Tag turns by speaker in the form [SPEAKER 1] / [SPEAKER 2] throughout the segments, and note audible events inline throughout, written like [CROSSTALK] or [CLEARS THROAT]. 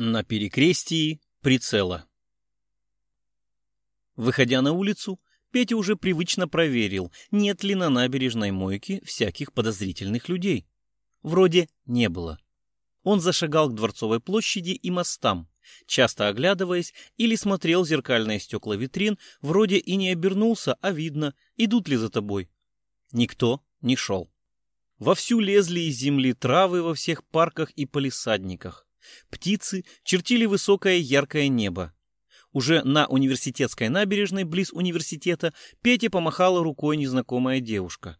[SPEAKER 1] На перекрестии прицела. Выходя на улицу, Петя уже привычно проверил, нет ли на набережной мойке всяких подозрительных людей. Вроде не было. Он зашагал к Дворцовой площади и мостам, часто оглядываясь или смотрел в зеркальные стекла витрин, вроде и не обернулся, а видно, идут ли за тобой. Никто не шел. Вовсю лезли из земли травы во всех парках и полисадниках. Птицы чертили высокое яркое небо. Уже на университетской набережной, близ университета, Пете помахала рукой незнакомая девушка.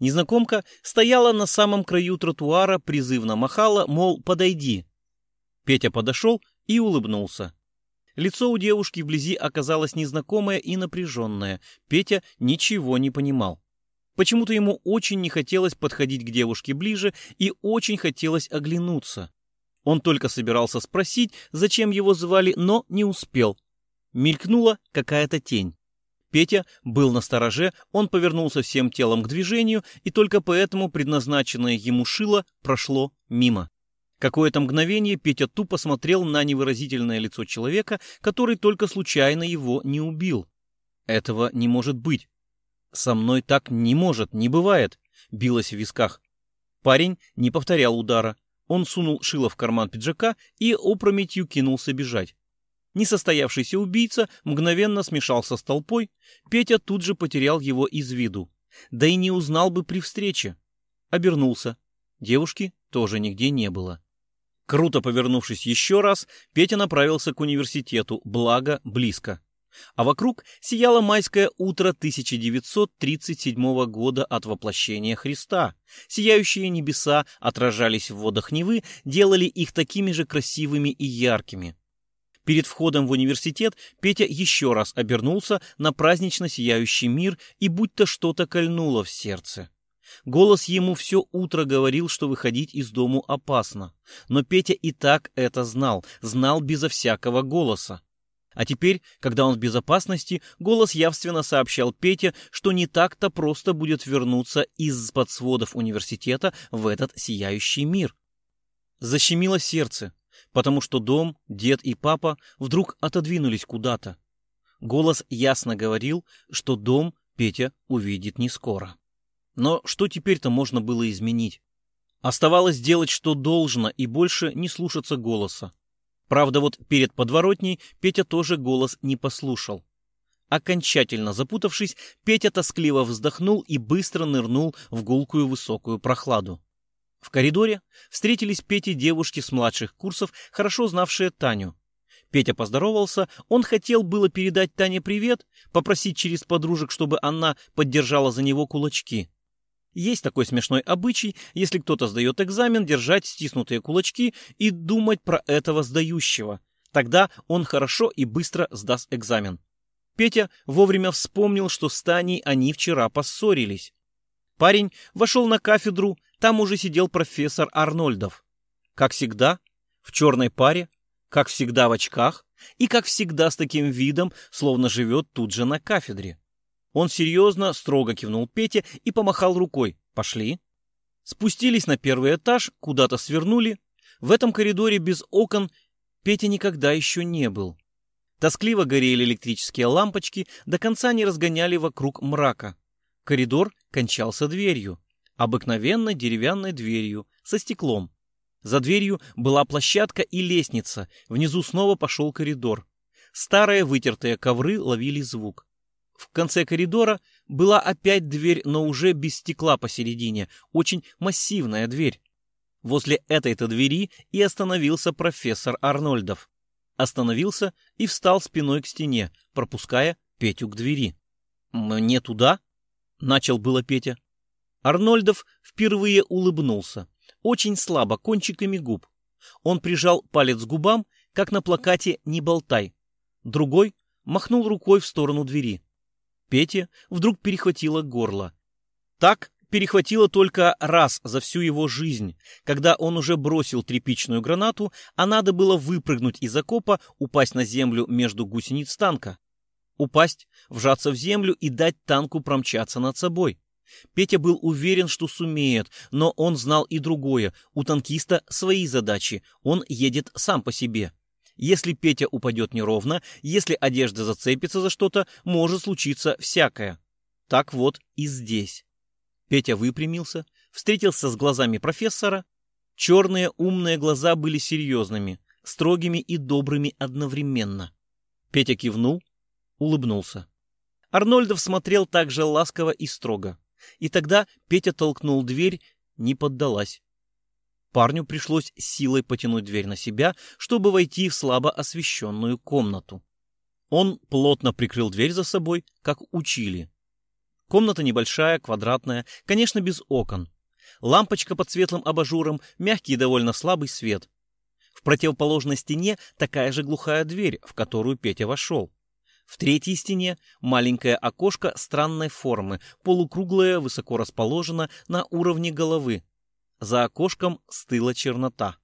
[SPEAKER 1] Незнакомка стояла на самом краю тротуара, призывно махала, мол, подойди. Петя подошел и улыбнулся. Лицо у девушки вблизи оказалось незнакомое и напряженное. Петя ничего не понимал. Почему-то ему очень не хотелось подходить к девушке ближе и очень хотелось оглянуться. Он только собирался спросить, зачем его звали, но не успел. Мелькнула какая-то тень. Петя был на стороже, он повернулся всем телом к движению, и только поэтому предназначенное ему шило прошло мимо. Какое-то мгновение Петя тупо смотрел на невыразительное лицо человека, который только случайно его не убил. Этого не может быть. Со мной так не может, не бывает, билось в висках. Парень не повторял удара. Он сунул шило в карман пиджака и опрометью кинулся бежать. Несостоявшийся убийца мгновенно смешался с толпой, Петя тут же потерял его из виду. Да и не узнал бы при встрече. Обернулся. Девушки тоже нигде не было. Круто повернувшись еще раз, Петя направился к университету, благо близко а вокруг сияло майское утро 1937 года от воплощения Христа. Сияющие небеса отражались в водах Невы, делали их такими же красивыми и яркими. Перед входом в университет Петя еще раз обернулся на празднично сияющий мир и будто что-то кольнуло в сердце. Голос ему все утро говорил, что выходить из дому опасно. Но Петя и так это знал, знал безо всякого голоса. А теперь, когда он в безопасности, голос явственно сообщал Пете, что не так-то просто будет вернуться из-под сводов университета в этот сияющий мир. Защемило сердце, потому что дом, дед и папа вдруг отодвинулись куда-то. Голос ясно говорил, что дом Петя увидит не скоро. Но что теперь-то можно было изменить? Оставалось делать, что должно, и больше не слушаться голоса. Правда, вот перед подворотней Петя тоже голос не послушал. Окончательно запутавшись, Петя тоскливо вздохнул и быстро нырнул в гулкую высокую прохладу. В коридоре встретились Пете девушки с младших курсов, хорошо знавшие Таню. Петя поздоровался, он хотел было передать Тане привет, попросить через подружек, чтобы она поддержала за него кулачки. Есть такой смешной обычай, если кто-то сдает экзамен, держать стиснутые кулачки и думать про этого сдающего. Тогда он хорошо и быстро сдаст экзамен. Петя вовремя вспомнил, что с Таней они вчера поссорились. Парень вошел на кафедру, там уже сидел профессор Арнольдов. Как всегда, в черной паре, как всегда в очках и как всегда с таким видом, словно живет тут же на кафедре. Он серьезно, строго кивнул Пете и помахал рукой. «Пошли». Спустились на первый этаж, куда-то свернули. В этом коридоре без окон Петя никогда еще не был. Тоскливо горели электрические лампочки, до конца не разгоняли вокруг мрака. Коридор кончался дверью. Обыкновенной деревянной дверью, со стеклом. За дверью была площадка и лестница, внизу снова пошел коридор. Старые вытертые ковры ловили звук. В конце коридора была опять дверь, но уже без стекла посередине, очень массивная дверь. Возле этой-то двери и остановился профессор Арнольдов. Остановился и встал спиной к стене, пропуская Петю к двери. «Мне туда?» — начал было Петя. Арнольдов впервые улыбнулся, очень слабо, кончиками губ. Он прижал палец к губам, как на плакате «Не болтай». Другой махнул рукой в сторону двери. Пете вдруг перехватило горло. Так перехватило только раз за всю его жизнь, когда он уже бросил тряпичную гранату, а надо было выпрыгнуть из окопа, упасть на землю между гусениц танка. Упасть, вжаться в землю и дать танку промчаться над собой. Петя был уверен, что сумеет, но он знал и другое. У танкиста свои задачи, он едет сам по себе. Если Петя упадет неровно, если одежда зацепится за что-то, может случиться всякое. Так вот и здесь. Петя выпрямился, встретился с глазами профессора. Черные умные глаза были серьезными, строгими и добрыми одновременно. Петя кивнул, улыбнулся. Арнольдов смотрел так же ласково и строго. И тогда Петя толкнул дверь, не поддалась. Парню пришлось силой потянуть дверь на себя, чтобы войти в слабо освещенную комнату. Он плотно прикрыл дверь за собой, как учили. Комната небольшая, квадратная, конечно, без окон. Лампочка под светлым абажуром, мягкий и довольно слабый свет. В противоположной стене такая же глухая дверь, в которую Петя вошел. В третьей стене маленькое окошко странной формы, полукруглое, высоко расположено на уровне головы. За окошком стыла чернота.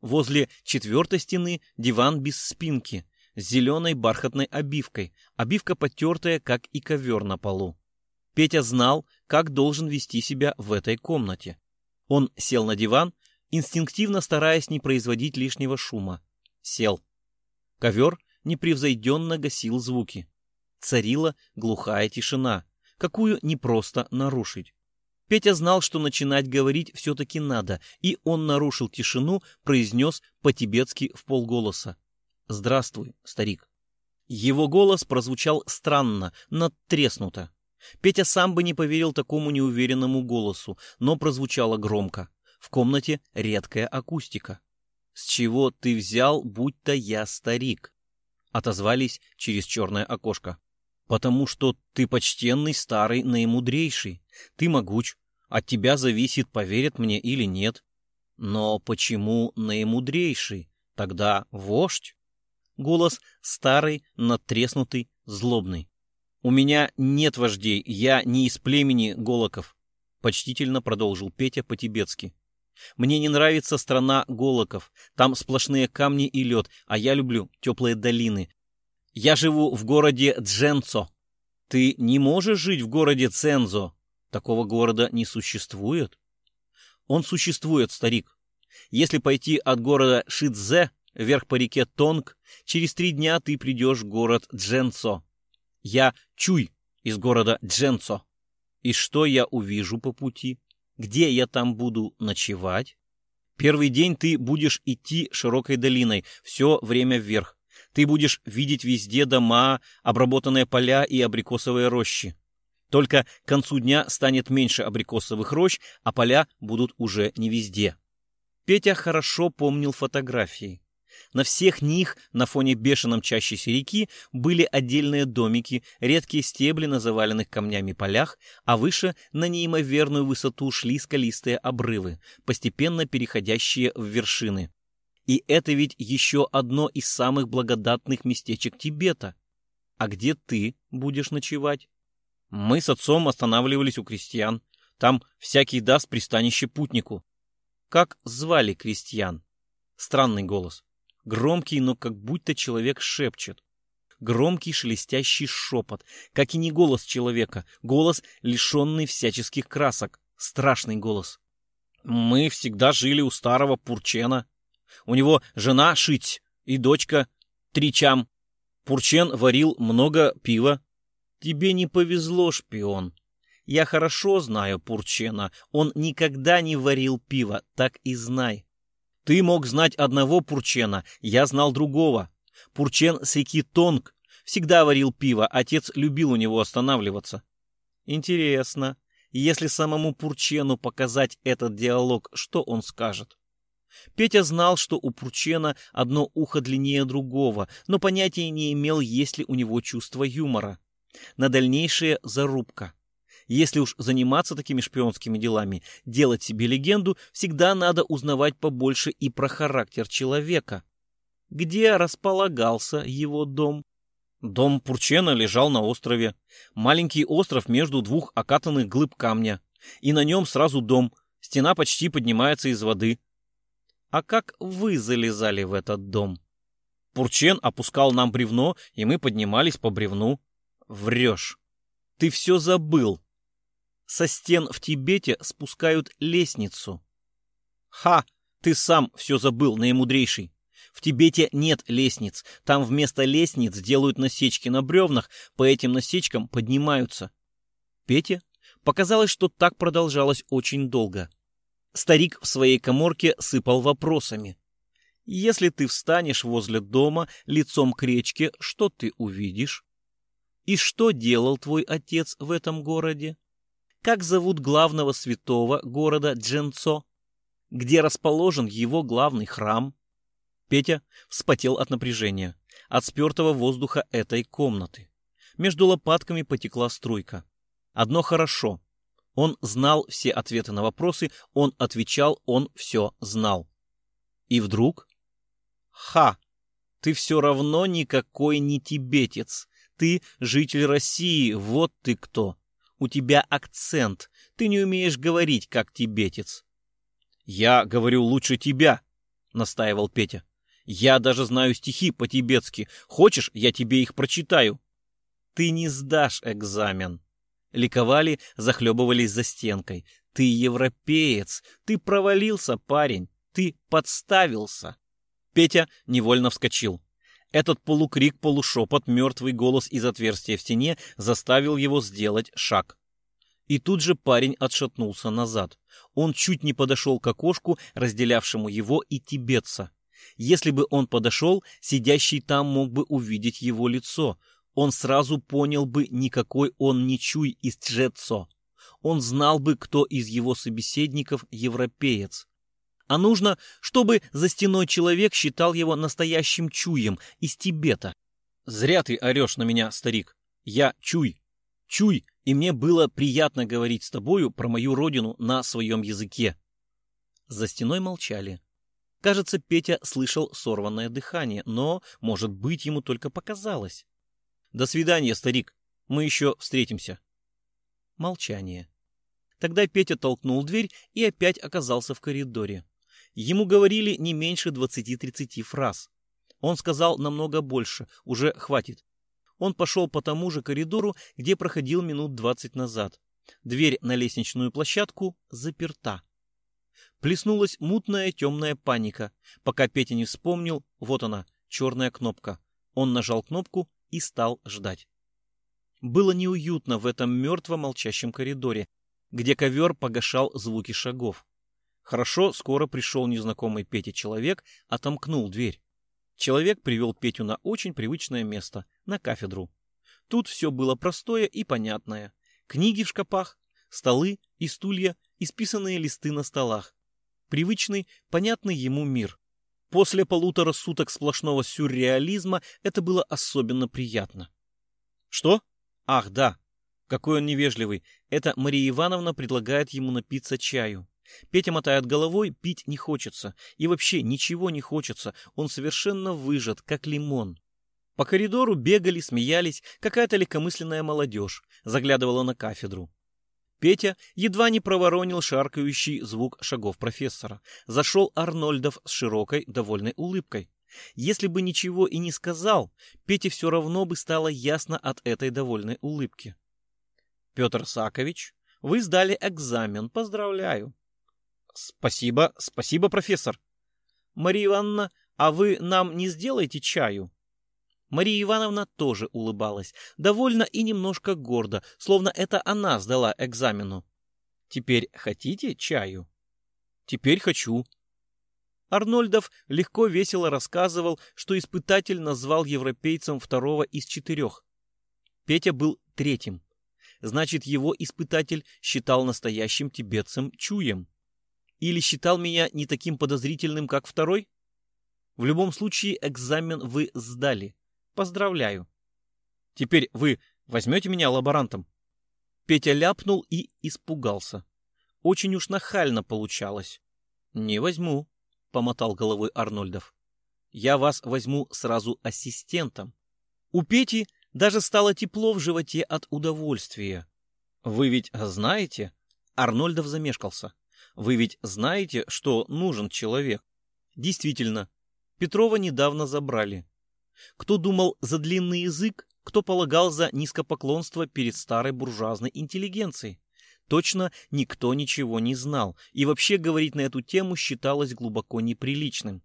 [SPEAKER 1] Возле четвертой стены диван без спинки, с зеленой бархатной обивкой, обивка потертая, как и ковер на полу. Петя знал, как должен вести себя в этой комнате. Он сел на диван, инстинктивно стараясь не производить лишнего шума. Сел. Ковер непревзойденно гасил звуки. Царила глухая тишина, какую непросто нарушить. Петя знал, что начинать говорить все-таки надо, и он нарушил тишину, произнес по-тибетски в полголоса. «Здравствуй, старик». Его голос прозвучал странно, надтреснуто. Петя сам бы не поверил такому неуверенному голосу, но прозвучало громко. В комнате редкая акустика. «С чего ты взял, будь-то я старик?» отозвались через черное окошко. «Потому что ты почтенный, старый, наимудрейший. Ты могуч. От тебя зависит, поверят мне или нет. Но почему наимудрейший? Тогда вождь?» Голос старый, надтреснутый, злобный. «У меня нет вождей, я не из племени Голоков», — почтительно продолжил Петя по-тибетски. Мне не нравится страна Голоков. Там сплошные камни и лед, а я люблю теплые долины. Я живу в городе Дженцо. Ты не можешь жить в городе Цензо. Такого города не существует. Он существует, старик. Если пойти от города Шидзе вверх по реке Тонг, через три дня ты придешь в город Дженцо. Я Чуй из города Дженцо. И что я увижу по пути? Где я там буду ночевать? Первый день ты будешь идти широкой долиной, все время вверх. Ты будешь видеть везде дома, обработанные поля и абрикосовые рощи. Только к концу дня станет меньше абрикосовых рощ, а поля будут уже не везде. Петя хорошо помнил фотографии. На всех них, на фоне бешено мчащейся реки, были отдельные домики, редкие стебли на заваленных камнями полях, а выше на неимоверную высоту шли скалистые обрывы, постепенно переходящие в вершины. И это ведь еще одно из самых благодатных местечек Тибета. А где ты будешь ночевать? Мы с отцом останавливались у крестьян. Там всякий даст пристанище путнику. Как звали крестьян? Странный голос. Громкий, но как будто человек шепчет. Громкий шелестящий шепот, как и не голос человека, голос, лишенный всяческих красок, страшный голос. Мы всегда жили у старого Пурчена. У него жена Шить и дочка Тричам. Пурчен варил много пива. Тебе не повезло, шпион. Я хорошо знаю Пурчена. Он никогда не варил пива, так и знай. Ты мог знать одного Пурчена, я знал другого. Пурчен с реки Тонг всегда варил пиво, отец любил у него останавливаться. Интересно, если самому Пурчену показать этот диалог, что он скажет? Петя знал, что у Пурчена одно ухо длиннее другого, но понятия не имел, есть ли у него чувство юмора. На дальнейшее зарубка. Если уж заниматься такими шпионскими делами, делать себе легенду, всегда надо узнавать побольше и про характер человека. Где располагался его дом? Дом Пурчена лежал на острове. Маленький остров между двух окатанных глыб камня. И на нем сразу дом. Стена почти поднимается из воды. А как вы залезали в этот дом? Пурчен опускал нам бревно, и мы поднимались по бревну. Врешь. Ты все забыл. Со стен в Тибете спускают лестницу. Ха! Ты сам все забыл, наимудрейший. В Тибете нет лестниц. Там вместо лестниц делают насечки на бревнах, по этим насечкам поднимаются. Пете показалось, что так продолжалось очень долго. Старик в своей коморке сыпал вопросами. Если ты встанешь возле дома лицом к речке, что ты увидишь? И что делал твой отец в этом городе? Как зовут главного святого города Дженцо? Где расположен его главный храм? Петя вспотел от напряжения, от спертого воздуха этой комнаты. Между лопатками потекла струйка. Одно хорошо. Он знал все ответы на вопросы, он отвечал, он все знал. И вдруг Ха! Ты все равно никакой не тибетец. Ты житель России, вот ты кто. У тебя акцент. Ты не умеешь говорить, как тибетец. Я говорю лучше тебя, настаивал Петя. Я даже знаю стихи по-тибетски. Хочешь, я тебе их прочитаю? Ты не сдашь экзамен. Ликовали, захлебывались за стенкой. Ты европеец. Ты провалился, парень. Ты подставился. Петя невольно вскочил. Этот полукрик, полушепот, мертвый голос из отверстия в стене заставил его сделать шаг. И тут же парень отшатнулся назад. Он чуть не подошел к окошку, разделявшему его и тибетца. Если бы он подошел, сидящий там мог бы увидеть его лицо. Он сразу понял бы, никакой он не чуй из Джетсо. Он знал бы, кто из его собеседников европеец а нужно, чтобы за стеной человек считал его настоящим чуем из Тибета. Зря ты орешь на меня, старик. Я чуй. Чуй, и мне было приятно говорить с тобою про мою родину на своем языке. За стеной молчали. Кажется, Петя слышал сорванное дыхание, но, может быть, ему только показалось. До свидания, старик. Мы еще встретимся. Молчание. Тогда Петя толкнул дверь и опять оказался в коридоре. Ему говорили не меньше 20-30 фраз. Он сказал намного больше, уже хватит. Он пошел по тому же коридору, где проходил минут 20 назад. Дверь на лестничную площадку заперта. Плеснулась мутная темная паника, пока Петя не вспомнил, вот она, черная кнопка. Он нажал кнопку и стал ждать. Было неуютно в этом мертво молчащем коридоре, где ковер погашал звуки шагов. Хорошо, скоро пришел незнакомый Пете человек, отомкнул дверь. Человек привел Петю на очень привычное место, на кафедру. Тут все было простое и понятное. Книги в шкапах, столы и стулья, исписанные листы на столах. Привычный, понятный ему мир. После полутора суток сплошного сюрреализма это было особенно приятно. Что? Ах, да. Какой он невежливый. Это Мария Ивановна предлагает ему напиться чаю. Петя мотает головой, пить не хочется. И вообще ничего не хочется. Он совершенно выжат, как лимон. По коридору бегали, смеялись, какая-то легкомысленная молодежь. Заглядывала на кафедру. Петя едва не проворонил шаркающий звук шагов профессора. Зашел Арнольдов с широкой, довольной улыбкой. Если бы ничего и не сказал, Пете все равно бы стало ясно от этой довольной улыбки. «Петр Сакович, вы сдали экзамен, поздравляю. Спасибо, спасибо, профессор. Мария Ивановна, а вы нам не сделаете чаю? Мария Ивановна тоже улыбалась, довольно и немножко гордо, словно это она сдала экзамену. Теперь хотите чаю? Теперь хочу. Арнольдов легко весело рассказывал, что испытатель назвал европейцем второго из четырех. Петя был третьим. Значит, его испытатель считал настоящим тибетцем Чуем. Или считал меня не таким подозрительным, как второй? В любом случае, экзамен вы сдали. Поздравляю. Теперь вы возьмете меня лаборантом? Петя ляпнул и испугался. Очень уж нахально получалось. Не возьму, помотал головой Арнольдов. Я вас возьму сразу ассистентом. У Пети даже стало тепло в животе от удовольствия. Вы ведь знаете? Арнольдов замешкался. Вы ведь знаете, что нужен человек? Действительно, Петрова недавно забрали. Кто думал за длинный язык, кто полагал за низкопоклонство перед старой буржуазной интеллигенцией. Точно никто ничего не знал, и вообще говорить на эту тему считалось глубоко неприличным.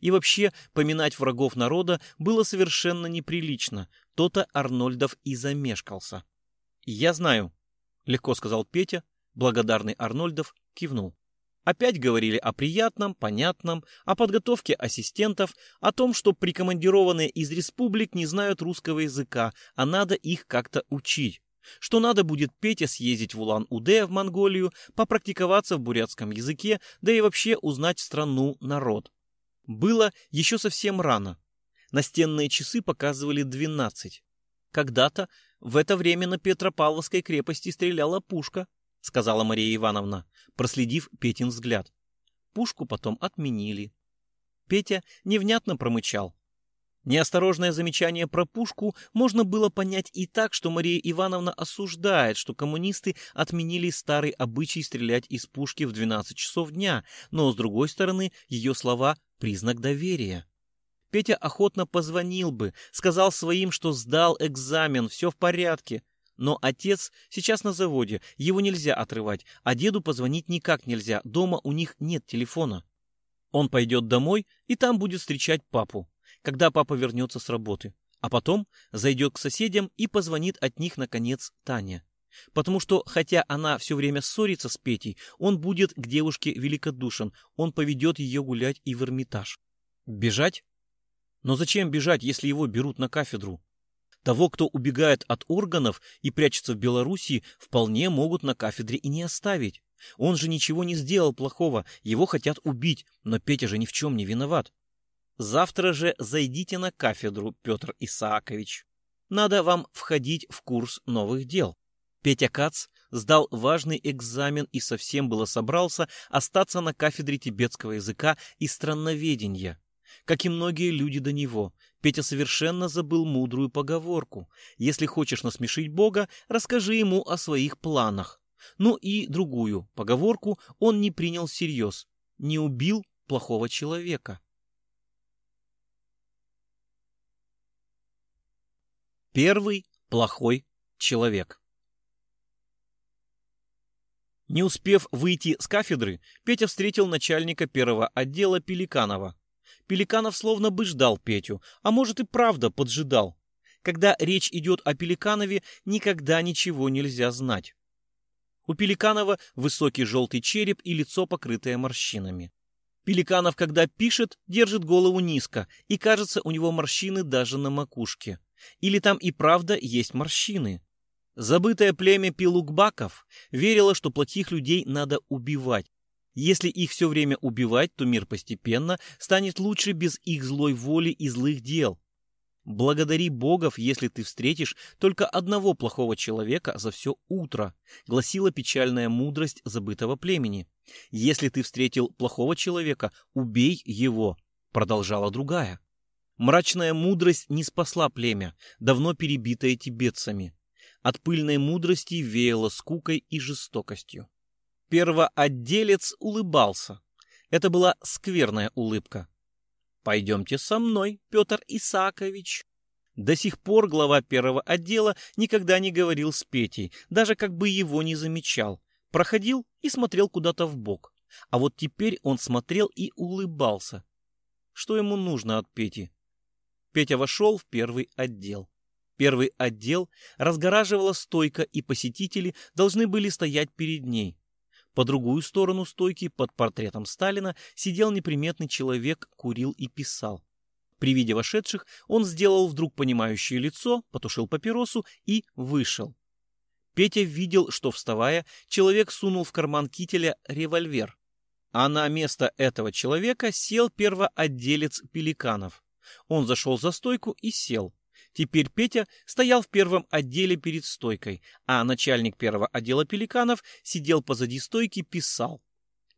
[SPEAKER 1] И вообще поминать врагов народа было совершенно неприлично. То-то Арнольдов и замешкался. «Я знаю», — легко сказал Петя, благодарный Арнольдов кивнул. Опять говорили о приятном, понятном, о подготовке ассистентов, о том, что прикомандированные из республик не знают русского языка, а надо их как-то учить. Что надо будет Петя съездить в Улан-Удэ в Монголию, попрактиковаться в бурятском языке, да и вообще узнать страну, народ. Было еще совсем рано. Настенные часы показывали 12. Когда-то в это время на Петропавловской крепости стреляла пушка, сказала Мария Ивановна, проследив Петин взгляд. Пушку потом отменили. Петя невнятно промычал. Неосторожное замечание про пушку можно было понять и так, что Мария Ивановна осуждает, что коммунисты отменили старый обычай стрелять из пушки в 12 часов дня, но, с другой стороны, ее слова – признак доверия. Петя охотно позвонил бы, сказал своим, что сдал экзамен, все в порядке. Но отец сейчас на заводе, его нельзя отрывать, а деду позвонить никак нельзя, дома у них нет телефона. Он пойдет домой и там будет встречать папу когда папа вернется с работы. А потом зайдет к соседям и позвонит от них, наконец, Таня. Потому что, хотя она все время ссорится с Петей, он будет к девушке великодушен, он поведет ее гулять и в Эрмитаж. Бежать? Но зачем бежать, если его берут на кафедру? Того, кто убегает от органов и прячется в Белоруссии, вполне могут на кафедре и не оставить. Он же ничего не сделал плохого, его хотят убить, но Петя же ни в чем не виноват. Завтра же зайдите на кафедру, Петр Исаакович. Надо вам входить в курс новых дел. Петя Кац сдал важный экзамен и совсем было собрался остаться на кафедре тибетского языка и странноведения. Как и многие люди до него, Петя совершенно забыл мудрую поговорку. Если хочешь насмешить Бога, расскажи ему о своих планах. Ну и другую поговорку он не принял всерьез. Не убил плохого человека. Первый плохой человек. Не успев выйти с кафедры, Петя встретил начальника первого отдела Пеликанова. Пеликанов словно бы ждал Петю, а может и правда поджидал. Когда речь идет о Пеликанове, никогда ничего нельзя знать. У Пеликанова высокий желтый череп и лицо, покрытое морщинами. Пеликанов, когда пишет, держит голову низко, и кажется, у него морщины даже на макушке. Или там и правда есть морщины? Забытое племя пилукбаков верило, что плохих людей надо убивать. Если их все время убивать, то мир постепенно станет лучше без их злой воли и злых дел. Благодари богов, если ты встретишь только одного плохого человека за все утро, гласила печальная мудрость забытого племени. Если ты встретил плохого человека, убей его, продолжала другая. Мрачная мудрость не спасла племя, давно перебитое тибетцами. От пыльной мудрости веяло скукой и жестокостью. Первоотделец улыбался. Это была скверная улыбка. «Пойдемте со мной, Петр Исаакович». До сих пор глава первого отдела никогда не говорил с Петей, даже как бы его не замечал. Проходил и смотрел куда-то в бок. А вот теперь он смотрел и улыбался. Что ему нужно от Пети? Петя вошел в первый отдел. Первый отдел разгораживала стойка, и посетители должны были стоять перед ней. По другую сторону стойки под портретом Сталина сидел неприметный человек, курил и писал. При виде вошедших он сделал вдруг понимающее лицо, потушил папиросу и вышел. Петя видел, что, вставая, человек сунул в карман кителя револьвер. А на место этого человека сел первоотделец Пеликанов. Он зашел за стойку и сел. Теперь Петя стоял в первом отделе перед стойкой, а начальник первого отдела Пеликанов сидел позади стойки, писал.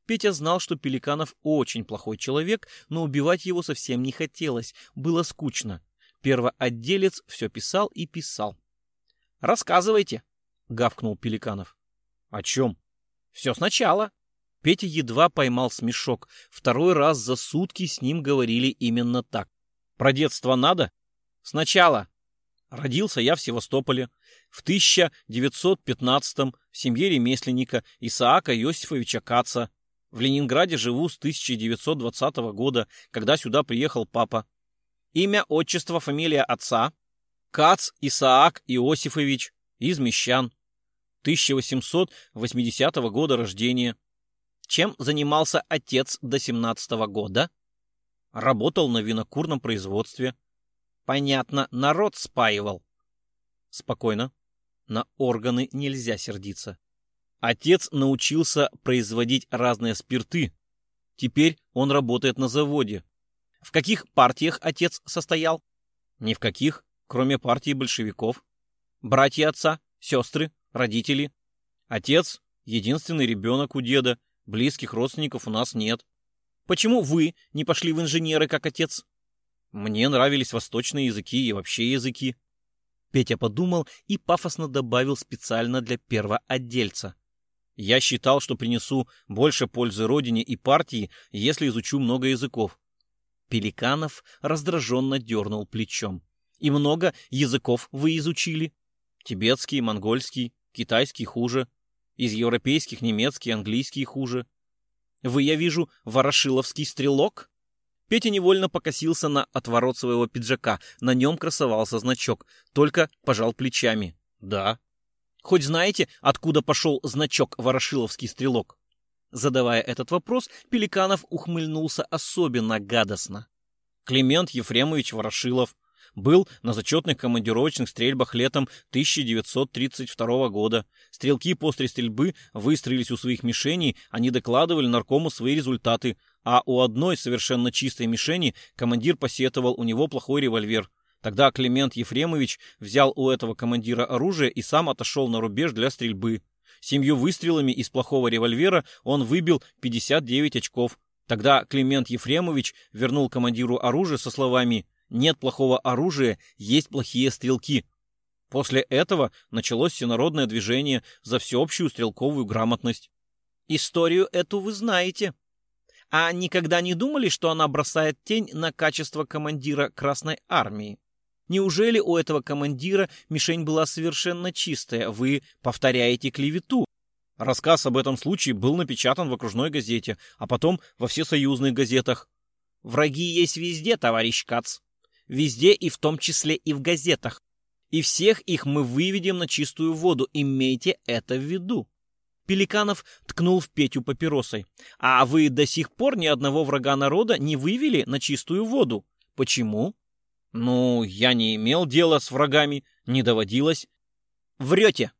[SPEAKER 1] Петя знал, что Пеликанов очень плохой человек, но убивать его совсем не хотелось, было скучно. Первоотделец все писал и писал. «Рассказывайте», — гавкнул Пеликанов. «О чем?» «Все сначала». Петя едва поймал смешок. Второй раз за сутки с ним говорили именно так. Про детство надо? Сначала. Родился я в Севастополе в 1915 в семье ремесленника Исаака Иосифовича Каца. В Ленинграде живу с 1920 года, когда сюда приехал папа. Имя, отчество, фамилия отца. Кац Исаак Иосифович из Мещан. 1880 года рождения. Чем занимался отец до 17 года? Работал на винокурном производстве. Понятно, народ спаивал. Спокойно. На органы нельзя сердиться. Отец научился производить разные спирты. Теперь он работает на заводе. В каких партиях отец состоял? Ни в каких, кроме партии большевиков. Братья отца, сестры, родители. Отец — единственный ребенок у деда, близких родственников у нас нет. Почему вы не пошли в инженеры, как отец? Мне нравились восточные языки и вообще языки. Петя подумал и пафосно добавил специально для первоотдельца. Я считал, что принесу больше пользы родине и партии, если изучу много языков. Пеликанов раздраженно дернул плечом. И много языков вы изучили? Тибетский, монгольский, китайский хуже. Из европейских немецкий, английский хуже. Вы, я вижу, ворошиловский стрелок? Петя невольно покосился на отворот своего пиджака. На нем красовался значок. Только пожал плечами. Да. Хоть знаете, откуда пошел значок «Ворошиловский стрелок»? Задавая этот вопрос, Пеликанов ухмыльнулся особенно гадостно. Климент Ефремович Ворошилов был на зачетных командировочных стрельбах летом 1932 года. Стрелки после стрельбы выстроились у своих мишеней, они докладывали наркому свои результаты, а у одной совершенно чистой мишени командир посетовал, у него плохой револьвер. Тогда Климент Ефремович взял у этого командира оружие и сам отошел на рубеж для стрельбы. Семью выстрелами из плохого револьвера он выбил 59 очков. Тогда Климент Ефремович вернул командиру оружие со словами нет плохого оружия, есть плохие стрелки. После этого началось всенародное движение за всеобщую стрелковую грамотность. Историю эту вы знаете. А никогда не думали, что она бросает тень на качество командира Красной Армии? Неужели у этого командира мишень была совершенно чистая? Вы повторяете клевету. Рассказ об этом случае был напечатан в окружной газете, а потом во всесоюзных газетах. Враги есть везде, товарищ Кац. Везде и в том числе и в газетах. И всех их мы выведем на чистую воду, имейте это в виду. Пеликанов ткнул в Петю папиросой. А вы до сих пор ни одного врага народа не вывели на чистую воду. Почему? Ну, я не имел дела с врагами, не доводилось. Врете.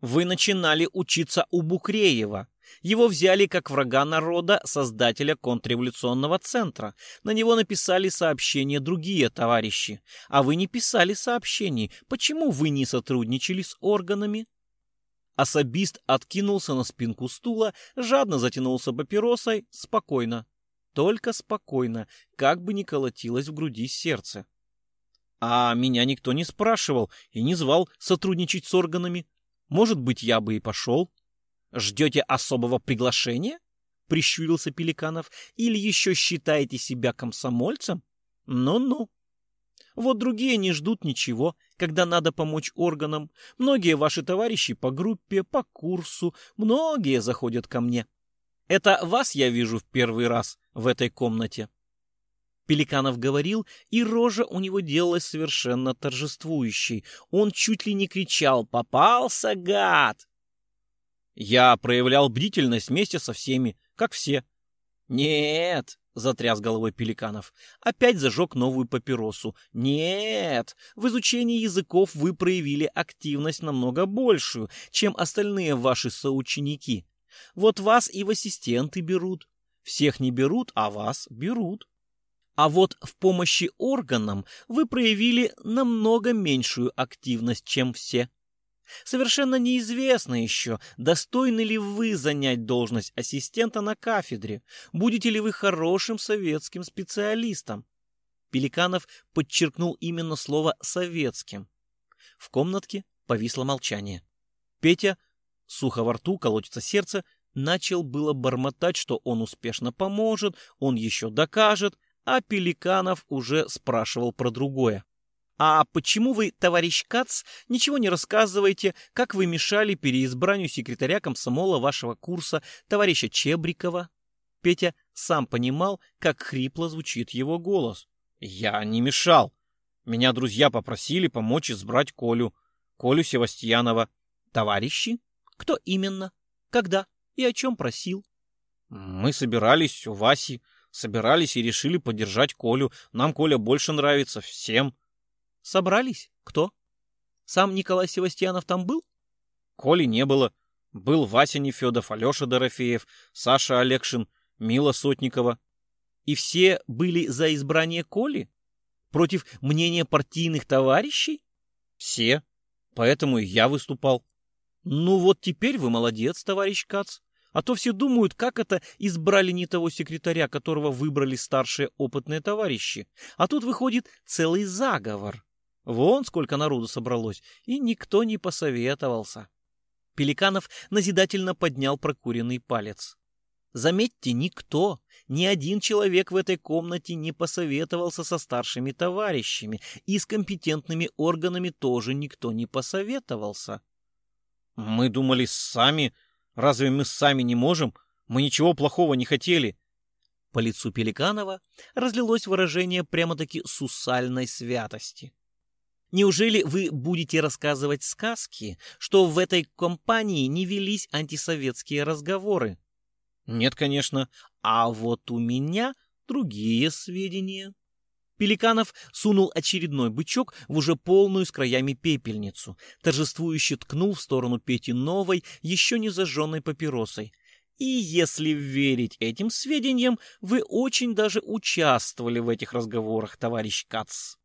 [SPEAKER 1] Вы начинали учиться у Букреева. Его взяли как врага народа, создателя контрреволюционного центра. На него написали сообщения другие товарищи. А вы не писали сообщений. Почему вы не сотрудничали с органами? Особист откинулся на спинку стула, жадно затянулся папиросой, спокойно. Только спокойно, как бы ни колотилось в груди сердце. А меня никто не спрашивал и не звал сотрудничать с органами. Может быть, я бы и пошел. Ждете особого приглашения? Прищурился Пеликанов. Или еще считаете себя комсомольцем? Ну-ну. Вот другие не ждут ничего, когда надо помочь органам. Многие ваши товарищи по группе, по курсу, многие заходят ко мне. Это вас я вижу в первый раз в этой комнате. Пеликанов говорил, и рожа у него делалась совершенно торжествующей. Он чуть ли не кричал «Попался, гад!» Я проявлял бдительность вместе со всеми, как все. «Нет!» — затряс головой Пеликанов. Опять зажег новую папиросу. «Нет! В изучении языков вы проявили активность намного большую, чем остальные ваши соученики. Вот вас и в ассистенты берут. Всех не берут, а вас берут. А вот в помощи органам вы проявили намного меньшую активность, чем все. Совершенно неизвестно еще, достойны ли вы занять должность ассистента на кафедре, будете ли вы хорошим советским специалистом. Пеликанов подчеркнул именно слово «советским». В комнатке повисло молчание. Петя, сухо во рту, колотится сердце, начал было бормотать, что он успешно поможет, он еще докажет, а Пеликанов уже спрашивал про другое. А почему вы, товарищ Кац, ничего не рассказываете, как вы мешали переизбранию секретаря комсомола вашего курса, товарища Чебрикова? Петя сам понимал, как хрипло звучит его голос. Я не мешал. Меня друзья попросили помочь избрать Колю. Колю Севастьянова. Товарищи? Кто именно? Когда? И о чем просил? Мы собирались у Васи. Собирались и решили поддержать Колю. Нам Коля больше нравится. Всем. Собрались? Кто? Сам Николай Севастьянов там был? Коли не было. Был Вася Нефедов, Алеша Дорофеев, Саша Алексин, Мила Сотникова. И все были за избрание Коли? Против мнения партийных товарищей? Все. Поэтому и я выступал. Ну вот теперь вы молодец, товарищ Кац. А то все думают, как это избрали не того секретаря, которого выбрали старшие опытные товарищи. А тут выходит целый заговор. Вон сколько народу собралось, и никто не посоветовался. Пеликанов назидательно поднял прокуренный палец. Заметьте, никто, ни один человек в этой комнате не посоветовался со старшими товарищами, и с компетентными органами тоже никто не посоветовался. Мы думали сами. Разве мы сами не можем? Мы ничего плохого не хотели. По лицу Пеликанова разлилось выражение прямо-таки сусальной святости. Неужели вы будете рассказывать сказки, что в этой компании не велись антисоветские разговоры? Нет, конечно. А вот у меня другие сведения. Пеликанов сунул очередной бычок в уже полную с краями пепельницу, торжествующе ткнул в сторону Пети новой, еще не зажженной папиросой. И если верить этим сведениям, вы очень даже участвовали в этих разговорах, товарищ Кац.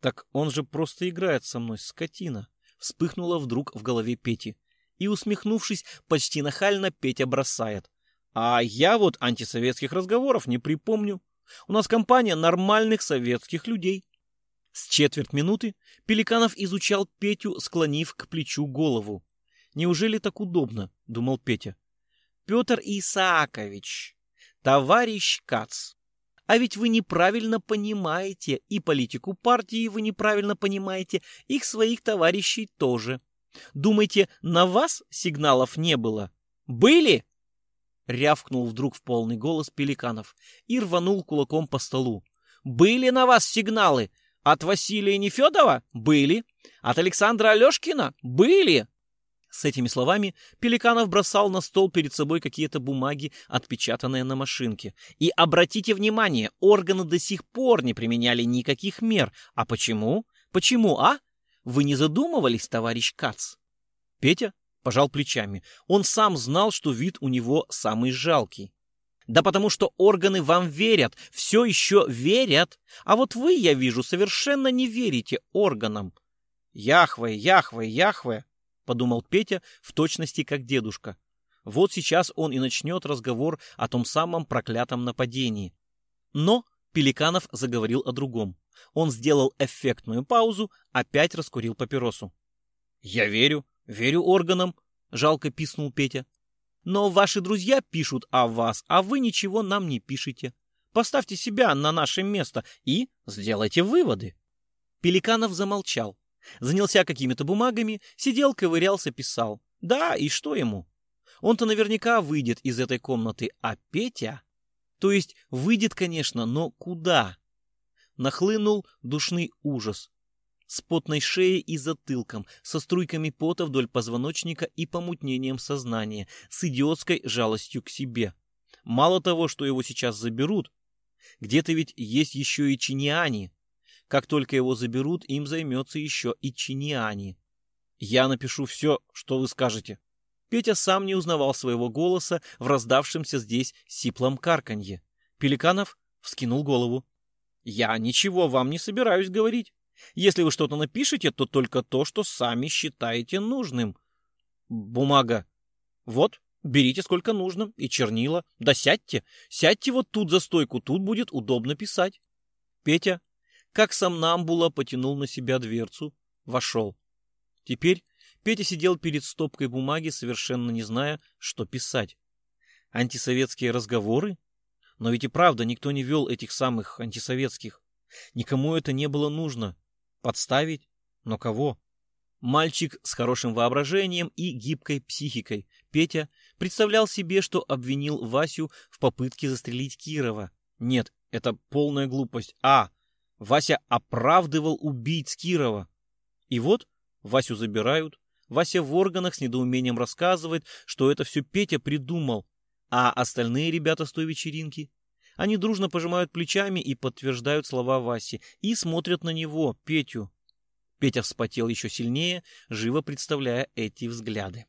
[SPEAKER 1] Так он же просто играет со мной, скотина. Вспыхнула вдруг в голове Пети. И, усмехнувшись, почти нахально Петя бросает. А я вот антисоветских разговоров не припомню. У нас компания нормальных советских людей. С четверть минуты Пеликанов изучал Петю, склонив к плечу голову. «Неужели так удобно?» — думал Петя. «Петр Исаакович, товарищ Кац, а ведь вы неправильно понимаете, и политику партии вы неправильно понимаете, их своих товарищей тоже. Думаете, на вас сигналов не было? Были? Рявкнул вдруг в полный голос Пеликанов и рванул кулаком по столу. Были на вас сигналы? От Василия Нефедова? Были. От Александра Алешкина? Были. С этими словами Пеликанов бросал на стол перед собой какие-то бумаги, отпечатанные на машинке. И обратите внимание, органы до сих пор не применяли никаких мер. А почему? Почему, а? Вы не задумывались, товарищ Кац? Петя пожал плечами. Он сам знал, что вид у него самый жалкий. Да потому что органы вам верят, все еще верят. А вот вы, я вижу, совершенно не верите органам. Яхве, Яхве, Яхве подумал Петя в точности как дедушка. Вот сейчас он и начнет разговор о том самом проклятом нападении. Но Пеликанов заговорил о другом. Он сделал эффектную паузу, опять раскурил папиросу. «Я верю, верю органам», — жалко писнул Петя. «Но ваши друзья пишут о вас, а вы ничего нам не пишете. Поставьте себя на наше место и сделайте выводы». Пеликанов замолчал. Занялся какими-то бумагами, сидел, ковырялся, писал. Да, и что ему? Он-то наверняка выйдет из этой комнаты, а Петя... То есть выйдет, конечно, но куда? Нахлынул душный ужас. С потной шеей и затылком, со струйками пота вдоль позвоночника и помутнением сознания, с идиотской жалостью к себе. Мало того, что его сейчас заберут, где-то ведь есть еще и чиниане, как только его заберут, им займется еще и Чиниани. Я напишу все, что вы скажете. Петя сам не узнавал своего голоса в раздавшемся здесь сиплом карканье. Пеликанов вскинул голову. «Я ничего вам не собираюсь говорить. Если вы что-то напишете, то только то, что сами считаете нужным. Бумага. Вот, берите сколько нужно. И чернила. Да сядьте. Сядьте вот тут за стойку, тут будет удобно писать». Петя как сам Намбула потянул на себя дверцу, вошел. Теперь Петя сидел перед стопкой бумаги, совершенно не зная, что писать. Антисоветские разговоры? Но ведь и правда никто не вел этих самых антисоветских. Никому это не было нужно. Подставить? Но кого? Мальчик с хорошим воображением и гибкой психикой, Петя, представлял себе, что обвинил Васю в попытке застрелить Кирова. Нет, это полная глупость. А, Вася оправдывал убийц Кирова. И вот Васю забирают. Вася в органах с недоумением рассказывает, что это все Петя придумал. А остальные ребята с той вечеринки? Они дружно пожимают плечами и подтверждают слова Васи. И смотрят на него, Петю. Петя вспотел еще сильнее, живо представляя эти взгляды.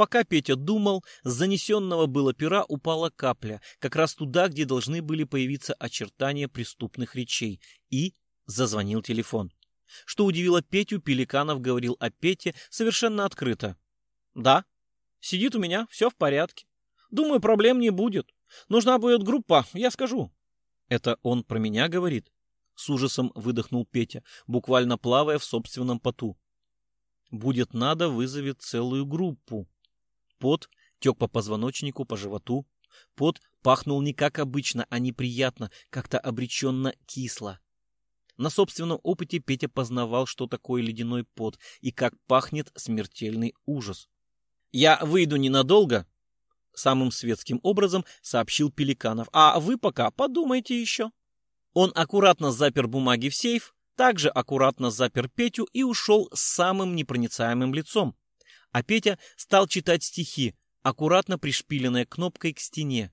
[SPEAKER 1] Пока Петя думал, с занесенного было пера упала капля, как раз туда, где должны были появиться очертания преступных речей, и зазвонил телефон. Что удивило Петю, Пеликанов говорил о Пете совершенно открыто. «Да, сидит у меня, все в порядке. Думаю, проблем не будет. Нужна будет группа, я скажу». «Это он про меня говорит?» С ужасом выдохнул Петя, буквально плавая в собственном поту. «Будет надо, вызовет целую группу». Пот тек по позвоночнику, по животу. Пот пахнул не как обычно, а неприятно, как-то обреченно кисло. На собственном опыте Петя познавал, что такое ледяной пот и как пахнет смертельный ужас. «Я выйду ненадолго», — самым светским образом сообщил Пеликанов. «А вы пока подумайте еще». Он аккуратно запер бумаги в сейф, также аккуратно запер Петю и ушел с самым непроницаемым лицом. А Петя стал читать стихи, аккуратно пришпиленные кнопкой к стене.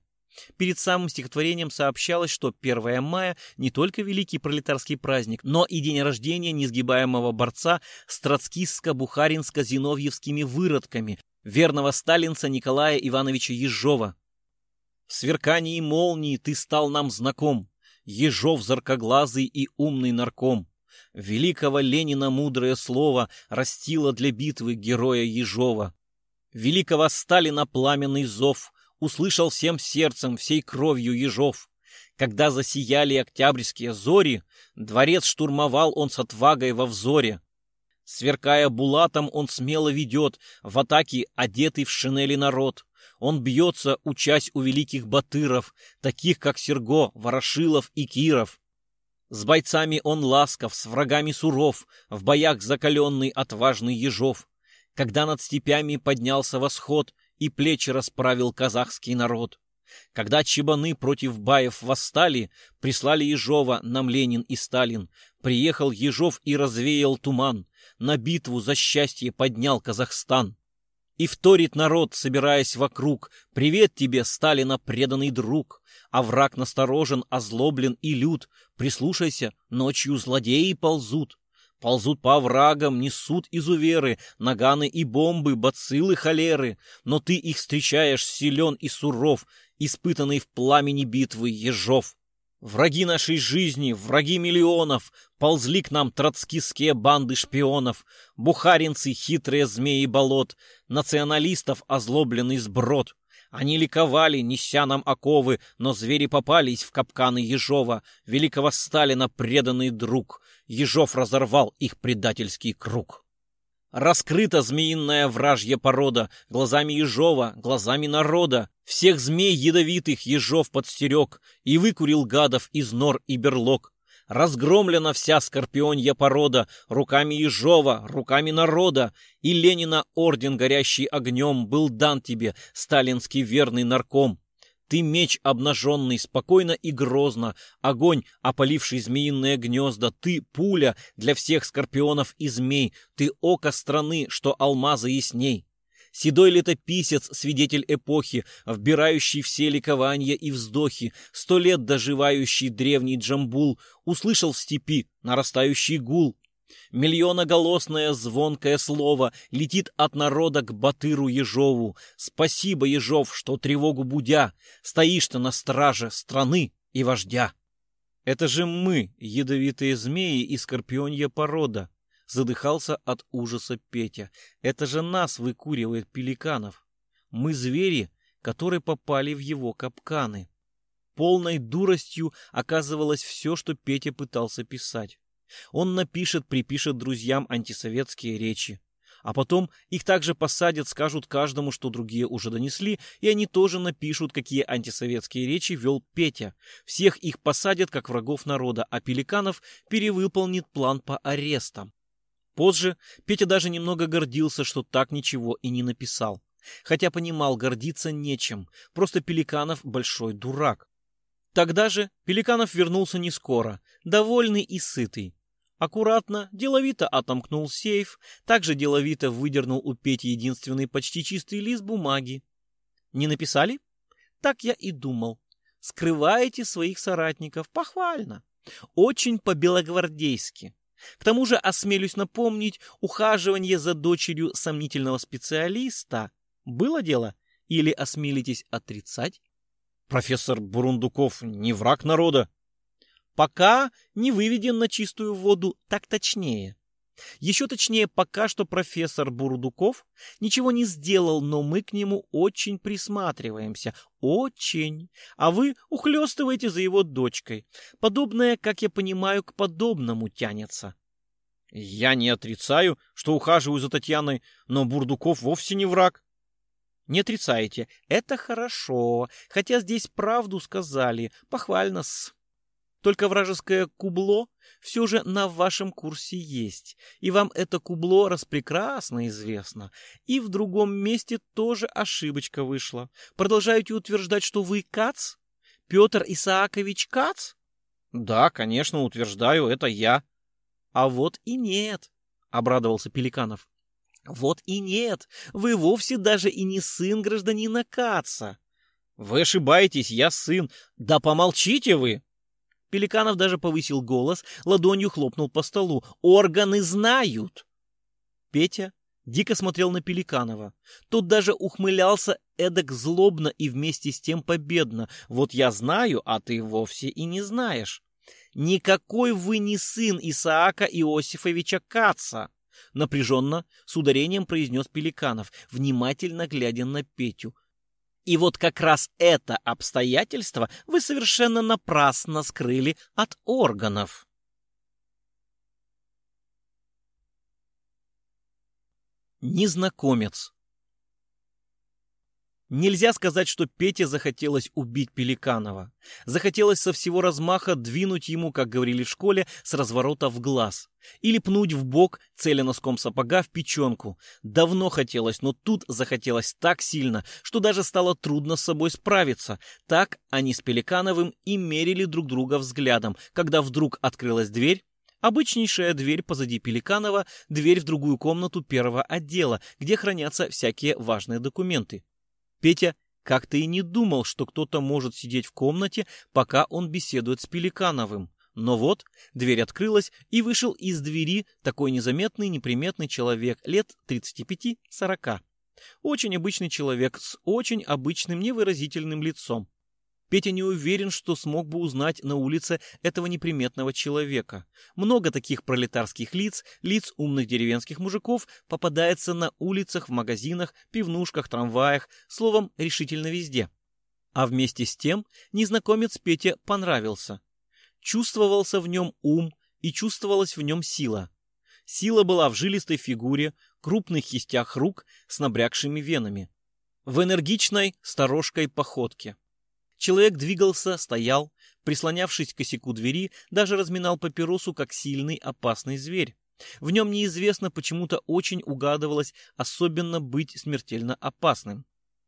[SPEAKER 1] Перед самым стихотворением сообщалось, что 1 мая не только великий пролетарский праздник, но и день рождения несгибаемого борца с троцкистско-бухаринско-зиновьевскими выродками, верного сталинца Николая Ивановича Ежова. В сверкании молнии ты стал нам знаком, Ежов заркоглазый и умный нарком. Великого Ленина мудрое слово растило для битвы героя Ежова. Великого Сталина пламенный зов услышал всем сердцем, всей кровью Ежов. Когда засияли октябрьские зори, дворец штурмовал он с отвагой во взоре. Сверкая булатом, он смело ведет в атаке одетый в шинели народ. Он бьется, учась у великих батыров, таких как Серго, Ворошилов и Киров. С бойцами он ласков, с врагами суров, в боях закаленный отважный Ежов. Когда над степями поднялся восход и плечи расправил казахский народ. Когда чебаны против баев восстали, прислали Ежова нам Ленин и Сталин. Приехал Ежов и развеял туман, на битву за счастье поднял Казахстан. И вторит народ, собираясь вокруг. Привет тебе, Сталина, преданный друг. А враг насторожен, озлоблен и лют. Прислушайся, ночью злодеи ползут. Ползут по оврагам, несут изуверы, наганы и бомбы, бациллы холеры. Но ты их встречаешь силен и суров, испытанный в пламени битвы ежов. Враги нашей жизни, враги миллионов, ползли к нам троцкистские банды шпионов, бухаринцы, хитрые змеи болот, националистов озлобленный сброд. Они ликовали, неся нам оковы, но звери попались в капканы Ежова, великого Сталина преданный друг. Ежов разорвал их предательский круг. Раскрыта змеиная вражья порода, глазами Ежова, глазами народа. Всех змей ядовитых Ежов подстерег и выкурил гадов из нор и берлог. Разгромлена вся скорпионья порода руками Ежова, руками народа, и Ленина орден, горящий огнем, был дан тебе, сталинский верный нарком. Ты меч обнаженный, спокойно и грозно, огонь, опаливший змеиные гнезда, ты пуля для всех скорпионов и змей, ты око страны, что алмазы ясней. Седой летописец, свидетель эпохи, вбирающий все ликования и вздохи, сто лет доживающий древний Джамбул, услышал в степи нарастающий гул. Миллионоголосное звонкое слово летит от народа к Батыру Ежову. Спасибо, Ежов, что тревогу будя, стоишь ты на страже страны и вождя. Это же мы, ядовитые змеи и скорпионья порода. Задыхался от ужаса Петя. Это же нас выкуривает Пеликанов. Мы звери, которые попали в его капканы. Полной дуростью оказывалось все, что Петя пытался писать. Он напишет, припишет друзьям антисоветские речи. А потом их также посадят, скажут каждому, что другие уже донесли, и они тоже напишут, какие антисоветские речи вел Петя. Всех их посадят, как врагов народа, а Пеликанов перевыполнит план по арестам. Позже Петя даже немного гордился, что так ничего и не написал. Хотя понимал, гордиться нечем, просто Пеликанов большой дурак. Тогда же Пеликанов вернулся не скоро, довольный и сытый. Аккуратно, деловито отомкнул сейф, также деловито выдернул у Пети единственный почти чистый лист бумаги. Не написали? Так я и думал. Скрываете своих соратников. Похвально. Очень по-белогвардейски. К тому же, осмелюсь напомнить, ухаживание за дочерью сомнительного специалиста было дело или осмелитесь отрицать?
[SPEAKER 2] Профессор Бурундуков не враг народа,
[SPEAKER 1] Пока не выведен на чистую воду, так точнее. Еще точнее, пока что профессор Бурдуков ничего не сделал, но мы к нему очень присматриваемся. Очень. А вы ухлёстываете за его дочкой. Подобное, как я понимаю, к подобному тянется.
[SPEAKER 2] Я не отрицаю, что ухаживаю за Татьяной, но Бурдуков вовсе не враг.
[SPEAKER 1] Не отрицаете. Это хорошо. Хотя здесь правду сказали. Похвально-с. Только вражеское кубло все же на вашем курсе есть, и вам это кубло распрекрасно известно. И в другом месте тоже ошибочка вышла. Продолжаете утверждать, что вы Кац? Петр Исаакович Кац?
[SPEAKER 2] Да, конечно, утверждаю, это я.
[SPEAKER 1] А вот и нет, обрадовался Пеликанов. Вот и нет, вы вовсе даже и не сын гражданина Каца.
[SPEAKER 2] Вы ошибаетесь, я сын. Да помолчите вы,
[SPEAKER 1] Пеликанов даже повысил голос, ладонью хлопнул по столу. «Органы знают!» Петя дико смотрел на Пеликанова. Тот даже ухмылялся эдак злобно и вместе с тем победно. «Вот я знаю, а ты вовсе и не знаешь. Никакой вы не сын Исаака Иосифовича Каца!» Напряженно, с ударением произнес Пеликанов, внимательно глядя на Петю. И вот как раз это обстоятельство вы совершенно напрасно скрыли от органов. Незнакомец Нельзя сказать, что Пете захотелось убить Пеликанова. Захотелось со всего размаха двинуть ему, как говорили в школе, с разворота в глаз. Или пнуть в бок, целя носком сапога в печенку. Давно хотелось, но тут захотелось так сильно, что даже стало трудно с собой справиться. Так они с Пеликановым и мерили друг друга взглядом, когда вдруг открылась дверь, Обычнейшая дверь позади Пеликанова, дверь в другую комнату первого отдела, где хранятся всякие важные документы. Петя как-то и не думал, что кто-то может сидеть в комнате, пока он беседует с Пеликановым. Но вот дверь открылась, и вышел из двери такой незаметный, неприметный человек лет 35-40. Очень обычный человек с очень обычным невыразительным лицом. Петя не уверен, что смог бы узнать на улице этого неприметного человека. Много таких пролетарских лиц, лиц умных деревенских мужиков попадается на улицах, в магазинах, пивнушках, трамваях, словом, решительно везде. А вместе с тем незнакомец Пете понравился. Чувствовался в нем ум и чувствовалась в нем сила. Сила была в жилистой фигуре, крупных кистях рук с набрякшими венами, в энергичной сторожкой походке. Человек двигался, стоял, прислонявшись к косяку двери, даже разминал папиросу, как сильный опасный зверь. В нем неизвестно почему-то очень угадывалось особенно быть смертельно опасным.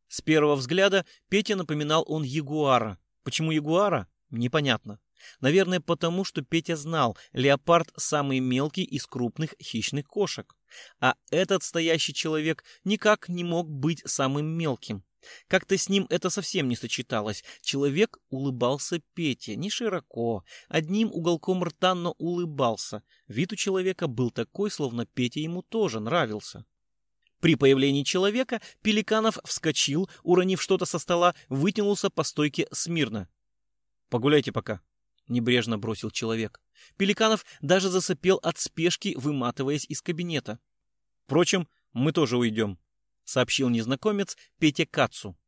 [SPEAKER 1] С первого взгляда Петя напоминал он ягуара. Почему ягуара? Непонятно. Наверное, потому что Петя знал, леопард самый мелкий из крупных хищных кошек. А этот стоящий человек никак не мог быть самым мелким. Как-то с ним это совсем не сочеталось. Человек улыбался Пете, не широко, одним уголком рта, но улыбался. Вид у человека был такой, словно Петя ему тоже нравился. При появлении человека Пеликанов вскочил, уронив что-то со стола, вытянулся по стойке смирно. «Погуляйте пока», — небрежно бросил человек. Пеликанов даже засопел от спешки, выматываясь из кабинета. «Впрочем, мы тоже уйдем сообщил незнакомец Пете Кацу.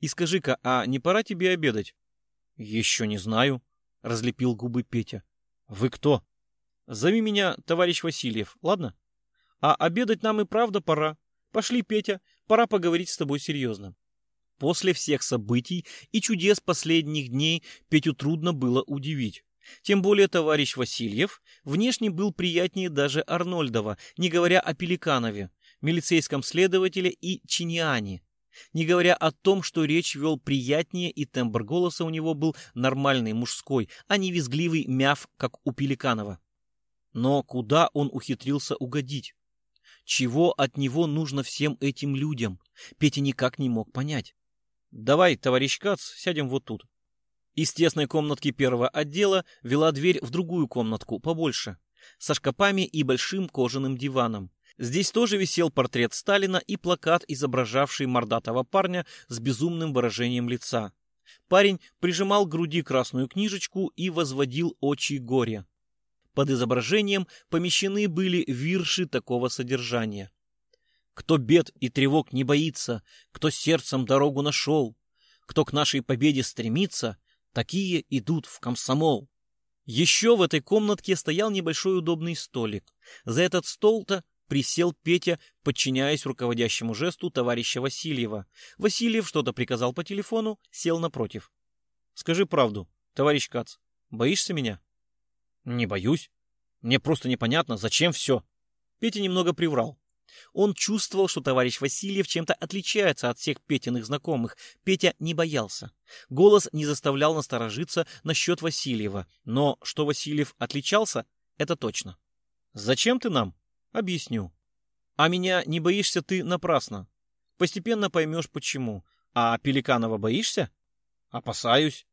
[SPEAKER 1] И скажи-ка, а не пора тебе обедать? Еще не знаю, разлепил губы Петя. Вы кто? Зови меня товарищ Васильев, ладно? А обедать нам и правда пора. Пошли, Петя, пора поговорить с тобой серьезно. После всех событий и чудес последних дней Петю трудно было удивить. Тем более товарищ Васильев внешне был приятнее даже Арнольдова, не говоря о Пеликанове, милицейском следователе и Чиниане. Не говоря о том, что речь вел приятнее и тембр голоса у него был нормальный, мужской, а не визгливый мяв, как у Пеликанова. Но куда он ухитрился угодить? Чего от него нужно всем этим людям? Петя никак не мог понять. «Давай, товарищ Кац, сядем вот тут». Из тесной комнатки первого отдела вела дверь в другую комнатку, побольше, со шкапами и большим кожаным диваном. Здесь тоже висел портрет Сталина и плакат, изображавший мордатого парня с безумным выражением лица. Парень прижимал к груди красную книжечку и возводил очи горе. Под изображением помещены были вирши такого содержания. Кто бед и тревог не боится, кто сердцем дорогу нашел, кто к нашей победе стремится, такие идут в комсомол. Еще в этой комнатке стоял небольшой удобный столик. За этот стол-то присел Петя, подчиняясь руководящему жесту товарища Васильева. Васильев что-то приказал по телефону, сел напротив. «Скажи правду, товарищ Кац, боишься меня?» «Не боюсь. Мне просто непонятно, зачем все?» Петя немного приврал. Он чувствовал, что товарищ Васильев чем-то отличается от всех Петиных знакомых. Петя не боялся. Голос не заставлял насторожиться насчет Васильева. Но что Васильев отличался, это точно. «Зачем ты нам?» «Объясню. А меня не боишься ты напрасно. Постепенно поймешь, почему. А Пеликанова боишься?» «Опасаюсь».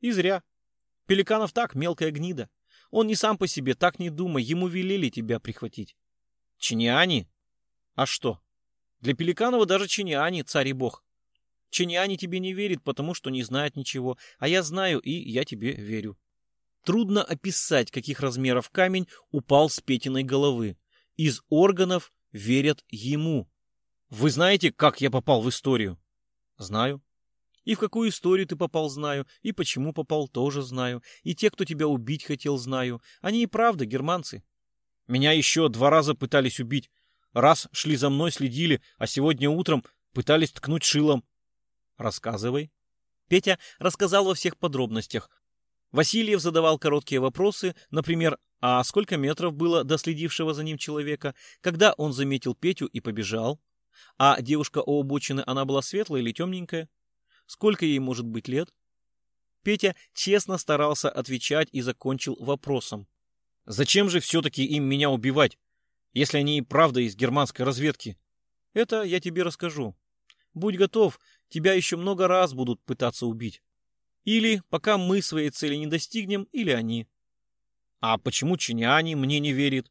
[SPEAKER 1] «И зря. Пеликанов так, мелкая гнида. Он не сам по себе, так не думай, ему велели тебя прихватить». «Чиниани?» А что? Для Пеликанова даже Чиниани царь и бог. Чиниани тебе не верит, потому что не знает ничего, а я знаю, и я тебе верю. Трудно описать, каких размеров камень упал с Петиной головы. Из органов верят ему. Вы знаете, как я попал в историю? Знаю. И в какую историю ты попал, знаю. И почему попал, тоже знаю. И те, кто тебя убить хотел, знаю. Они и правда германцы. Меня еще два раза пытались убить. Раз шли за мной, следили, а сегодня утром пытались ткнуть шилом. Рассказывай. Петя рассказал во всех подробностях. Васильев задавал короткие вопросы, например, а сколько метров было до следившего за ним человека, когда он заметил Петю и побежал? А девушка у обочины, она была светлая или темненькая? Сколько ей может быть лет? Петя честно старался отвечать и закончил вопросом. «Зачем же все-таки им меня убивать? если они и правда из германской разведки. Это я тебе расскажу. Будь готов, тебя еще много раз будут пытаться убить. Или пока мы своей цели не достигнем, или они. А почему Чиняни мне не верит?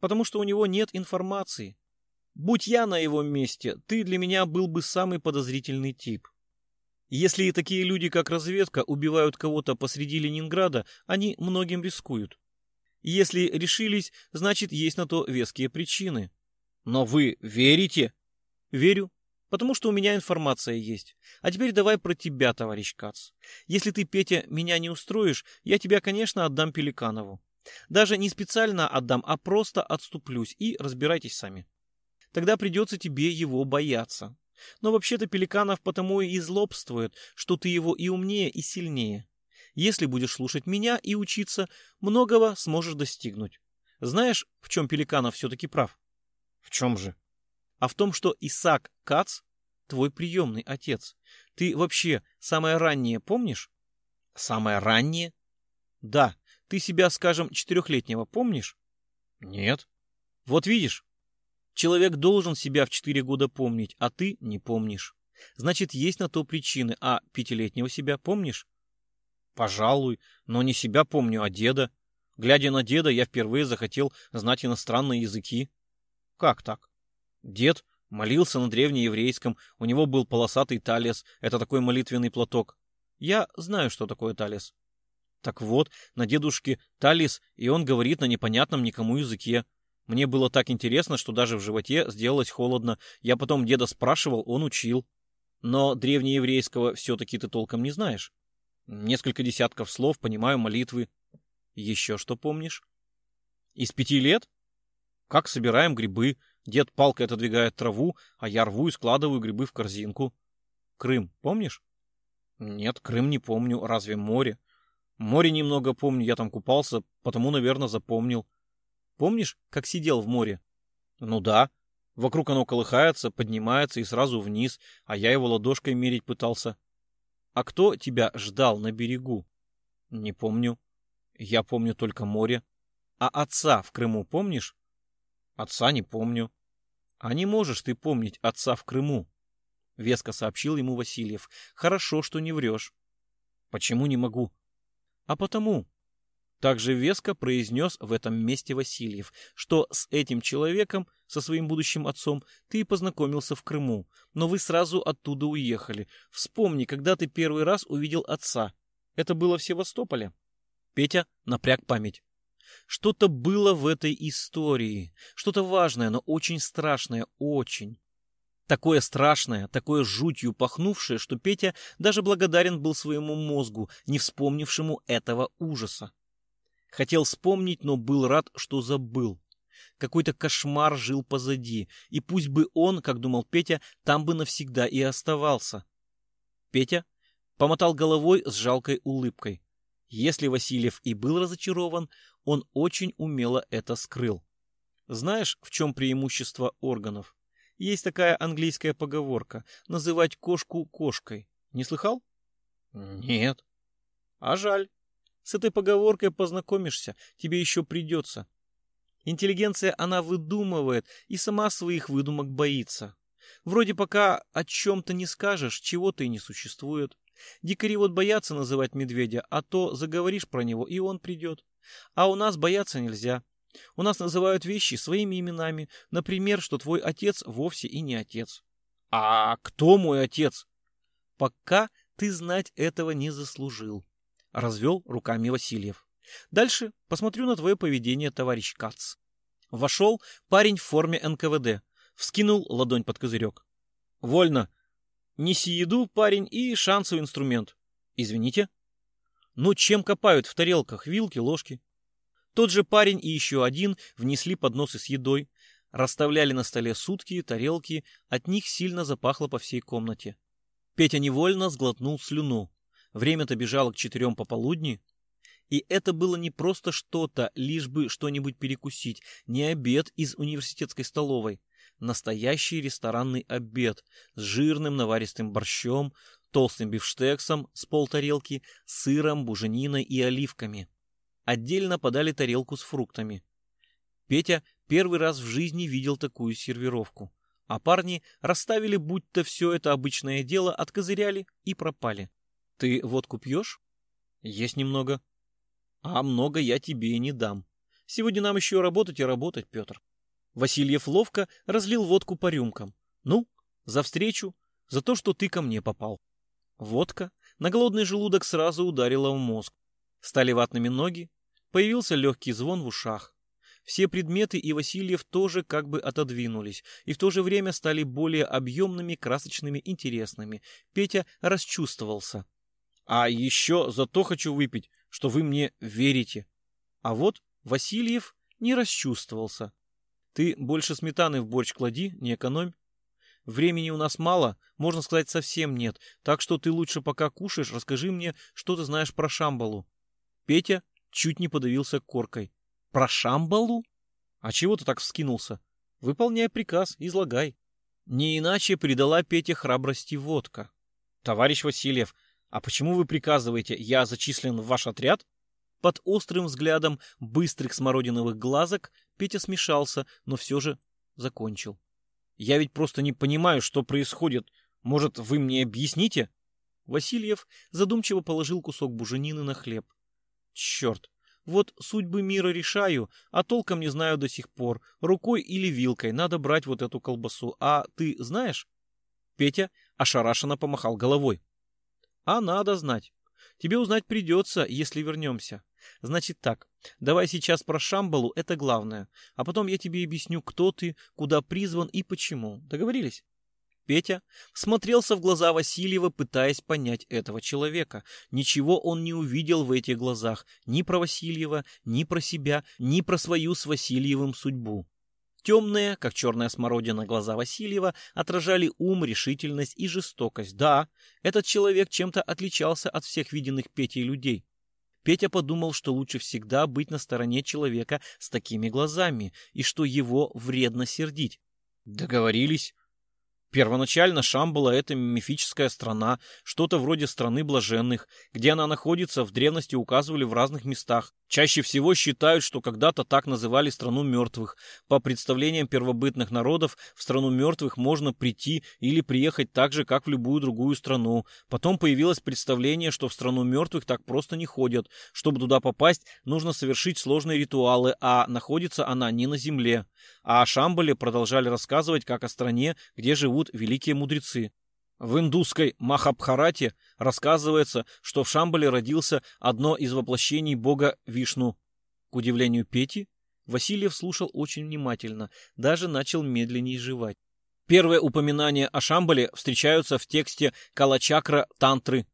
[SPEAKER 1] Потому что у него нет информации. Будь я на его месте, ты для меня был бы самый подозрительный тип. Если и такие люди, как разведка, убивают кого-то посреди Ленинграда, они многим рискуют. Если решились, значит, есть на то веские причины. Но вы верите? Верю, потому что у меня информация есть. А теперь давай про тебя, товарищ Кац. Если ты, Петя, меня не устроишь, я тебя, конечно, отдам Пеликанову. Даже не специально отдам, а просто отступлюсь и разбирайтесь сами. Тогда придется тебе его бояться. Но вообще-то Пеликанов потому и злобствует, что ты его и умнее, и сильнее. Если будешь слушать меня и учиться, многого сможешь достигнуть. Знаешь, в чем Пеликанов все-таки прав? В чем же? А в том, что Исаак Кац — твой приемный отец. Ты вообще самое раннее помнишь? Самое раннее? Да. Ты себя, скажем, четырехлетнего помнишь? Нет. Вот видишь, человек должен себя в четыре года помнить, а ты не помнишь. Значит, есть на то причины, а пятилетнего себя помнишь? Пожалуй, но не себя помню, а деда. Глядя на деда, я впервые захотел знать иностранные языки. Как так? Дед молился на древнееврейском, у него был полосатый талис, это такой молитвенный платок. Я знаю, что такое талис. Так вот, на дедушке талис, и он говорит на непонятном никому языке. Мне было так интересно, что даже в животе сделалось холодно. Я потом деда спрашивал, он учил. Но древнееврейского все-таки ты толком не знаешь. Несколько десятков слов, понимаю молитвы. Еще что помнишь? Из пяти лет?
[SPEAKER 2] Как собираем грибы? Дед палкой отодвигает траву, а я рву и складываю грибы в корзинку. Крым, помнишь? Нет, Крым не помню. Разве море? Море немного помню, я там купался, потому, наверное, запомнил. Помнишь, как сидел в море? Ну да. Вокруг оно колыхается, поднимается и сразу вниз, а я его ладошкой мерить пытался. А кто тебя ждал на берегу? Не помню. Я помню только море. А отца в Крыму помнишь? Отца не помню. А не можешь ты помнить отца в Крыму? Веско сообщил ему Васильев. Хорошо, что не врешь. Почему не могу? А потому, также веско произнес в этом месте Васильев, что с этим человеком, со своим будущим отцом, ты и познакомился в Крыму, но вы сразу оттуда уехали. Вспомни, когда ты первый раз увидел отца. Это было в Севастополе. Петя напряг память. Что-то было в этой истории, что-то важное, но очень страшное, очень. Такое страшное, такое жутью пахнувшее, что Петя даже благодарен был своему мозгу, не вспомнившему этого ужаса. Хотел вспомнить, но был рад, что забыл. Какой-то кошмар жил позади, и пусть бы он, как думал Петя, там бы навсегда и оставался. Петя помотал головой с жалкой улыбкой. Если Васильев и был разочарован, он очень умело это скрыл. Знаешь, в чем преимущество органов? Есть такая английская поговорка — называть кошку кошкой. Не слыхал? Нет. А жаль. С этой поговоркой познакомишься, тебе еще придется. Интеллигенция она выдумывает и сама своих выдумок боится. Вроде пока о чем-то не скажешь, чего-то и не существует. Дикари вот боятся называть медведя, а то заговоришь про него, и он придет. А у нас бояться нельзя. У нас называют вещи своими именами. Например, что твой отец вовсе и не отец. А кто мой отец? Пока ты знать этого не заслужил развел руками Васильев. Дальше посмотрю на твое поведение, товарищ Кац. Вошел парень в форме НКВД, вскинул ладонь под козырек. Вольно. Неси еду, парень, и шансовый инструмент. Извините. Ну, чем копают в тарелках вилки, ложки? Тот же парень и еще один внесли подносы с едой, расставляли на столе сутки, тарелки, от них сильно запахло по всей комнате. Петя невольно сглотнул слюну. Время-то бежало к четырем пополудни. И это было не просто что-то, лишь бы что-нибудь перекусить, не обед из университетской столовой. Настоящий ресторанный обед с жирным наваристым борщом, толстым бифштексом с полтарелки, сыром, бужениной и оливками. Отдельно подали тарелку с фруктами. Петя первый раз в жизни видел такую сервировку. А парни расставили, будто все это обычное дело, откозыряли и пропали. Ты водку пьешь? Есть немного. А много я тебе и не дам. Сегодня нам еще работать и работать, Петр. Васильев ловко разлил водку по рюмкам. Ну, за встречу, за то, что ты ко мне попал. Водка на голодный желудок сразу ударила в мозг. Стали ватными ноги, появился легкий звон в ушах. Все предметы и Васильев тоже как бы отодвинулись, и в то же время стали более объемными, красочными, интересными. Петя расчувствовался. А еще за то хочу выпить, что вы мне верите. А вот Васильев не расчувствовался. Ты больше сметаны в борщ клади, не экономь. Времени у нас мало, можно сказать, совсем нет, так что ты лучше пока кушаешь, расскажи мне, что ты знаешь про Шамбалу. Петя чуть не подавился коркой. Про Шамбалу? А чего ты так вскинулся? Выполняй приказ, излагай. Не иначе придала Пете храбрости водка. Товарищ Васильев, «А почему вы приказываете, я зачислен в ваш отряд?» Под острым взглядом быстрых смородиновых глазок Петя смешался, но все же закончил. «Я ведь просто не понимаю, что происходит. Может, вы мне объясните?» Васильев задумчиво положил кусок буженины на хлеб. «Черт, вот судьбы мира решаю, а толком не знаю до сих пор. Рукой или вилкой надо брать вот эту колбасу. А ты знаешь?» Петя ошарашенно помахал головой. А надо знать. Тебе узнать придется, если вернемся. Значит так, давай сейчас про Шамбалу, это главное. А потом я тебе объясню, кто ты, куда призван и почему. Договорились? Петя смотрелся в глаза Васильева, пытаясь понять этого человека. Ничего он не увидел в этих глазах. Ни про Васильева, ни про себя, ни про свою с Васильевым судьбу.
[SPEAKER 1] Темные, как черная смородина, глаза Васильева отражали ум, решительность и жестокость. Да, этот человек чем-то отличался от всех виденных Петей людей. Петя подумал, что лучше всегда быть на стороне человека с такими глазами, и что его вредно сердить.
[SPEAKER 2] Договорились. Первоначально Шамбала — это мифическая страна, что-то вроде страны блаженных, где она находится, в древности указывали в разных местах. Чаще всего считают, что когда-то так называли страну мертвых. По представлениям первобытных народов, в страну мертвых можно прийти или приехать так же, как в любую другую страну. Потом появилось представление, что в страну мертвых так просто не ходят. Чтобы туда попасть, нужно совершить сложные ритуалы, а находится она не на земле. А о Шамбале продолжали рассказывать как о стране, где живут великие мудрецы. В индусской Махабхарате рассказывается, что в Шамбале родился одно из воплощений бога Вишну.
[SPEAKER 1] К удивлению Пети, Васильев слушал очень внимательно, даже начал медленнее жевать.
[SPEAKER 2] Первые упоминания о Шамбале встречаются в тексте Калачакра Тантры.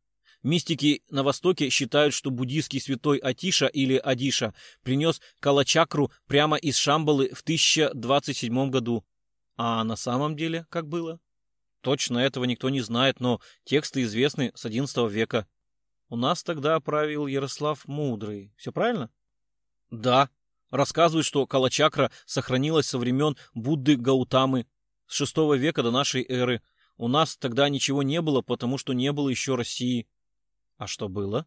[SPEAKER 2] Мистики на Востоке считают, что буддийский святой Атиша или Адиша принес Калачакру прямо из Шамбалы в 1027 году. А на самом деле как было? Точно этого никто не знает, но тексты известны с XI века. У нас тогда правил Ярослав Мудрый. Все правильно? Да. Рассказывают, что Калачакра сохранилась со времен Будды Гаутамы с VI века до нашей эры. У нас тогда ничего не было, потому что не было еще России. А что было?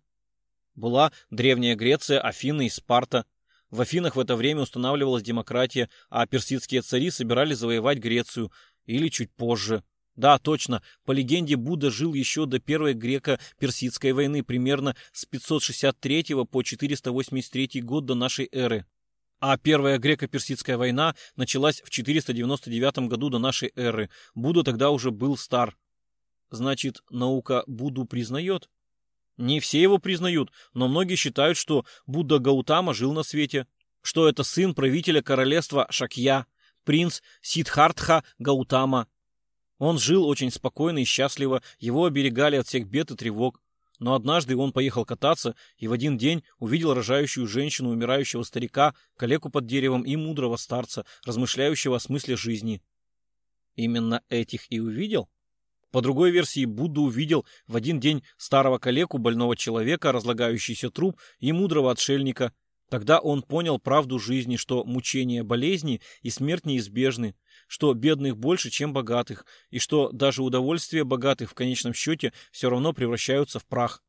[SPEAKER 2] Была Древняя Греция, Афины и Спарта. В Афинах в это время устанавливалась демократия, а персидские цари собирались завоевать Грецию, или чуть позже. Да, точно. По легенде, Будда жил еще до Первой греко-персидской войны, примерно с 563 по 483 год до нашей эры. А Первая греко-персидская война началась в 499 году до нашей эры. Будда тогда уже был стар. Значит, наука Будду признает? Не все его признают, но многие считают, что Будда Гаутама жил на свете, что это сын правителя королевства Шакья, принц Сидхартха Гаутама, он жил очень спокойно и счастливо, его оберегали от всех бед и тревог. Но однажды он поехал кататься и в один день увидел рожающую женщину, умирающего старика, калеку под деревом и мудрого старца, размышляющего о смысле жизни. Именно этих и увидел? По другой версии, Будда увидел в один день старого калеку, больного человека, разлагающийся труп и мудрого отшельника. Тогда он понял правду жизни, что мучения болезни и смерть неизбежны, что бедных больше, чем богатых, и что даже удовольствия богатых в конечном счете все равно превращаются в прах.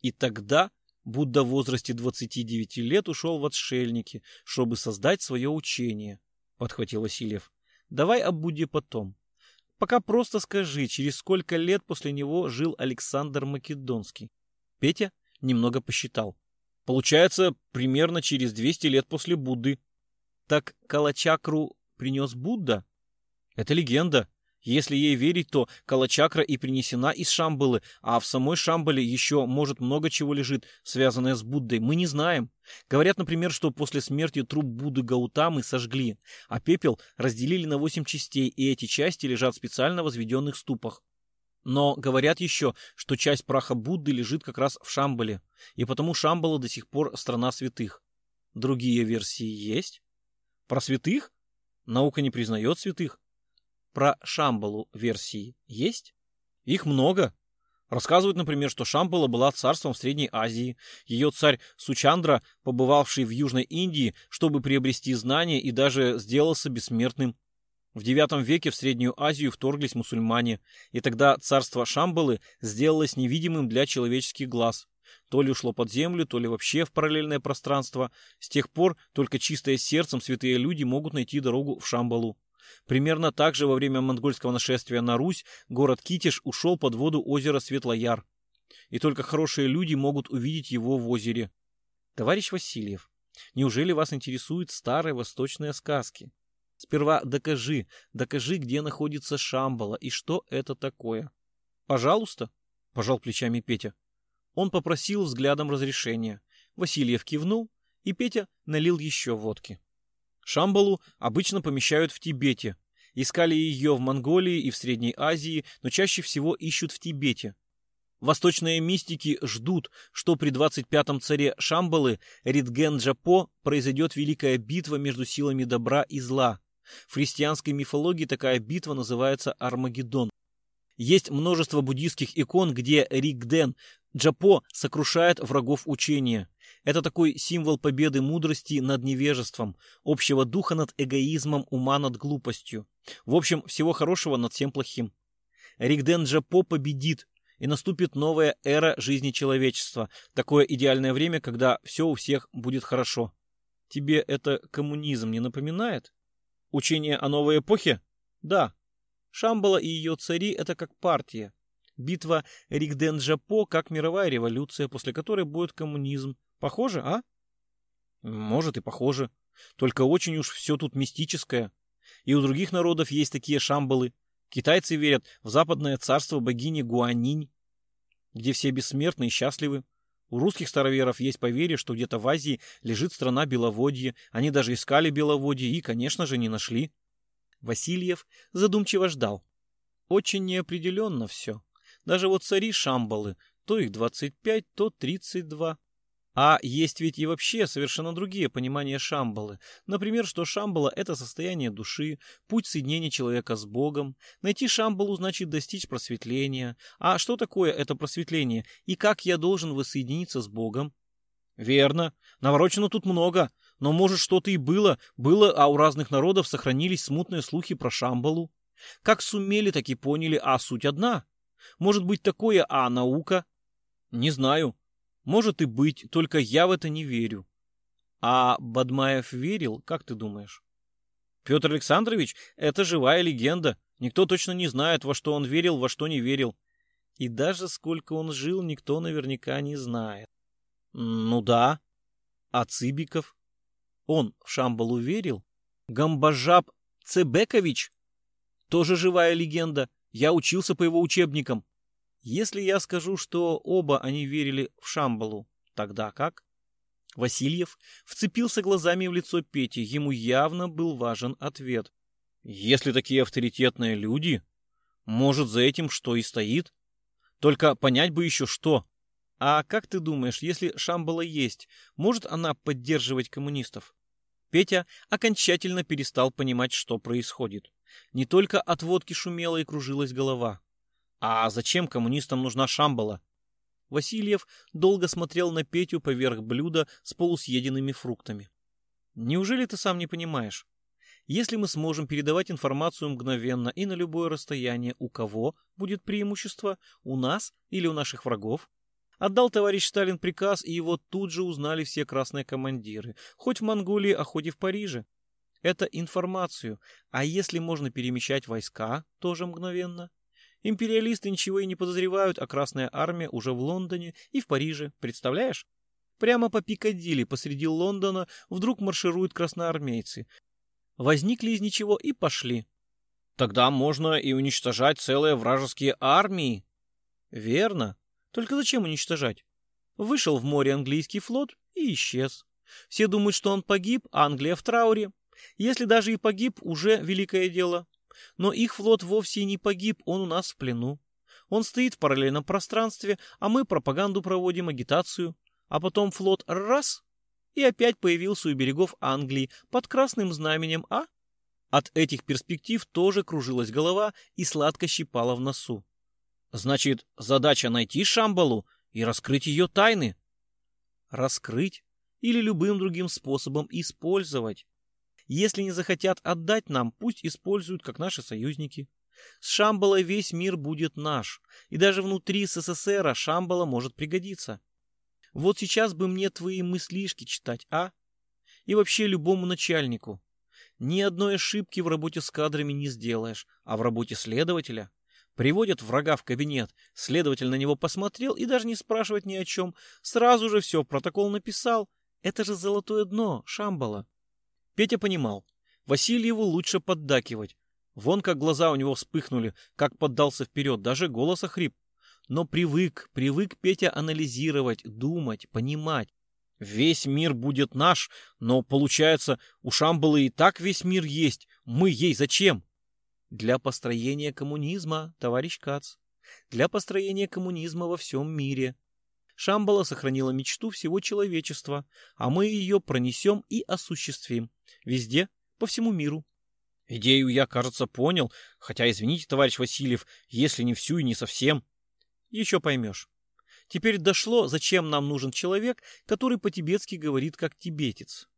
[SPEAKER 2] И тогда Будда в возрасте 29 лет ушел в отшельники, чтобы создать свое учение, — подхватил Васильев. Давай о Будде потом. Пока просто скажи, через сколько лет после него жил Александр Македонский. Петя немного посчитал. Получается, примерно через 200 лет после Будды. Так Калачакру принес Будда? Это легенда. Если ей верить, то Калачакра и принесена из Шамбалы, а в самой Шамбале еще, может, много чего лежит, связанное с Буддой. Мы не знаем. Говорят, например, что после смерти труп Будды Гаутамы сожгли, а пепел разделили на восемь частей, и эти части лежат в специально возведенных ступах. Но говорят еще, что часть праха Будды лежит как раз в Шамбале, и потому Шамбала до сих пор страна святых. Другие версии есть? Про святых? Наука не признает святых. Про Шамбалу версии есть? Их много. Рассказывают, например, что Шамбала была царством в Средней Азии. Ее царь Сучандра, побывавший в Южной Индии, чтобы приобрести знания и даже сделался бессмертным. В IX веке в Среднюю Азию вторглись мусульмане, и тогда царство Шамбалы сделалось невидимым для человеческих глаз. То ли ушло под землю, то ли вообще в параллельное пространство. С тех пор только чистые сердцем святые люди могут найти дорогу в Шамбалу. Примерно так же во время монгольского нашествия на Русь город Китиш ушел под воду озера Светлояр. И только хорошие люди могут увидеть его в озере. Товарищ Васильев, неужели вас интересуют старые восточные сказки? Сперва докажи, докажи, где находится Шамбала и что это такое. Пожалуйста, пожал плечами Петя. Он попросил взглядом разрешения. Васильев кивнул, и Петя налил еще водки. Шамбалу обычно помещают в Тибете. Искали ее в Монголии и в Средней Азии, но чаще всего ищут в Тибете. Восточные мистики ждут, что при 25-м царе Шамбалы Ридген Джапо произойдет великая битва между силами добра и зла.
[SPEAKER 1] В христианской мифологии такая битва называется Армагеддон. Есть множество буддийских икон, где Ригден, Джапо сокрушает врагов учения. Это такой символ победы мудрости над невежеством, общего духа над эгоизмом, ума над глупостью. В общем, всего хорошего над всем плохим. Ригден Джапо победит, и наступит новая эра жизни человечества, такое идеальное время, когда все у всех будет хорошо. Тебе это коммунизм не напоминает? Учение о новой эпохе? Да. Шамбала и ее цари — это как партия. Битва Ригден-Джапо как мировая революция, после которой будет коммунизм. Похоже, а? Может и похоже. Только очень уж все тут мистическое. И у других народов есть такие шамбалы. Китайцы верят в западное царство богини Гуанинь, где все бессмертны и счастливы. У русских староверов есть поверье, что где-то в Азии лежит страна Беловодье. Они даже искали Беловодье и, конечно же, не нашли. Васильев задумчиво ждал. Очень неопределенно все. Даже вот цари Шамбалы, то их 25, то 32. А есть ведь и вообще совершенно другие понимания Шамбалы. Например, что Шамбала – это состояние души, путь соединения человека с Богом. Найти Шамбалу значит достичь просветления. А что такое это просветление? И как я должен воссоединиться с Богом? Верно. Наворочено тут много. Но может что-то и было. Было, а у разных народов сохранились смутные слухи про Шамбалу. Как сумели, так и поняли, а суть одна. Может быть такое, а наука? Не знаю. Может и быть, только я в это не верю. А Бадмаев верил, как ты думаешь? Петр Александрович — это живая легенда. Никто точно не знает, во что он верил, во что не верил. И даже сколько он жил, никто наверняка не знает. Ну да. А Цыбиков? Он в Шамбалу верил? Гамбажаб Цебекович? Тоже живая легенда. Я учился по его учебникам. Если я скажу, что оба они верили в Шамбалу, тогда как? Васильев вцепился глазами в лицо Пети. Ему явно был важен ответ. Если такие авторитетные люди, может, за этим что и стоит? Только понять бы еще что. А как ты думаешь, если Шамбала есть, может она поддерживать коммунистов? Петя окончательно перестал понимать, что происходит. Не только от водки шумела и кружилась голова. А зачем коммунистам нужна Шамбала? Васильев долго смотрел на Петю поверх блюда с полусъеденными фруктами. Неужели ты сам не понимаешь? Если мы сможем передавать информацию мгновенно и на любое расстояние, у кого будет преимущество? У нас или у наших врагов? Отдал товарищ Сталин приказ, и его тут же узнали все красные командиры, хоть в Монголии, а хоть и в Париже. Это информацию. А если можно перемещать войска, тоже мгновенно? Империалисты ничего и не подозревают, а Красная Армия уже в Лондоне и в Париже. Представляешь? Прямо по Пикадилли посреди Лондона вдруг маршируют красноармейцы. Возникли из ничего и пошли. Тогда можно и уничтожать целые вражеские армии. Верно. Только зачем уничтожать? Вышел в море английский флот и исчез. Все думают, что он погиб, а Англия в трауре. Если даже и погиб, уже великое дело. Но их флот вовсе не погиб, он у нас в плену. Он стоит в параллельном пространстве, а мы пропаганду проводим, агитацию. А потом флот раз и опять появился у берегов Англии под красным знаменем, а? От этих перспектив тоже кружилась голова и сладко щипала в носу. Значит, задача найти Шамбалу и раскрыть ее тайны. Раскрыть или любым другим способом использовать. Если не захотят отдать нам, пусть используют как наши союзники. С Шамбалой весь мир будет наш, и даже внутри СССР Шамбала может пригодиться. Вот сейчас бы мне твои мыслишки читать, а? И вообще любому начальнику. Ни одной ошибки в работе с кадрами не сделаешь, а в работе следователя Приводят врага в кабинет, следователь на него посмотрел и даже не спрашивать ни о чем, сразу же все, протокол написал. Это же золотое дно, Шамбала. Петя понимал, Васильеву лучше поддакивать. Вон как глаза у него вспыхнули, как поддался вперед, даже голос охрип. Но привык, привык Петя анализировать, думать, понимать. Весь мир будет наш, но получается, у Шамбалы и так весь мир есть. Мы ей зачем? Для построения коммунизма, товарищ Кац. Для построения коммунизма во всем мире. Шамбала сохранила мечту всего человечества, а мы ее пронесем и осуществим. Везде, по всему миру.
[SPEAKER 2] Идею я, кажется, понял, хотя, извините, товарищ Васильев, если не всю и не совсем.
[SPEAKER 1] Еще поймешь. Теперь дошло, зачем нам нужен человек, который по-тибетски говорит как тибетец.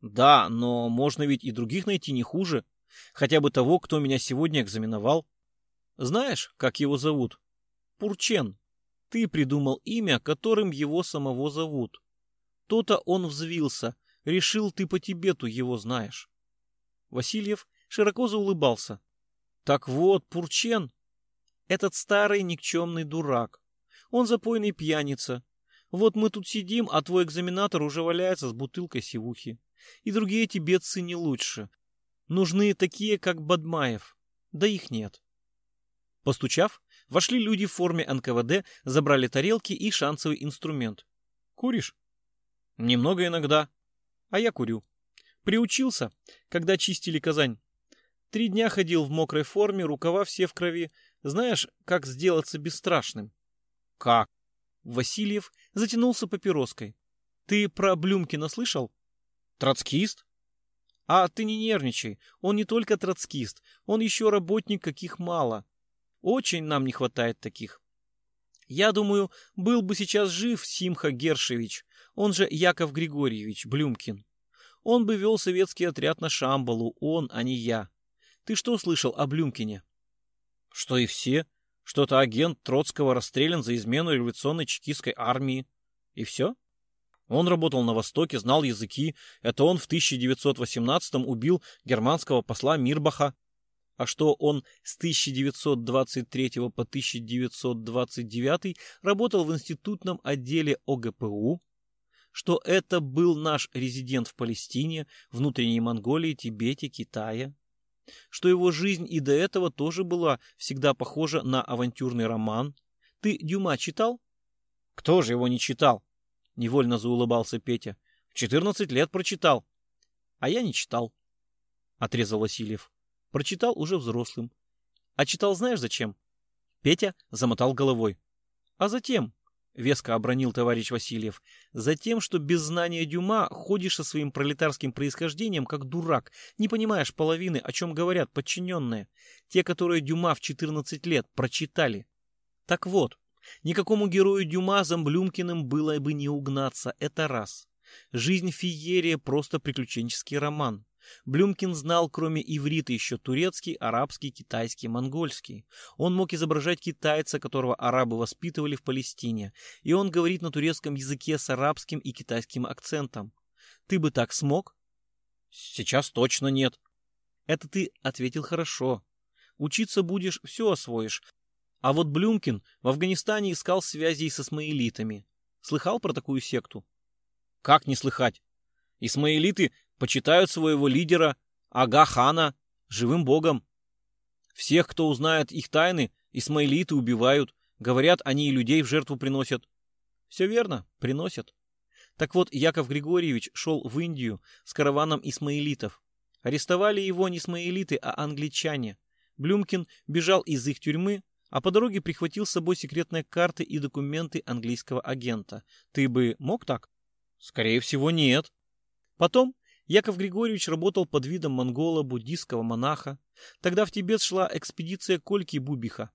[SPEAKER 2] Да, но можно ведь и других найти не хуже. Хотя бы того, кто меня сегодня экзаменовал.
[SPEAKER 1] Знаешь, как его зовут? Пурчен. Ты придумал имя, которым его самого зовут. То-то он взвился. Решил, ты по Тибету его знаешь. Васильев широко заулыбался. Так вот, Пурчен, этот старый никчемный дурак. Он запойный пьяница. Вот мы тут сидим, а твой экзаменатор уже валяется с бутылкой сивухи. И другие тибетцы не лучше. Нужны такие, как Бадмаев. Да их нет. Постучав, вошли люди в форме НКВД, забрали тарелки и шансовый инструмент. Куришь?
[SPEAKER 2] Немного иногда.
[SPEAKER 1] А я курю. Приучился, когда чистили Казань. Три дня ходил в мокрой форме, рукава все в крови. Знаешь, как сделаться бесстрашным?
[SPEAKER 2] Как?
[SPEAKER 1] Васильев затянулся папироской. Ты про Блюмкина слышал?
[SPEAKER 2] Троцкист?
[SPEAKER 1] А ты не нервничай. Он не только троцкист, он еще работник, каких мало. Очень нам не хватает таких. Я думаю, был бы сейчас жив Симха Гершевич, он же Яков Григорьевич Блюмкин. Он бы вел советский отряд на Шамбалу, он, а не я. Ты что слышал о Блюмкине?
[SPEAKER 2] Что и все. Что-то агент Троцкого расстрелян за измену революционной чекистской армии. И все? Он работал на Востоке, знал языки. Это он в 1918-м убил германского посла Мирбаха.
[SPEAKER 1] А что он с 1923 по 1929 работал в институтном отделе ОГПУ, что это был наш резидент в Палестине, внутренней Монголии, Тибете, Китае, что его жизнь и до этого тоже была всегда похожа на авантюрный роман. Ты Дюма читал?
[SPEAKER 2] Кто же его не читал?
[SPEAKER 1] Невольно заулыбался Петя. В 14 лет прочитал. А я не читал. Отрезал Васильев. Прочитал уже взрослым. А читал знаешь зачем? Петя замотал головой. А затем, — веско обронил товарищ Васильев. «Затем, что без знания Дюма ходишь со своим пролетарским происхождением как дурак, не понимаешь половины, о чем говорят подчиненные, те, которые Дюма в 14 лет прочитали. Так вот, никакому герою Дюма за Блюмкиным было бы не угнаться, это раз. Жизнь Фиерия просто приключенческий роман. Блюмкин знал, кроме иврита, еще турецкий, арабский, китайский, монгольский. Он мог изображать китайца, которого арабы воспитывали в Палестине, и он говорит на турецком языке с арабским и китайским акцентом. Ты бы так смог?
[SPEAKER 2] Сейчас точно нет.
[SPEAKER 1] Это ты ответил хорошо. Учиться будешь, все освоишь. А вот Блюмкин в Афганистане искал связей с исмаилитами. Слыхал про такую секту?
[SPEAKER 2] Как не слыхать? Исмаилиты почитают своего лидера Ага-хана живым богом. Всех, кто узнает их тайны, исмаилиты убивают. Говорят, они и людей в жертву приносят.
[SPEAKER 1] Все верно, приносят. Так вот, Яков Григорьевич шел в Индию с караваном исмаилитов. Арестовали его не исмаилиты, а англичане. Блюмкин бежал из их тюрьмы, а по дороге прихватил с собой секретные карты и документы английского агента. Ты бы мог так?
[SPEAKER 2] Скорее всего, нет.
[SPEAKER 1] Потом Яков Григорьевич работал под видом монгола, буддийского монаха. Тогда в Тибет шла экспедиция Кольки Бубиха.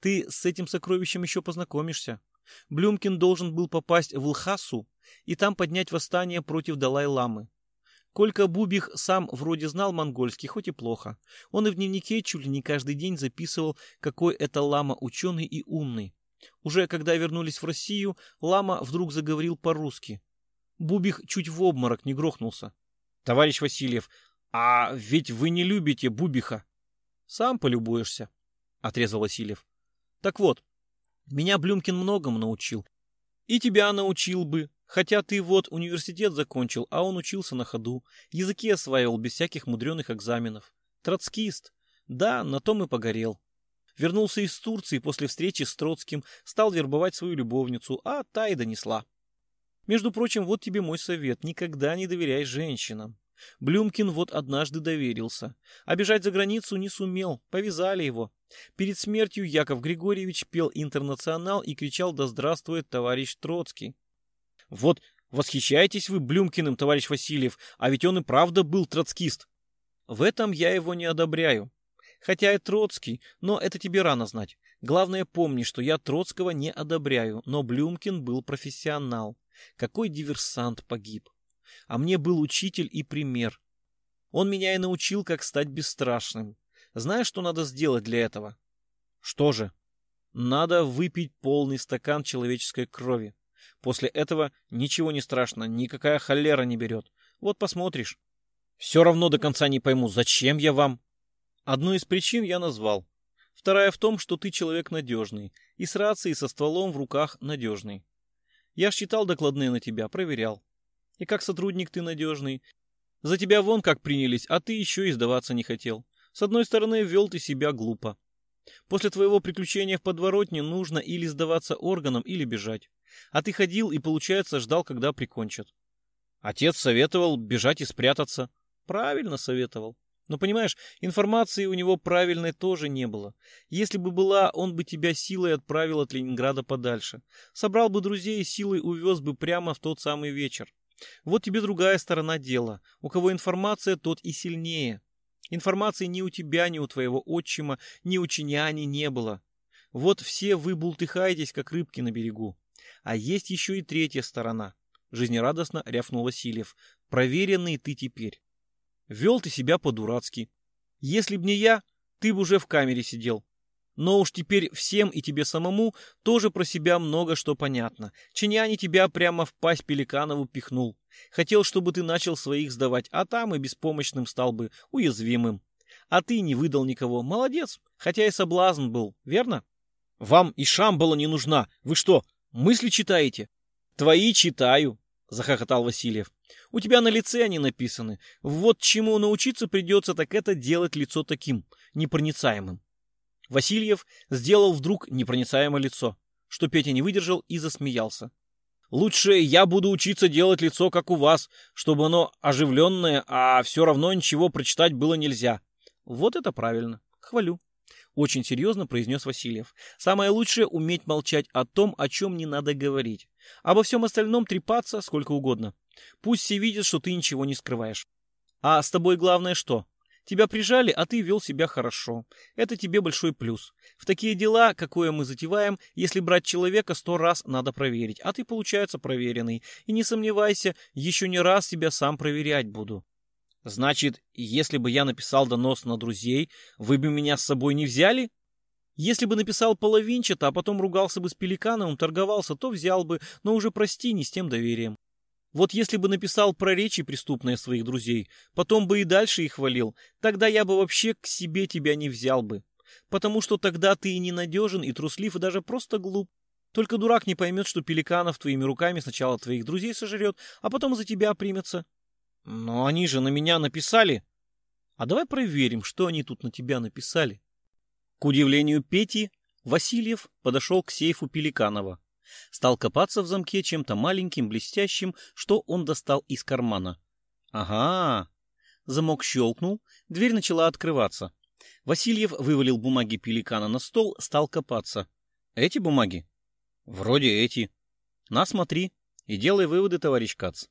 [SPEAKER 1] Ты с этим сокровищем еще познакомишься. Блюмкин должен был попасть в Лхасу и там поднять восстание против Далай-ламы. Колька Бубих сам вроде знал монгольский, хоть и плохо. Он и в дневнике чуть ли не каждый день записывал, какой это лама ученый и умный. Уже когда вернулись в Россию, лама вдруг заговорил по-русски. Бубих чуть в обморок не грохнулся.
[SPEAKER 2] Товарищ Васильев, а ведь вы не любите Бубиха.
[SPEAKER 1] Сам полюбуешься, отрезал Васильев. Так вот, меня Блюмкин многому научил. И тебя научил бы, хотя ты вот университет закончил, а он учился на ходу, языки осваивал без всяких мудреных экзаменов. Троцкист. Да, на том и погорел. Вернулся из Турции после встречи с Троцким, стал вербовать свою любовницу, а та и донесла. Между прочим, вот тебе мой совет. Никогда не доверяй женщинам. Блюмкин вот однажды доверился. А бежать за границу не сумел. Повязали его. Перед смертью Яков Григорьевич пел «Интернационал» и кричал «Да здравствует товарищ Троцкий».
[SPEAKER 2] Вот восхищаетесь вы Блюмкиным, товарищ Васильев, а ведь он и правда был троцкист.
[SPEAKER 1] В этом я его не одобряю. Хотя и Троцкий, но это тебе рано знать. Главное помни, что я Троцкого не одобряю, но Блюмкин был профессионал. Какой диверсант погиб. А мне был учитель и пример. Он меня и научил, как стать бесстрашным. Знаешь, что надо сделать для этого?
[SPEAKER 2] Что же?
[SPEAKER 1] Надо выпить полный стакан человеческой крови. После этого ничего не страшно, никакая холера не берет. Вот посмотришь.
[SPEAKER 2] Все равно до конца не пойму, зачем я вам?
[SPEAKER 1] Одну из причин я назвал. Вторая в том, что ты человек надежный. И с рацией, со стволом в руках надежный. Я считал докладные на тебя, проверял. И как сотрудник ты надежный. За тебя вон как принялись, а ты еще и сдаваться не хотел. С одной стороны, вел ты себя глупо. После твоего приключения в подворотне нужно или сдаваться органам, или бежать. А ты ходил и, получается, ждал, когда прикончат.
[SPEAKER 2] Отец советовал бежать и спрятаться.
[SPEAKER 1] Правильно советовал. Но понимаешь, информации у него правильной тоже не было. Если бы была, он бы тебя силой отправил от Ленинграда подальше. Собрал бы друзей и силой увез бы прямо в тот самый вечер. Вот тебе другая сторона дела. У кого информация, тот и сильнее. Информации ни у тебя, ни у твоего отчима, ни у чиняни не было. Вот все вы бултыхаетесь, как рыбки на берегу. А есть еще и третья сторона. Жизнерадостно рявкнул Васильев. Проверенный ты теперь. Вел ты себя по-дурацки. Если б не я, ты бы уже в камере сидел. Но уж теперь всем и тебе самому тоже про себя много что понятно. Чиняни тебя прямо в пасть Пеликанову пихнул. Хотел, чтобы ты начал своих сдавать, а там и беспомощным стал бы, уязвимым. А ты не выдал никого. Молодец, хотя и соблазн был, верно?
[SPEAKER 2] Вам и Шамбала не нужна. Вы что, мысли читаете?
[SPEAKER 1] Твои читаю, захохотал Васильев. У тебя на лице они написаны. Вот чему научиться придется, так это делать лицо таким, непроницаемым. Васильев сделал вдруг непроницаемое лицо, что Петя не выдержал и засмеялся.
[SPEAKER 2] Лучше я буду учиться делать лицо, как у вас, чтобы оно оживленное, а все равно ничего прочитать было нельзя.
[SPEAKER 1] Вот это правильно. Хвалю. Очень серьезно произнес Васильев. Самое лучшее уметь молчать о том, о чем не надо говорить. Обо всем остальном трепаться сколько угодно. Пусть все видят, что ты ничего не скрываешь. А с тобой главное что? Тебя прижали, а ты вел себя хорошо. Это тебе большой плюс. В такие дела, какое мы затеваем, если брать человека, сто раз надо проверить. А ты, получается, проверенный. И не сомневайся, еще не раз тебя сам проверять буду.
[SPEAKER 2] Значит, если бы я написал донос на друзей, вы бы меня с собой не взяли?
[SPEAKER 1] Если бы написал половинчато, а потом ругался бы с Пеликановым, торговался, то взял бы, но уже прости, не с тем доверием. Вот если бы написал про речи преступные своих друзей, потом бы и дальше их хвалил, тогда я бы вообще к себе тебя не взял бы. Потому что тогда ты и ненадежен, и труслив, и даже просто глуп. Только дурак не поймет, что Пеликанов твоими руками сначала твоих друзей сожрет, а потом за тебя примется.
[SPEAKER 2] Но они же на меня написали.
[SPEAKER 1] А давай проверим, что они тут на тебя написали. К удивлению Пети, Васильев подошел к сейфу Пеликанова. Стал копаться в замке чем-то маленьким, блестящим, что он достал из кармана. Ага. Замок щелкнул, дверь начала открываться. Васильев вывалил бумаги пеликана на стол, стал копаться. Эти бумаги?
[SPEAKER 2] Вроде эти.
[SPEAKER 1] На, смотри и делай выводы, товарищ Кац.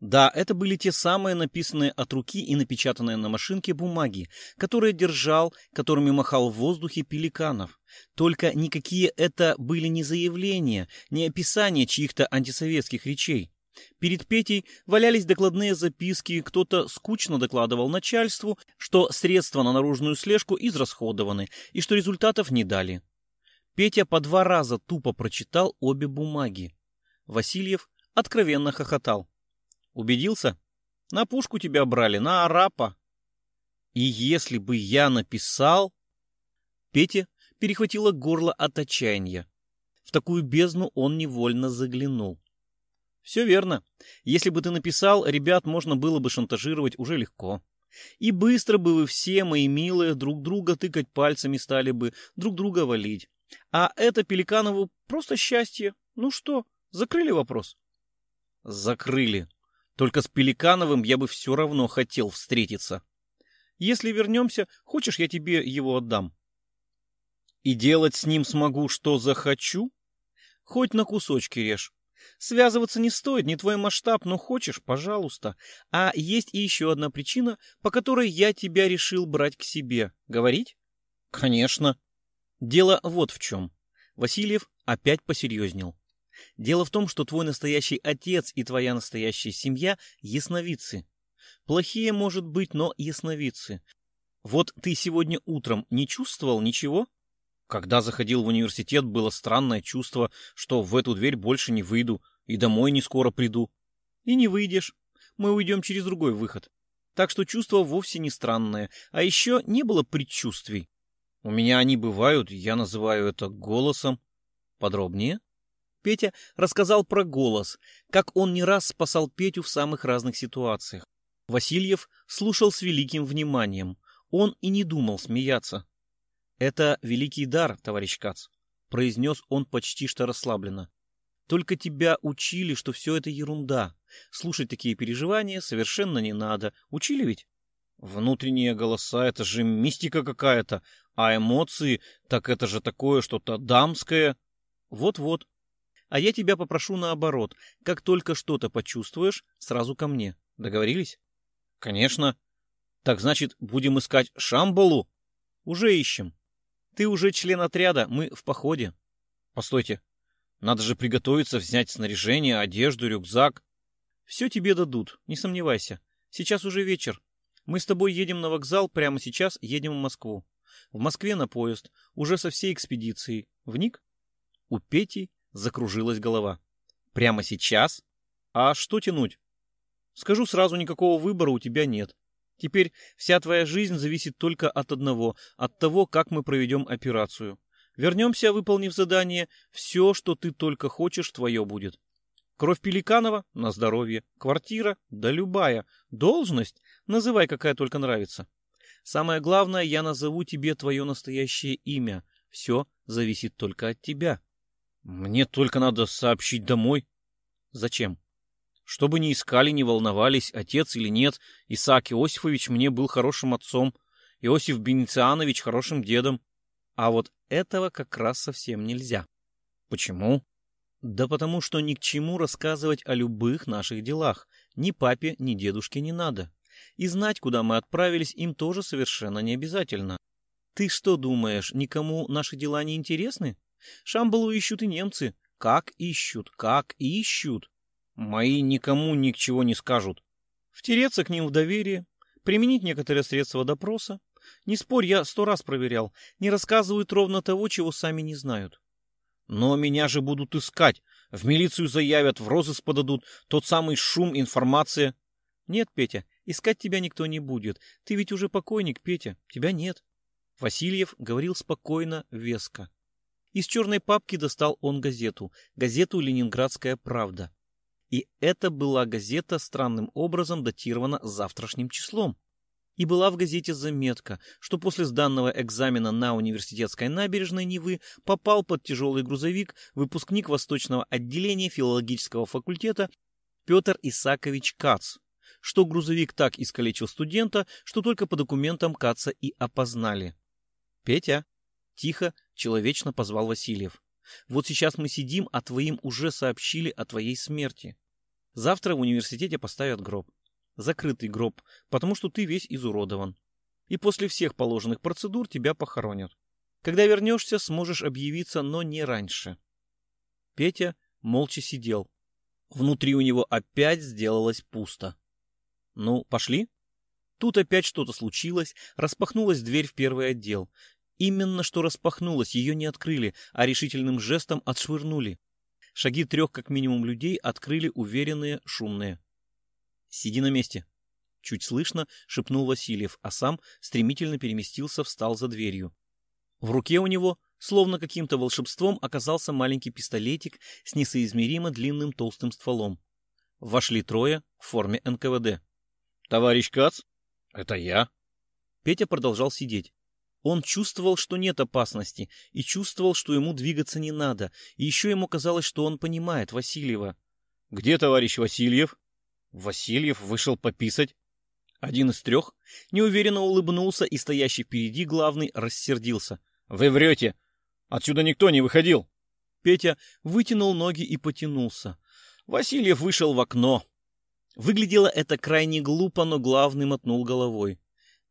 [SPEAKER 1] Да, это были те самые написанные от руки и напечатанные на машинке бумаги, которые держал, которыми махал в воздухе Пеликанов. Только никакие это были не заявления, не описания чьих-то антисоветских речей. Перед Петей валялись докладные записки, кто-то скучно докладывал начальству, что средства на наружную слежку израсходованы и что результатов не дали. Петя по два раза тупо прочитал обе бумаги. Васильев откровенно хохотал. Убедился? На пушку тебя брали, на арапа. И если бы я написал... Петя перехватило горло от отчаяния. В такую бездну он невольно заглянул. Все верно. Если бы ты написал, ребят можно было бы шантажировать уже легко. И быстро бы вы все, мои милые, друг друга тыкать пальцами стали бы, друг друга валить. А это Пеликанову просто счастье. Ну что, закрыли вопрос?
[SPEAKER 2] Закрыли, только с Пеликановым я бы все равно хотел встретиться.
[SPEAKER 1] Если вернемся, хочешь, я тебе его отдам?
[SPEAKER 2] И делать с ним смогу, что захочу?
[SPEAKER 1] Хоть на кусочки режь. Связываться не стоит, не твой масштаб, но хочешь, пожалуйста. А есть и еще одна причина, по которой я тебя решил брать к себе. Говорить?
[SPEAKER 2] Конечно.
[SPEAKER 1] Дело вот в чем. Васильев опять посерьезнел. Дело в том, что твой настоящий отец и твоя настоящая семья — ясновидцы. Плохие, может быть, но ясновидцы. Вот ты сегодня утром не чувствовал ничего?
[SPEAKER 2] Когда заходил в университет, было странное чувство, что в эту дверь больше не выйду и домой не скоро приду.
[SPEAKER 1] И не выйдешь. Мы уйдем через другой выход. Так что чувство вовсе не странное. А еще не было предчувствий.
[SPEAKER 2] У меня они бывают, я называю это голосом. Подробнее?
[SPEAKER 1] Петя рассказал про голос, как он не раз спасал Петю в самых разных ситуациях. Васильев слушал с великим вниманием. Он и не думал смеяться. «Это великий дар, товарищ Кац», — произнес он почти что расслабленно. «Только тебя учили, что все это ерунда. Слушать такие переживания совершенно не надо. Учили ведь?»
[SPEAKER 2] «Внутренние голоса — это же мистика какая-то, а эмоции — так это же такое что-то дамское».
[SPEAKER 1] «Вот-вот. А я тебя попрошу наоборот. Как только что-то почувствуешь, сразу ко мне. Договорились?»
[SPEAKER 2] «Конечно. Так значит, будем искать Шамбалу?»
[SPEAKER 1] «Уже ищем. Ты уже член отряда, мы в походе.
[SPEAKER 2] Постойте, надо же приготовиться, взять снаряжение, одежду, рюкзак.
[SPEAKER 1] Все тебе дадут, не сомневайся. Сейчас уже вечер. Мы с тобой едем на вокзал, прямо сейчас едем в Москву. В Москве на поезд, уже со всей экспедицией. Вник? У Пети закружилась голова. Прямо сейчас? А что тянуть? Скажу сразу, никакого выбора у тебя нет. Теперь вся твоя жизнь зависит только от одного, от того, как мы проведем операцию. Вернемся, выполнив задание, все, что ты только хочешь, твое будет. Кровь Пеликанова — на здоровье. Квартира — да любая. Должность — называй, какая только нравится. Самое главное, я назову тебе твое настоящее имя. Все зависит только от тебя.
[SPEAKER 2] Мне только надо сообщить домой.
[SPEAKER 1] Зачем?
[SPEAKER 2] Чтобы не искали, не волновались, отец или нет, Исаак Иосифович мне был хорошим отцом, Иосиф Бенецианович хорошим дедом.
[SPEAKER 1] А вот этого как раз совсем нельзя.
[SPEAKER 2] Почему?
[SPEAKER 1] Да потому что ни к чему рассказывать о любых наших делах. Ни папе, ни дедушке не надо. И знать, куда мы отправились, им тоже совершенно не обязательно. Ты что думаешь, никому наши дела не интересны? Шамбалу ищут и немцы. Как ищут, как ищут.
[SPEAKER 2] Мои никому ни к чего не скажут.
[SPEAKER 1] Втереться к ним в доверие, применить некоторые средства допроса. Не спорь, я сто раз проверял. Не рассказывают ровно того, чего сами не знают.
[SPEAKER 2] Но меня же будут искать. В милицию заявят, в розыск подадут. Тот самый шум, информация.
[SPEAKER 1] Нет, Петя, искать тебя никто не будет. Ты ведь уже покойник, Петя. Тебя нет. Васильев говорил спокойно, веско. Из черной папки достал он газету. Газету «Ленинградская правда». И это была газета странным образом датирована завтрашним числом. И была в газете заметка, что после сданного экзамена на университетской набережной Невы попал под тяжелый грузовик выпускник Восточного отделения филологического факультета Петр Исакович Кац, что грузовик так искалечил студента, что только по документам Каца и опознали. «Петя!» — тихо, человечно позвал Васильев. «Вот сейчас мы сидим, а твоим уже сообщили о твоей смерти. Завтра в университете поставят гроб. Закрытый гроб, потому что ты весь изуродован. И после всех положенных процедур тебя похоронят. Когда вернешься, сможешь объявиться, но не раньше. Петя молча сидел. Внутри у него опять сделалось пусто. Ну, пошли? Тут опять что-то случилось, распахнулась дверь в первый отдел. Именно что распахнулась, ее не открыли, а решительным жестом отшвырнули. Шаги трех как минимум людей открыли уверенные, шумные. «Сиди на месте!» Чуть слышно шепнул Васильев, а сам стремительно переместился, встал за дверью. В руке у него, словно каким-то волшебством, оказался маленький пистолетик с несоизмеримо длинным толстым стволом. Вошли трое в форме НКВД.
[SPEAKER 2] «Товарищ Кац?» «Это я».
[SPEAKER 1] Петя продолжал сидеть. Он чувствовал, что нет опасности, и чувствовал, что ему двигаться не надо, и еще ему казалось, что он понимает Васильева.
[SPEAKER 2] «Где товарищ Васильев?»
[SPEAKER 1] Васильев вышел пописать. Один из трех неуверенно улыбнулся, и стоящий впереди главный рассердился.
[SPEAKER 2] «Вы врете! Отсюда никто не выходил!»
[SPEAKER 1] Петя вытянул ноги и потянулся. Васильев вышел в окно. Выглядело это крайне глупо, но главный мотнул головой.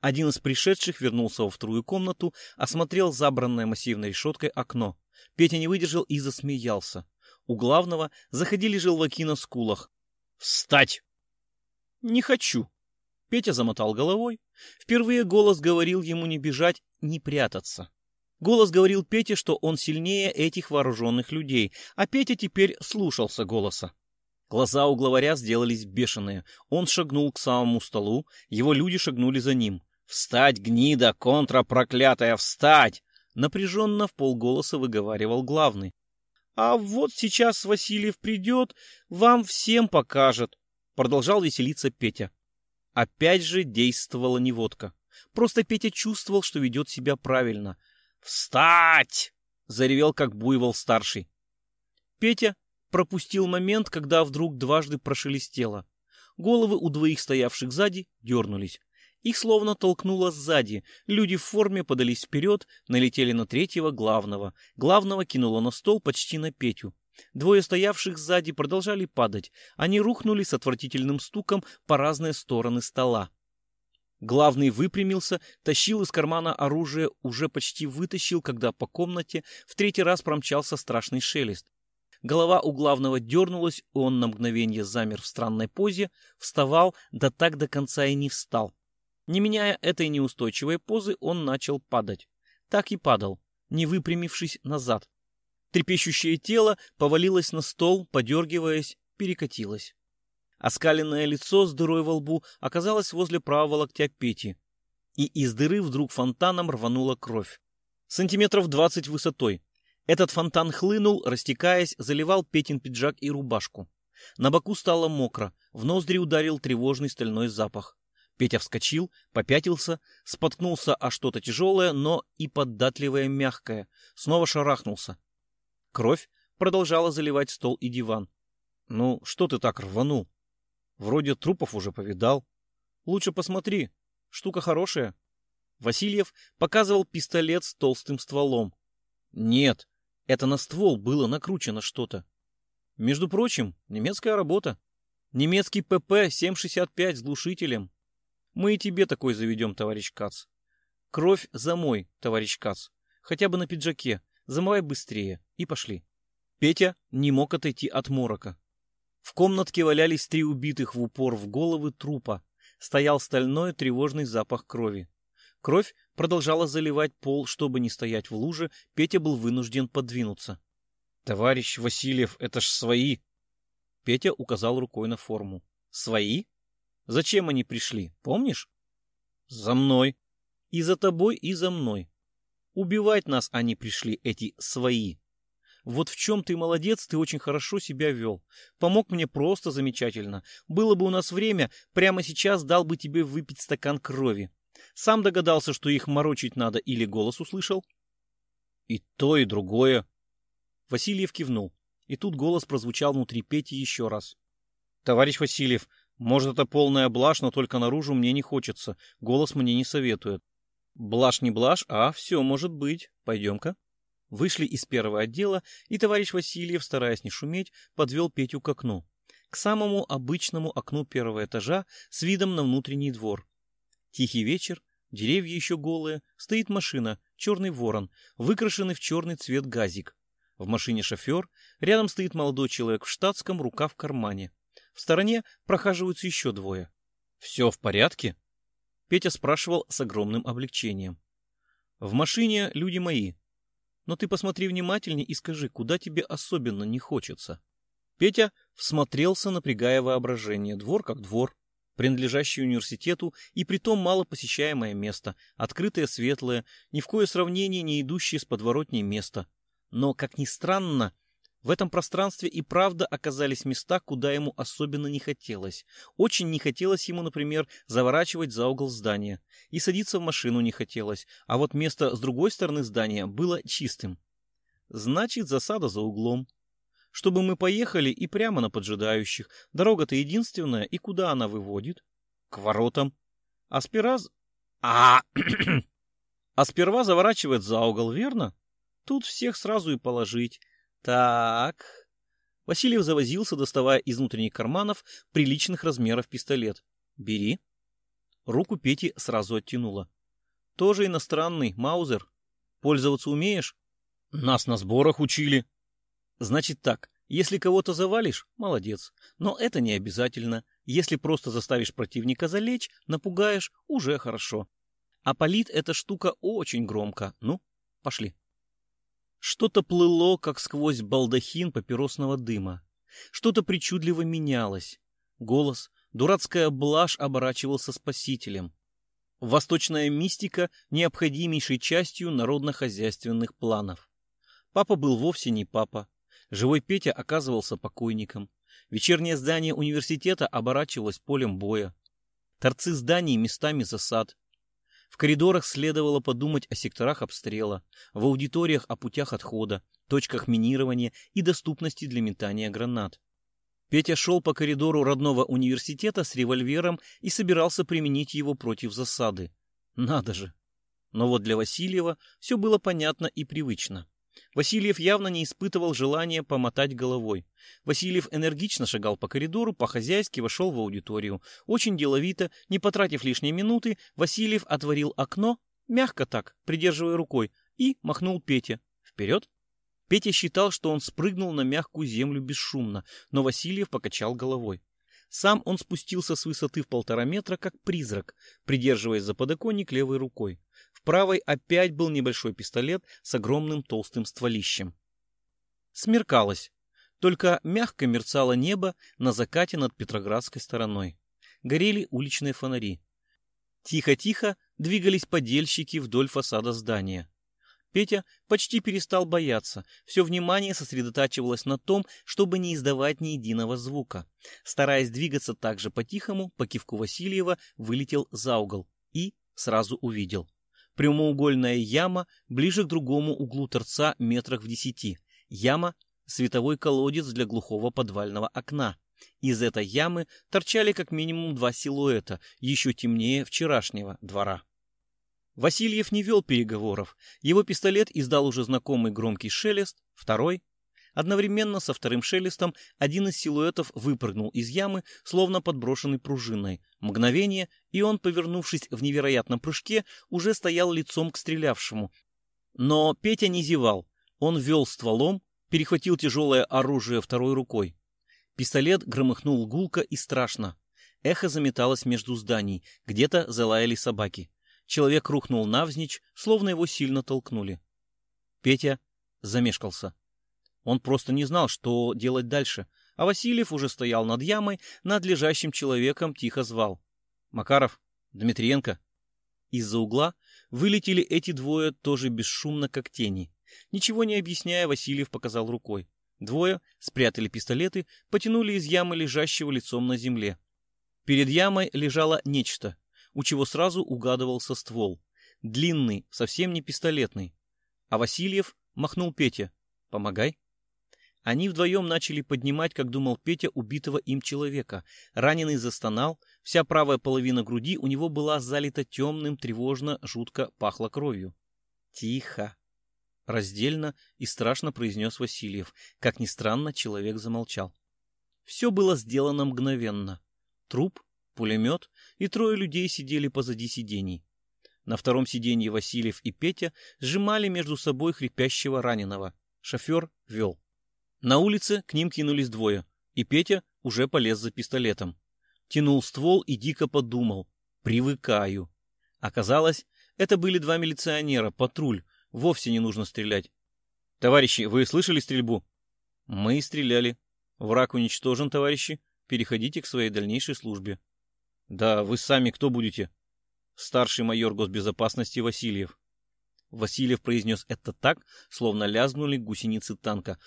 [SPEAKER 1] Один из пришедших вернулся во вторую комнату, осмотрел забранное массивной решеткой окно. Петя не выдержал и засмеялся. У главного заходили желваки на скулах. «Встать!» «Не хочу!» Петя замотал головой. Впервые голос говорил ему не бежать, не прятаться. Голос говорил Пете, что он сильнее этих вооруженных людей, а Петя теперь слушался голоса. Глаза у главаря сделались бешеные. Он шагнул к самому столу, его люди шагнули за ним. «Встать, гнида, контра проклятая, встать!» Напряженно в полголоса выговаривал главный. «А вот сейчас Васильев придет, вам всем покажет», — продолжал веселиться Петя. Опять же действовала не водка. Просто Петя чувствовал, что ведет себя правильно — «Встать!» — заревел, как буйвол старший. Петя пропустил момент, когда вдруг дважды прошелестело. Головы у двоих стоявших сзади дернулись. Их словно толкнуло сзади. Люди в форме подались вперед, налетели на третьего главного. Главного кинуло на стол почти на Петю. Двое стоявших сзади продолжали падать. Они рухнули с отвратительным стуком по разные стороны стола. Главный выпрямился, тащил из кармана оружие, уже почти вытащил, когда по комнате в третий раз промчался страшный шелест. Голова у главного дернулась, он на мгновение замер в странной позе, вставал, да так до конца и не встал. Не меняя этой неустойчивой позы, он начал падать. Так и падал, не выпрямившись назад. Трепещущее тело повалилось на стол, подергиваясь, перекатилось. Оскаленное лицо с дырой во лбу оказалось возле правого локтя Пети. И из дыры вдруг фонтаном рванула кровь. Сантиметров двадцать высотой. Этот фонтан хлынул, растекаясь, заливал Петин пиджак и рубашку. На боку стало мокро, в ноздри ударил тревожный стальной запах. Петя вскочил, попятился, споткнулся о что-то тяжелое, но и податливое мягкое. Снова шарахнулся. Кровь продолжала заливать стол и диван. «Ну, что ты так рванул?» Вроде трупов уже повидал. Лучше посмотри, штука хорошая. Васильев показывал пистолет с толстым стволом. Нет, это на ствол было накручено что-то. Между прочим, немецкая работа. Немецкий ПП-765 с глушителем. Мы и тебе такой заведем, товарищ Кац. Кровь замой, товарищ Кац. Хотя бы на пиджаке. Замывай быстрее. И пошли. Петя не мог отойти от морока. В комнатке валялись три убитых в упор в головы трупа. Стоял стальной тревожный запах крови. Кровь продолжала заливать пол, чтобы не стоять в луже, Петя был вынужден подвинуться. «Товарищ Васильев, это ж свои!» Петя указал рукой на форму. «Свои? Зачем они пришли, помнишь?» «За мной. И за тобой, и за мной. Убивать нас они пришли, эти свои. Вот в чем ты молодец, ты очень хорошо себя вел. Помог мне просто замечательно. Было бы у нас время, прямо сейчас дал бы тебе выпить стакан крови. Сам догадался, что их морочить надо, или голос услышал? И то, и другое. Васильев кивнул. И тут голос прозвучал внутри Пети еще раз. Товарищ Васильев, может, это полная блажь, но только наружу мне не хочется. Голос мне не советует. Блажь не блажь, а все может быть. Пойдем-ка. Вышли из первого отдела, и товарищ Васильев, стараясь не шуметь, подвел Петю к окну. К самому обычному окну первого этажа с видом на внутренний двор. Тихий вечер, деревья еще голые, стоит машина, черный ворон, выкрашенный в черный цвет газик. В машине шофер, рядом стоит молодой человек в штатском, рука в кармане. В стороне прохаживаются еще двое. «Все в порядке?» Петя спрашивал с огромным облегчением. «В машине люди мои», но ты посмотри внимательнее и скажи, куда тебе особенно не хочется. Петя всмотрелся, напрягая воображение. Двор как двор, принадлежащий университету и притом мало посещаемое место, открытое, светлое, ни в кое сравнение не идущее с подворотней место. Но, как ни странно, в этом пространстве и правда оказались места, куда ему особенно не хотелось. Очень не хотелось ему, например, заворачивать за угол здания. И садиться в машину не хотелось, а вот место с другой стороны здания было чистым. Значит, засада за углом. Чтобы мы поехали и прямо на поджидающих. Дорога-то единственная, и куда она выводит? К воротам. А сперва... А, [CLEARS THROAT] а сперва заворачивает за угол, верно? Тут всех сразу и положить. Так, Васильев завозился, доставая из внутренних карманов приличных размеров пистолет. «Бери». Руку Пети сразу оттянула. «Тоже иностранный, Маузер. Пользоваться умеешь?»
[SPEAKER 2] «Нас на сборах учили».
[SPEAKER 1] «Значит так, если кого-то завалишь, молодец. Но это не обязательно. Если просто заставишь противника залечь, напугаешь, уже хорошо. А палит эта штука очень громко. Ну, пошли». Что-то плыло, как сквозь балдахин папиросного дыма. Что-то причудливо менялось. Голос, дурацкая блажь оборачивался спасителем. Восточная мистика необходимейшей частью народно-хозяйственных планов. Папа был вовсе не папа. Живой Петя оказывался покойником. Вечернее здание университета оборачивалось полем боя. Торцы зданий местами засад. В коридорах следовало подумать о секторах обстрела, в аудиториях о путях отхода, точках минирования и доступности для метания гранат. Петя шел по коридору родного университета с револьвером и собирался применить его против засады. Надо же! Но вот для Васильева все было понятно и привычно. Васильев явно не испытывал желания помотать головой. Васильев энергично шагал по коридору, по-хозяйски вошел в аудиторию. Очень деловито, не потратив лишние минуты, Васильев отворил окно, мягко так, придерживая рукой, и махнул Пете. Вперед! Петя считал, что он спрыгнул на мягкую землю бесшумно, но Васильев покачал головой. Сам он спустился с высоты в полтора метра, как призрак, придерживаясь за подоконник левой рукой. В правой опять был небольшой пистолет с огромным толстым стволищем. Смеркалось. Только мягко мерцало небо на закате над Петроградской стороной. Горели уличные фонари. Тихо-тихо двигались подельщики вдоль фасада здания. Петя почти перестал бояться. Все внимание сосредотачивалось на том, чтобы не издавать ни единого звука. Стараясь двигаться так же по-тихому, по кивку Васильева вылетел за угол и сразу увидел. Прямоугольная яма ближе к другому углу торца метрах в десяти. Яма — световой колодец для глухого подвального окна. Из этой ямы торчали как минимум два силуэта, еще темнее вчерашнего двора. Васильев не вел переговоров. Его пистолет издал уже знакомый громкий шелест, второй Одновременно со вторым шелестом один из силуэтов выпрыгнул из ямы, словно подброшенный пружиной. Мгновение, и он, повернувшись в невероятном прыжке, уже стоял лицом к стрелявшему. Но Петя не зевал. Он вел стволом, перехватил тяжелое оружие второй рукой. Пистолет громыхнул гулко и страшно. Эхо заметалось между зданий, где-то залаяли собаки. Человек рухнул навзничь, словно его сильно толкнули. Петя замешкался. Он просто не знал, что делать дальше, а Васильев уже стоял над ямой, над лежащим человеком тихо звал. «Макаров! Дмитриенко!» Из-за угла вылетели эти двое тоже бесшумно, как тени. Ничего не объясняя, Васильев показал рукой. Двое спрятали пистолеты, потянули из ямы лежащего лицом на земле. Перед ямой лежало нечто, у чего сразу угадывался ствол. Длинный, совсем не пистолетный. А Васильев махнул Пете. «Помогай». Они вдвоем начали поднимать, как думал Петя, убитого им человека. Раненый застонал, вся правая половина груди у него была залита темным, тревожно, жутко пахло кровью. «Тихо!» — раздельно и страшно произнес Васильев. Как ни странно, человек замолчал. Все было сделано мгновенно. Труп, пулемет и трое людей сидели позади сидений. На втором сиденье Васильев и Петя сжимали между собой хрипящего раненого. Шофер вел. На улице к ним кинулись двое, и Петя уже полез за пистолетом. Тянул ствол и дико подумал. Привыкаю. Оказалось, это были два милиционера, патруль. Вовсе не нужно стрелять. Товарищи, вы слышали стрельбу? Мы стреляли. Враг уничтожен, товарищи. Переходите к своей дальнейшей службе. Да, вы сами кто будете? Старший майор госбезопасности Васильев. Васильев произнес это так, словно лязгнули гусеницы танка.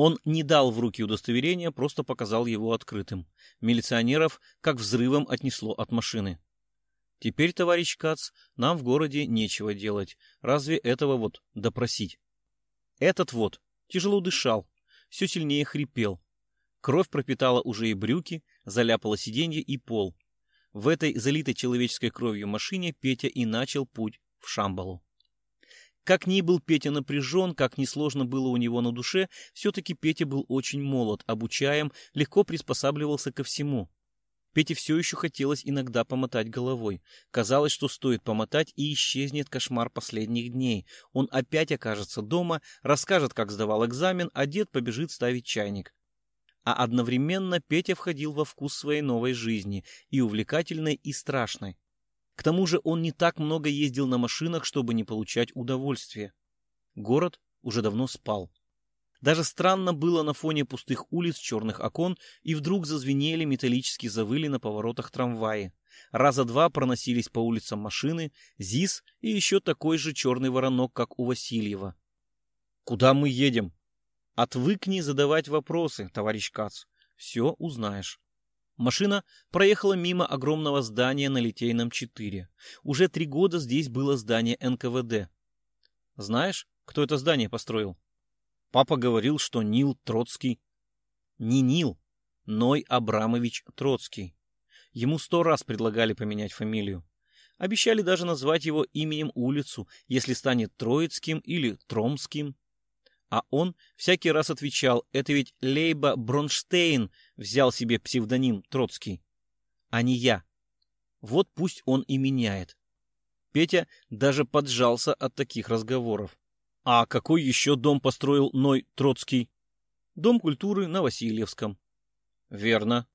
[SPEAKER 1] Он не дал в руки удостоверения, просто показал его открытым. Милиционеров как взрывом отнесло от машины. Теперь, товарищ Кац, нам в городе нечего делать. Разве этого вот допросить? Этот вот тяжело дышал, все сильнее хрипел. Кровь пропитала уже и брюки, заляпала сиденье и пол. В этой залитой человеческой кровью машине Петя и начал путь в Шамбалу. Как ни был Петя напряжен, как ни сложно было у него на душе, все-таки Петя был очень молод, обучаем, легко приспосабливался ко всему. Пете все еще хотелось иногда помотать головой. Казалось, что стоит помотать, и исчезнет кошмар последних дней. Он опять окажется дома, расскажет, как сдавал экзамен, а дед побежит ставить чайник. А одновременно Петя входил во вкус своей новой жизни, и увлекательной, и страшной. К тому же он не так много ездил на машинах, чтобы не получать удовольствие. Город уже давно спал. Даже странно было на фоне пустых улиц, черных окон, и вдруг зазвенели металлические завыли на поворотах трамваи. Раза два проносились по улицам машины, ЗИС и еще такой же черный воронок, как у Васильева. «Куда мы едем?» «Отвыкни задавать вопросы, товарищ Кац. Все узнаешь». Машина проехала мимо огромного здания на Литейном 4. Уже три года здесь было здание НКВД. Знаешь, кто это здание построил? Папа говорил, что Нил Троцкий. Не Нил, Ной Абрамович Троцкий. Ему сто раз предлагали поменять фамилию. Обещали даже назвать его именем улицу, если станет Троицким или Тромским. А он всякий раз отвечал, это ведь Лейба Бронштейн взял себе псевдоним Троцкий, а не я. Вот пусть он и меняет. Петя даже поджался от таких разговоров. А какой еще дом построил Ной Троцкий? Дом культуры на Васильевском. Верно.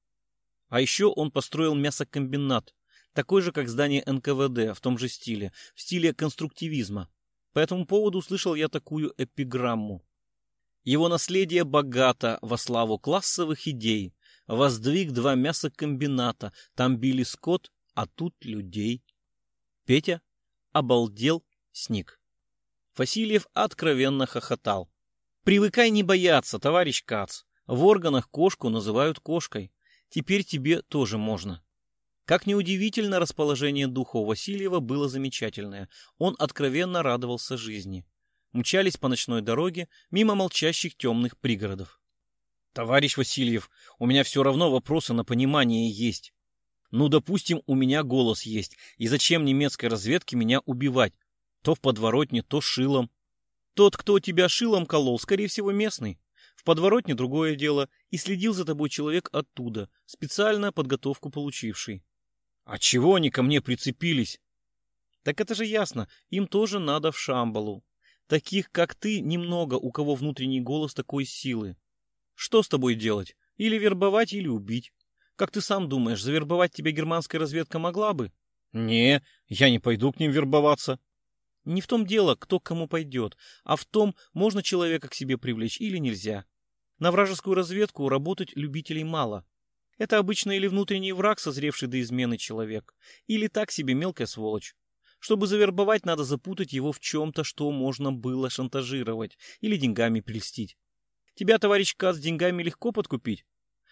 [SPEAKER 1] А еще он построил мясокомбинат, такой же, как здание НКВД, в том же стиле, в стиле конструктивизма. По этому поводу услышал я такую эпиграмму. Его наследие богато во славу классовых идей. Воздвиг два мясокомбината, там били скот, а тут людей. Петя обалдел, сник. Васильев откровенно хохотал. «Привыкай не бояться, товарищ Кац. В органах кошку называют кошкой. Теперь тебе тоже можно». Как неудивительно, расположение духа у Васильева было замечательное. Он откровенно радовался жизни. Мчались по ночной дороге мимо молчащих темных пригородов. «Товарищ Васильев, у меня все равно вопросы на понимание есть. Ну, допустим, у меня голос есть, и зачем немецкой разведке меня убивать? То в подворотне, то шилом. Тот, кто тебя шилом колол, скорее всего, местный. В подворотне другое дело, и следил за тобой человек оттуда, специально подготовку получивший. А чего они ко мне прицепились? Так это же ясно, им тоже надо в Шамбалу. Таких, как ты, немного, у кого внутренний голос такой силы. Что с тобой делать? Или вербовать, или убить. Как ты сам думаешь, завербовать тебя германская разведка могла бы? Не, я не пойду к ним вербоваться. Не в том дело, кто к кому пойдет, а в том, можно человека к себе привлечь или нельзя. На вражескую разведку работать любителей мало. Это обычно или внутренний враг, созревший до измены человек, или так себе мелкая сволочь. Чтобы завербовать, надо запутать его в чем-то, что можно было шантажировать или деньгами прельстить. Тебя, товарищ Кац, деньгами легко подкупить,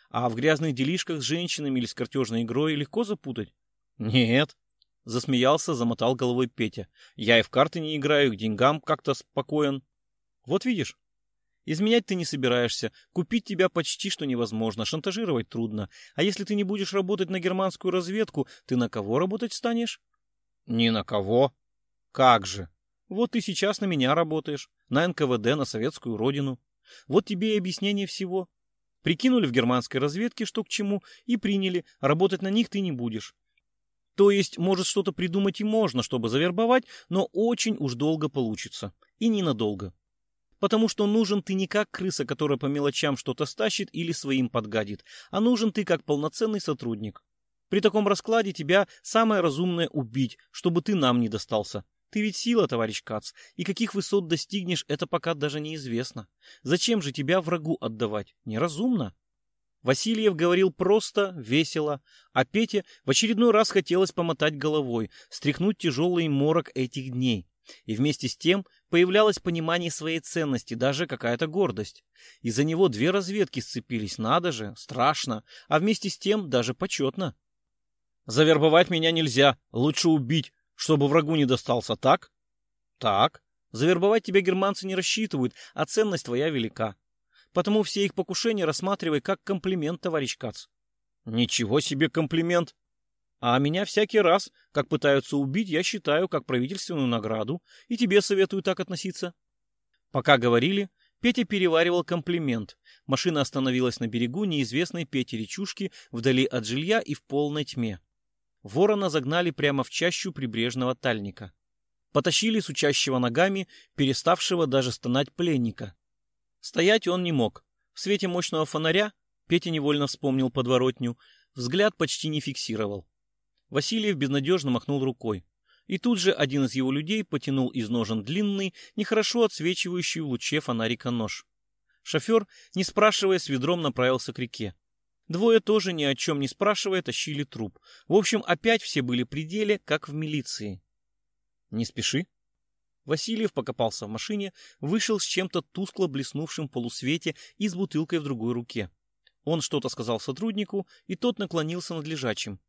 [SPEAKER 1] а в грязных делишках с женщинами или с картежной игрой легко запутать? Нет. Засмеялся, замотал головой Петя. Я и в карты не играю, к деньгам как-то спокоен. Вот видишь, Изменять ты не собираешься, купить тебя почти что невозможно, шантажировать трудно. А если ты не будешь работать на германскую разведку, ты на кого работать станешь? Ни на кого. Как же? Вот ты сейчас на меня работаешь, на НКВД, на советскую родину. Вот тебе и объяснение всего. Прикинули в германской разведке, что к чему, и приняли, работать на них ты не будешь. То есть, может, что-то придумать и можно, чтобы завербовать, но очень уж долго получится. И ненадолго. Потому что нужен ты не как крыса, которая по мелочам что-то стащит или своим подгадит, а нужен ты как полноценный сотрудник. При таком раскладе тебя самое разумное убить, чтобы ты нам не достался. Ты ведь сила, товарищ Кац, и каких высот достигнешь, это пока даже неизвестно. Зачем же тебя врагу отдавать? Неразумно. Васильев говорил просто, весело, а Пете в очередной раз хотелось помотать головой, стряхнуть тяжелый морок этих дней. И вместе с тем появлялось понимание своей ценности, даже какая-то гордость. Из-за него две разведки сцепились, надо же, страшно, а вместе с тем даже почетно. Завербовать меня нельзя, лучше убить, чтобы врагу не достался, так? Так. Завербовать тебя германцы не рассчитывают, а ценность твоя велика. Потому все их покушения рассматривай как комплимент, товарищ Кац. Ничего себе комплимент. А меня всякий раз, как пытаются убить, я считаю как правительственную награду, и тебе советую так относиться. Пока говорили, Петя переваривал комплимент. Машина остановилась на берегу неизвестной Пете речушки вдали от жилья и в полной тьме. Ворона загнали прямо в чащу прибрежного тальника. Потащили с учащего ногами, переставшего даже стонать пленника. Стоять он не мог. В свете мощного фонаря Петя невольно вспомнил подворотню, взгляд почти не фиксировал. Васильев безнадежно махнул рукой. И тут же один из его людей потянул из ножен длинный, нехорошо отсвечивающий в луче фонарика нож. Шофер, не спрашивая, с ведром направился к реке. Двое тоже ни о чем не спрашивая тащили труп. В общем, опять все были при деле, как в милиции. «Не спеши». Васильев покопался в машине, вышел с чем-то тускло блеснувшим полусвете и с бутылкой в другой руке. Он что-то сказал сотруднику, и тот наклонился над лежачим.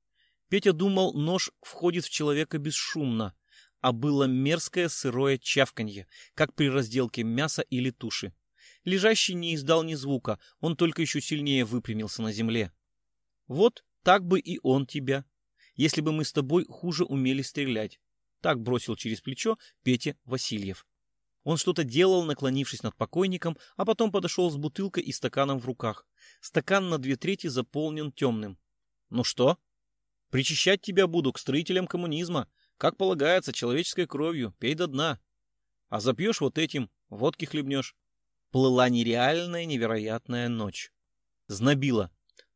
[SPEAKER 1] Петя думал, нож входит в человека бесшумно, а было мерзкое сырое чавканье, как при разделке мяса или туши. Лежащий не издал ни звука, он только еще сильнее выпрямился на земле. Вот так бы и он тебя, если бы мы с тобой хуже умели стрелять. Так бросил через плечо Петя Васильев. Он что-то делал, наклонившись над покойником, а потом подошел с бутылкой и стаканом в руках. Стакан на две трети заполнен темным. «Ну что?» Причащать тебя буду к строителям коммунизма, как полагается, человеческой кровью, пей до дна. А запьешь вот этим, водки хлебнешь. Плыла нереальная, невероятная ночь. Знобила.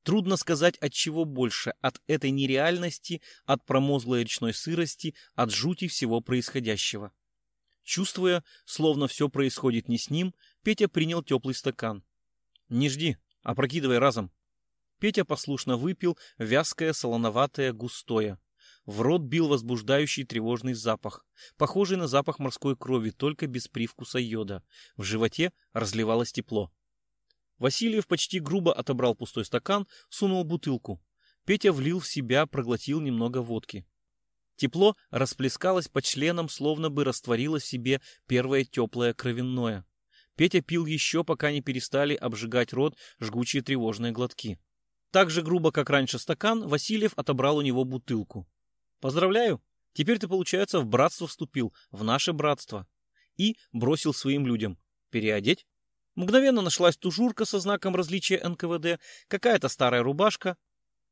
[SPEAKER 1] Трудно сказать, от чего больше, от этой нереальности, от промозглой речной сырости, от жути всего происходящего. Чувствуя, словно все происходит не с ним, Петя принял теплый стакан. «Не жди, опрокидывай разом», Петя послушно выпил вязкое, солоноватое, густое. В рот бил возбуждающий тревожный запах, похожий на запах морской крови, только без привкуса йода. В животе разливалось тепло. Васильев почти грубо отобрал пустой стакан, сунул бутылку. Петя влил в себя, проглотил немного водки. Тепло расплескалось по членам, словно бы растворило в себе первое теплое кровяное. Петя пил еще, пока не перестали обжигать рот жгучие тревожные глотки. Так же грубо, как раньше стакан, Васильев отобрал у него бутылку. «Поздравляю! Теперь ты, получается, в братство вступил, в наше братство». И бросил своим людям. «Переодеть?» Мгновенно нашлась тужурка со знаком различия НКВД, какая-то старая рубашка.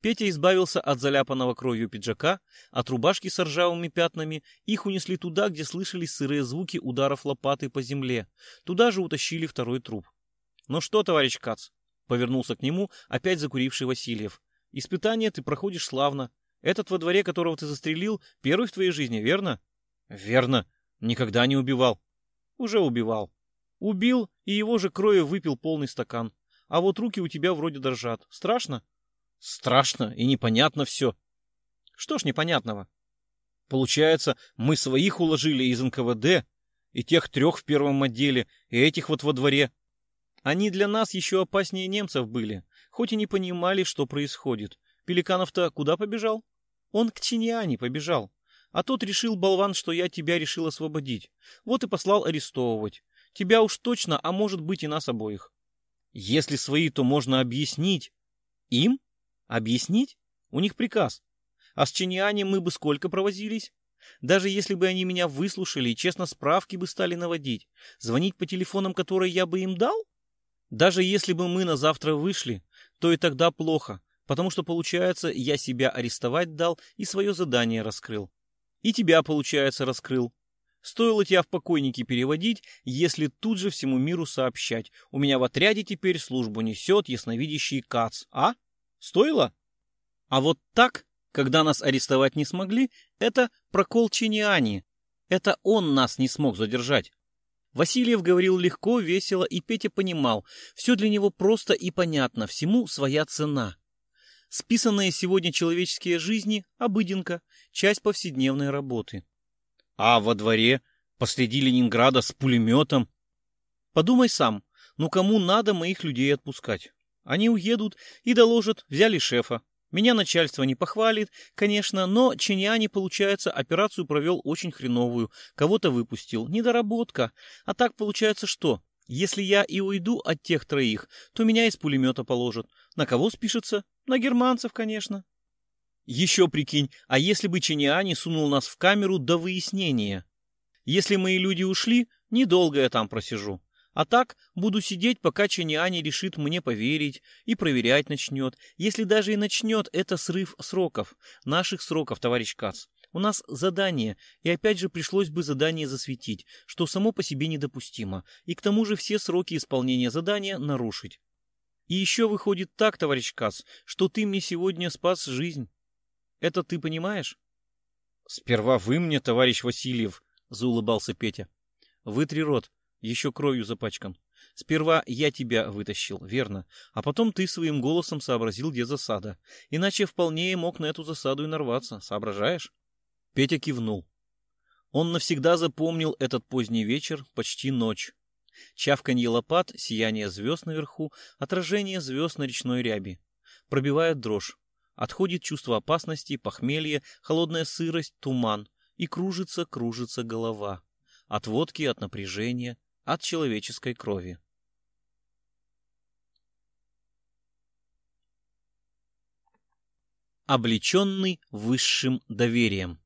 [SPEAKER 1] Петя избавился от заляпанного кровью пиджака, от рубашки с ржавыми пятнами. Их унесли туда, где слышались сырые звуки ударов лопатой по земле. Туда же утащили второй труп. «Ну что, товарищ Кац, Повернулся к нему опять закуривший Васильев. Испытание ты проходишь славно. Этот во дворе, которого ты застрелил, первый в твоей жизни, верно? Верно. Никогда не убивал. Уже убивал. Убил, и его же крови выпил полный стакан. А вот руки у тебя вроде дрожат. Страшно? Страшно и непонятно все. Что ж непонятного? Получается, мы своих уложили из НКВД, и тех трех в первом отделе, и этих вот во дворе. Они для нас еще опаснее немцев были, хоть и не понимали, что происходит. Пеликанов-то куда побежал? Он к Чиньяне побежал. А тот решил, болван, что я тебя решил освободить. Вот и послал арестовывать. Тебя уж точно, а может быть и нас обоих. Если свои, то можно объяснить. Им? Объяснить? У них приказ. А с Чиньяне мы бы сколько провозились? Даже если бы они меня выслушали и честно справки бы стали наводить, звонить по телефонам, которые я бы им дал? Даже если бы мы на завтра вышли, то и тогда плохо, потому что, получается, я себя арестовать дал и свое задание раскрыл. И тебя, получается, раскрыл. Стоило тебя в покойники переводить, если тут же всему миру сообщать. У меня в отряде теперь службу несет ясновидящий Кац. А? Стоило? А вот так, когда нас арестовать не смогли, это прокол Чиниани. Это он нас не смог задержать. Васильев говорил легко, весело, и Петя понимал, все для него просто и понятно, всему своя цена. Списанные сегодня человеческие жизни – обыденка, часть повседневной работы. А во дворе посреди Ленинграда с пулеметом. Подумай сам, ну кому надо моих людей отпускать? Они уедут и доложат, взяли шефа, меня начальство не похвалит, конечно, но Чиньяни, получается, операцию провел очень хреновую. Кого-то выпустил. Недоработка. А так получается что? Если я и уйду от тех троих, то меня из пулемета положат. На кого спишется? На германцев, конечно. Еще прикинь, а если бы Чиниани сунул нас в камеру до выяснения? Если мои люди ушли, недолго я там просижу. А так буду сидеть, пока Чиниани решит мне поверить и проверять начнет. Если даже и начнет, это срыв сроков. Наших сроков, товарищ Кац. У нас задание, и опять же пришлось бы задание засветить, что само по себе недопустимо, и к тому же все сроки исполнения задания нарушить. И еще выходит так, товарищ Кац, что ты мне сегодня спас жизнь. Это ты понимаешь?
[SPEAKER 2] Сперва вы мне, товарищ Васильев, заулыбался Петя.
[SPEAKER 1] Вытри рот, еще кровью запачкан. Сперва я тебя вытащил, верно, а потом ты своим голосом сообразил, где засада. Иначе вполне мог на эту засаду и нарваться, соображаешь? Петя кивнул. Он навсегда запомнил этот поздний вечер, почти ночь. Чавканье лопат, сияние звезд наверху, отражение звезд на речной ряби. Пробивает дрожь. Отходит чувство опасности, похмелье, холодная сырость, туман. И кружится, кружится голова. От водки, от напряжения, от человеческой крови. Облеченный высшим доверием.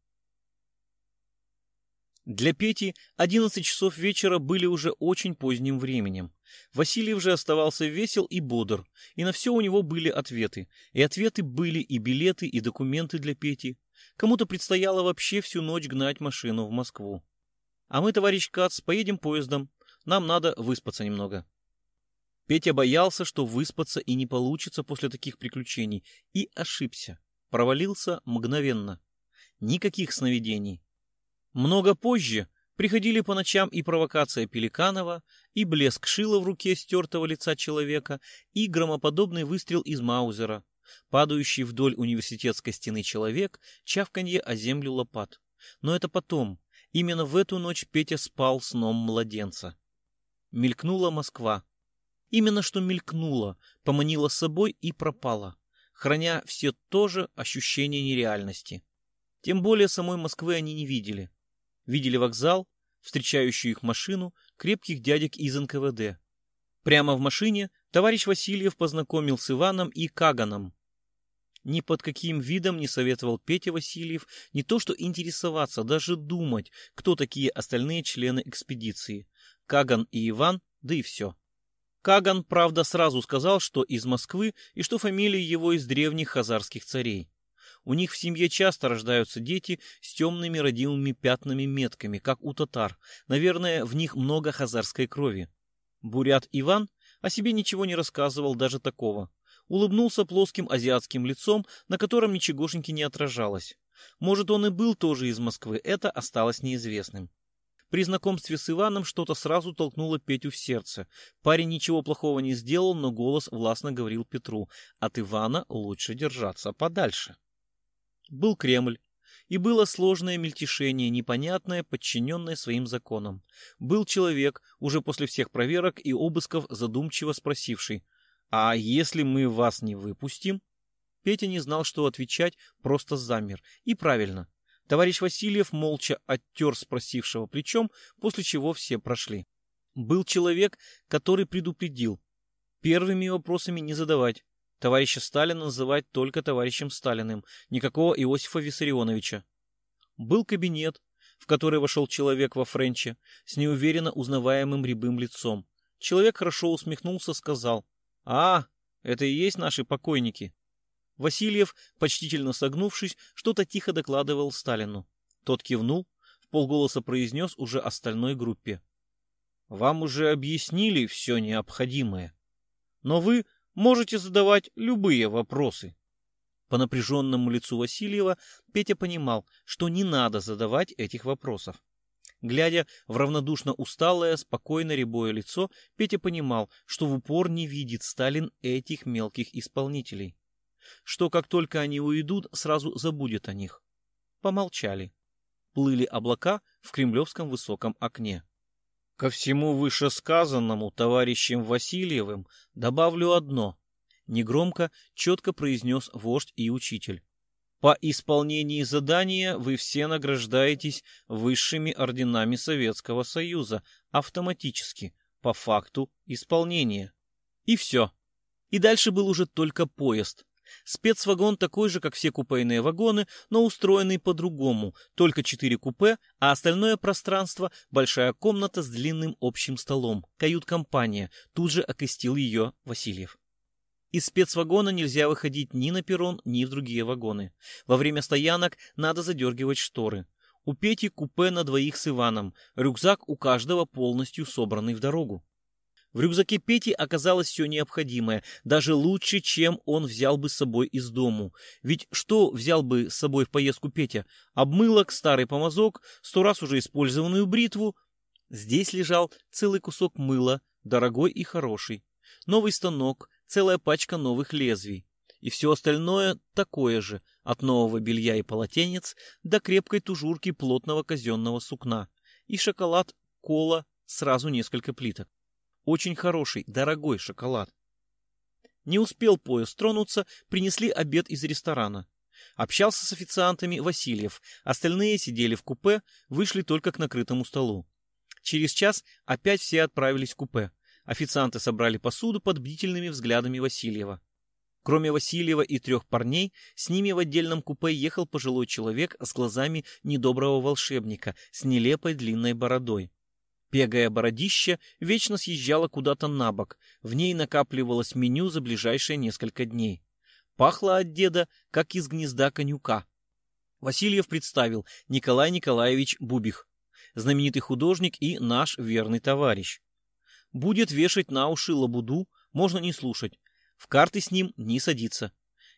[SPEAKER 1] Для Пети 11 часов вечера были уже очень поздним временем. Васильев же оставался весел и бодр, и на все у него были ответы. И ответы были и билеты, и документы для Пети. Кому-то предстояло вообще всю ночь гнать машину в Москву. А мы, товарищ Кац, поедем поездом. Нам надо выспаться немного. Петя боялся, что выспаться и не получится после таких приключений, и ошибся. Провалился мгновенно. Никаких сновидений. Много позже приходили по ночам и провокация Пеликанова, и блеск шила в руке стертого лица человека, и громоподобный выстрел из Маузера, падающий вдоль университетской стены человек, чавканье о землю лопат. Но это потом. Именно в эту ночь Петя спал сном младенца. Мелькнула Москва. Именно что мелькнула, поманила собой и пропала, храня все то же ощущение нереальности. Тем более самой Москвы они не видели видели вокзал, встречающую их машину, крепких дядек из НКВД. Прямо в машине товарищ Васильев познакомил с Иваном и Каганом. Ни под каким видом не советовал Петя Васильев не то что интересоваться, даже думать, кто такие остальные члены экспедиции. Каган и Иван, да и все. Каган, правда, сразу сказал, что из Москвы и что фамилия его из древних хазарских царей. У них в семье часто рождаются дети с темными родимыми пятнами-метками, как у татар. Наверное, в них много хазарской крови. Бурят Иван о себе ничего не рассказывал, даже такого. Улыбнулся плоским азиатским лицом, на котором ничегошеньки не отражалось. Может, он и был тоже из Москвы, это осталось неизвестным. При знакомстве с Иваном что-то сразу толкнуло Петю в сердце. Парень ничего плохого не сделал, но голос властно говорил Петру. От Ивана лучше держаться подальше. Был Кремль, и было сложное мельтешение, непонятное, подчиненное своим законам. Был человек, уже после всех проверок и обысков, задумчиво спросивший, «А если мы вас не выпустим?» Петя не знал, что отвечать, просто замер. И правильно. Товарищ Васильев молча оттер спросившего плечом, после чего все прошли. Был человек, который предупредил. Первыми вопросами не задавать, Товарища Сталина называть только товарищем Сталиным, никакого Иосифа Виссарионовича. Был кабинет, в который вошел человек во френче с неуверенно узнаваемым рябым лицом. Человек хорошо усмехнулся, сказал, «А, это и есть наши покойники». Васильев, почтительно согнувшись, что-то тихо докладывал Сталину. Тот кивнул, в полголоса произнес уже остальной группе. «Вам уже объяснили все необходимое. Но вы Можете задавать любые вопросы. По напряженному лицу Васильева Петя понимал, что не надо задавать этих вопросов. Глядя в равнодушно усталое, спокойно рябое лицо, Петя понимал, что в упор не видит Сталин этих мелких исполнителей. Что как только они уйдут, сразу забудет о них. Помолчали. Плыли облака в кремлевском высоком окне. Ко всему вышесказанному товарищем Васильевым добавлю одно. Негромко, четко произнес вождь и учитель. По исполнении задания вы все награждаетесь высшими орденами Советского Союза автоматически, по факту исполнения. И все. И дальше был уже только поезд. Спецвагон такой же, как все купейные вагоны, но устроенный по-другому. Только четыре купе, а остальное пространство – большая комната с длинным общим столом. Кают-компания. Тут же окрестил ее Васильев. Из спецвагона нельзя выходить ни на перрон, ни в другие вагоны. Во время стоянок надо задергивать шторы. У Пети купе на двоих с Иваном, рюкзак у каждого полностью собранный в дорогу. В рюкзаке Пети оказалось все необходимое, даже лучше, чем он взял бы с собой из дому. Ведь что взял бы с собой в поездку Петя? Обмылок, старый помазок, сто раз уже использованную бритву. Здесь лежал целый кусок мыла, дорогой и хороший. Новый станок, целая пачка новых лезвий. И все остальное такое же, от нового белья и полотенец до крепкой тужурки плотного казенного сукна. И шоколад, кола, сразу несколько плиток. Очень хороший, дорогой шоколад. Не успел поезд тронуться, принесли обед из ресторана. Общался с официантами Васильев, остальные сидели в купе, вышли только к накрытому столу. Через час опять все отправились в купе. Официанты собрали посуду под бдительными взглядами Васильева. Кроме Васильева и трех парней, с ними в отдельном купе ехал пожилой человек с глазами недоброго волшебника, с нелепой длинной бородой. Пегая бородище вечно съезжала куда-то на бок, в ней накапливалось меню за ближайшие несколько дней. Пахло от деда, как из гнезда конюка. Васильев представил Николай Николаевич Бубих, знаменитый художник и наш верный товарищ. Будет вешать на уши лабуду, можно не слушать, в карты с ним не садиться.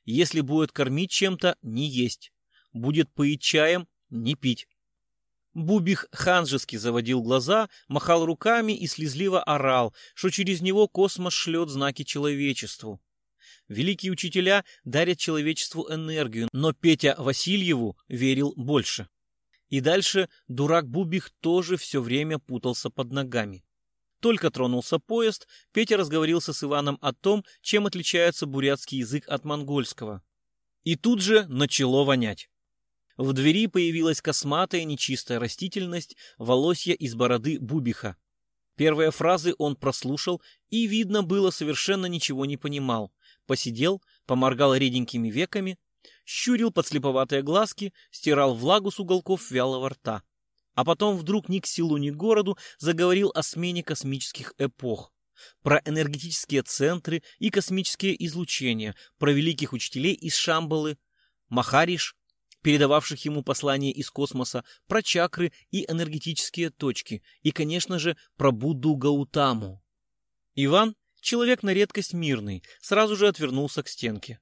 [SPEAKER 1] Если будет кормить чем-то, не есть. Будет поить чаем, не пить. Бубих ханжески заводил глаза, махал руками и слезливо орал, что через него космос шлет знаки человечеству. Великие учителя дарят человечеству энергию, но Петя Васильеву верил больше. И дальше дурак Бубих тоже все время путался под ногами. Только тронулся поезд, Петя разговорился с Иваном о том, чем отличается бурятский язык от монгольского. И тут же начало вонять. В двери появилась косматая нечистая растительность, волосья из бороды Бубиха. Первые фразы он прослушал и, видно было, совершенно ничего не понимал. Посидел, поморгал реденькими веками, щурил подслеповатые глазки, стирал влагу с уголков вялого рта. А потом вдруг ни к селу, ни к городу заговорил о смене космических эпох про энергетические центры и космические излучения, про великих учителей из Шамбалы, Махариш, передававших ему послания из космоса, про чакры и энергетические точки, и, конечно же, про Будду Гаутаму. Иван, человек на редкость мирный, сразу же отвернулся к стенке.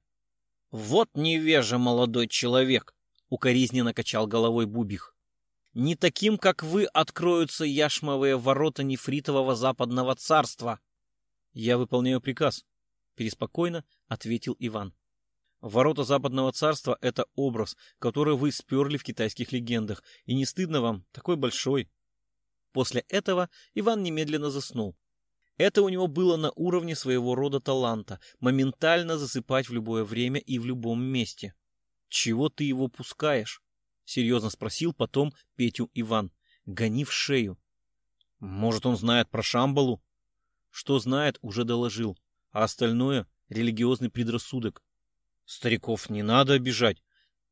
[SPEAKER 1] «Вот невежа молодой человек!» — укоризненно качал головой Бубих. «Не таким, как вы, откроются яшмовые ворота нефритового западного царства!» «Я выполняю приказ», — переспокойно ответил Иван. Ворота Западного Царства — это образ, который вы сперли в китайских легендах, и не стыдно вам, такой большой. После этого Иван немедленно заснул. Это у него было на уровне своего рода таланта — моментально засыпать в любое время и в любом месте. «Чего ты его пускаешь?» — серьезно спросил потом Петю Иван. «Гони в шею». «Может, он знает про Шамбалу?» «Что знает, уже доложил, а остальное — религиозный предрассудок. Стариков не надо обижать.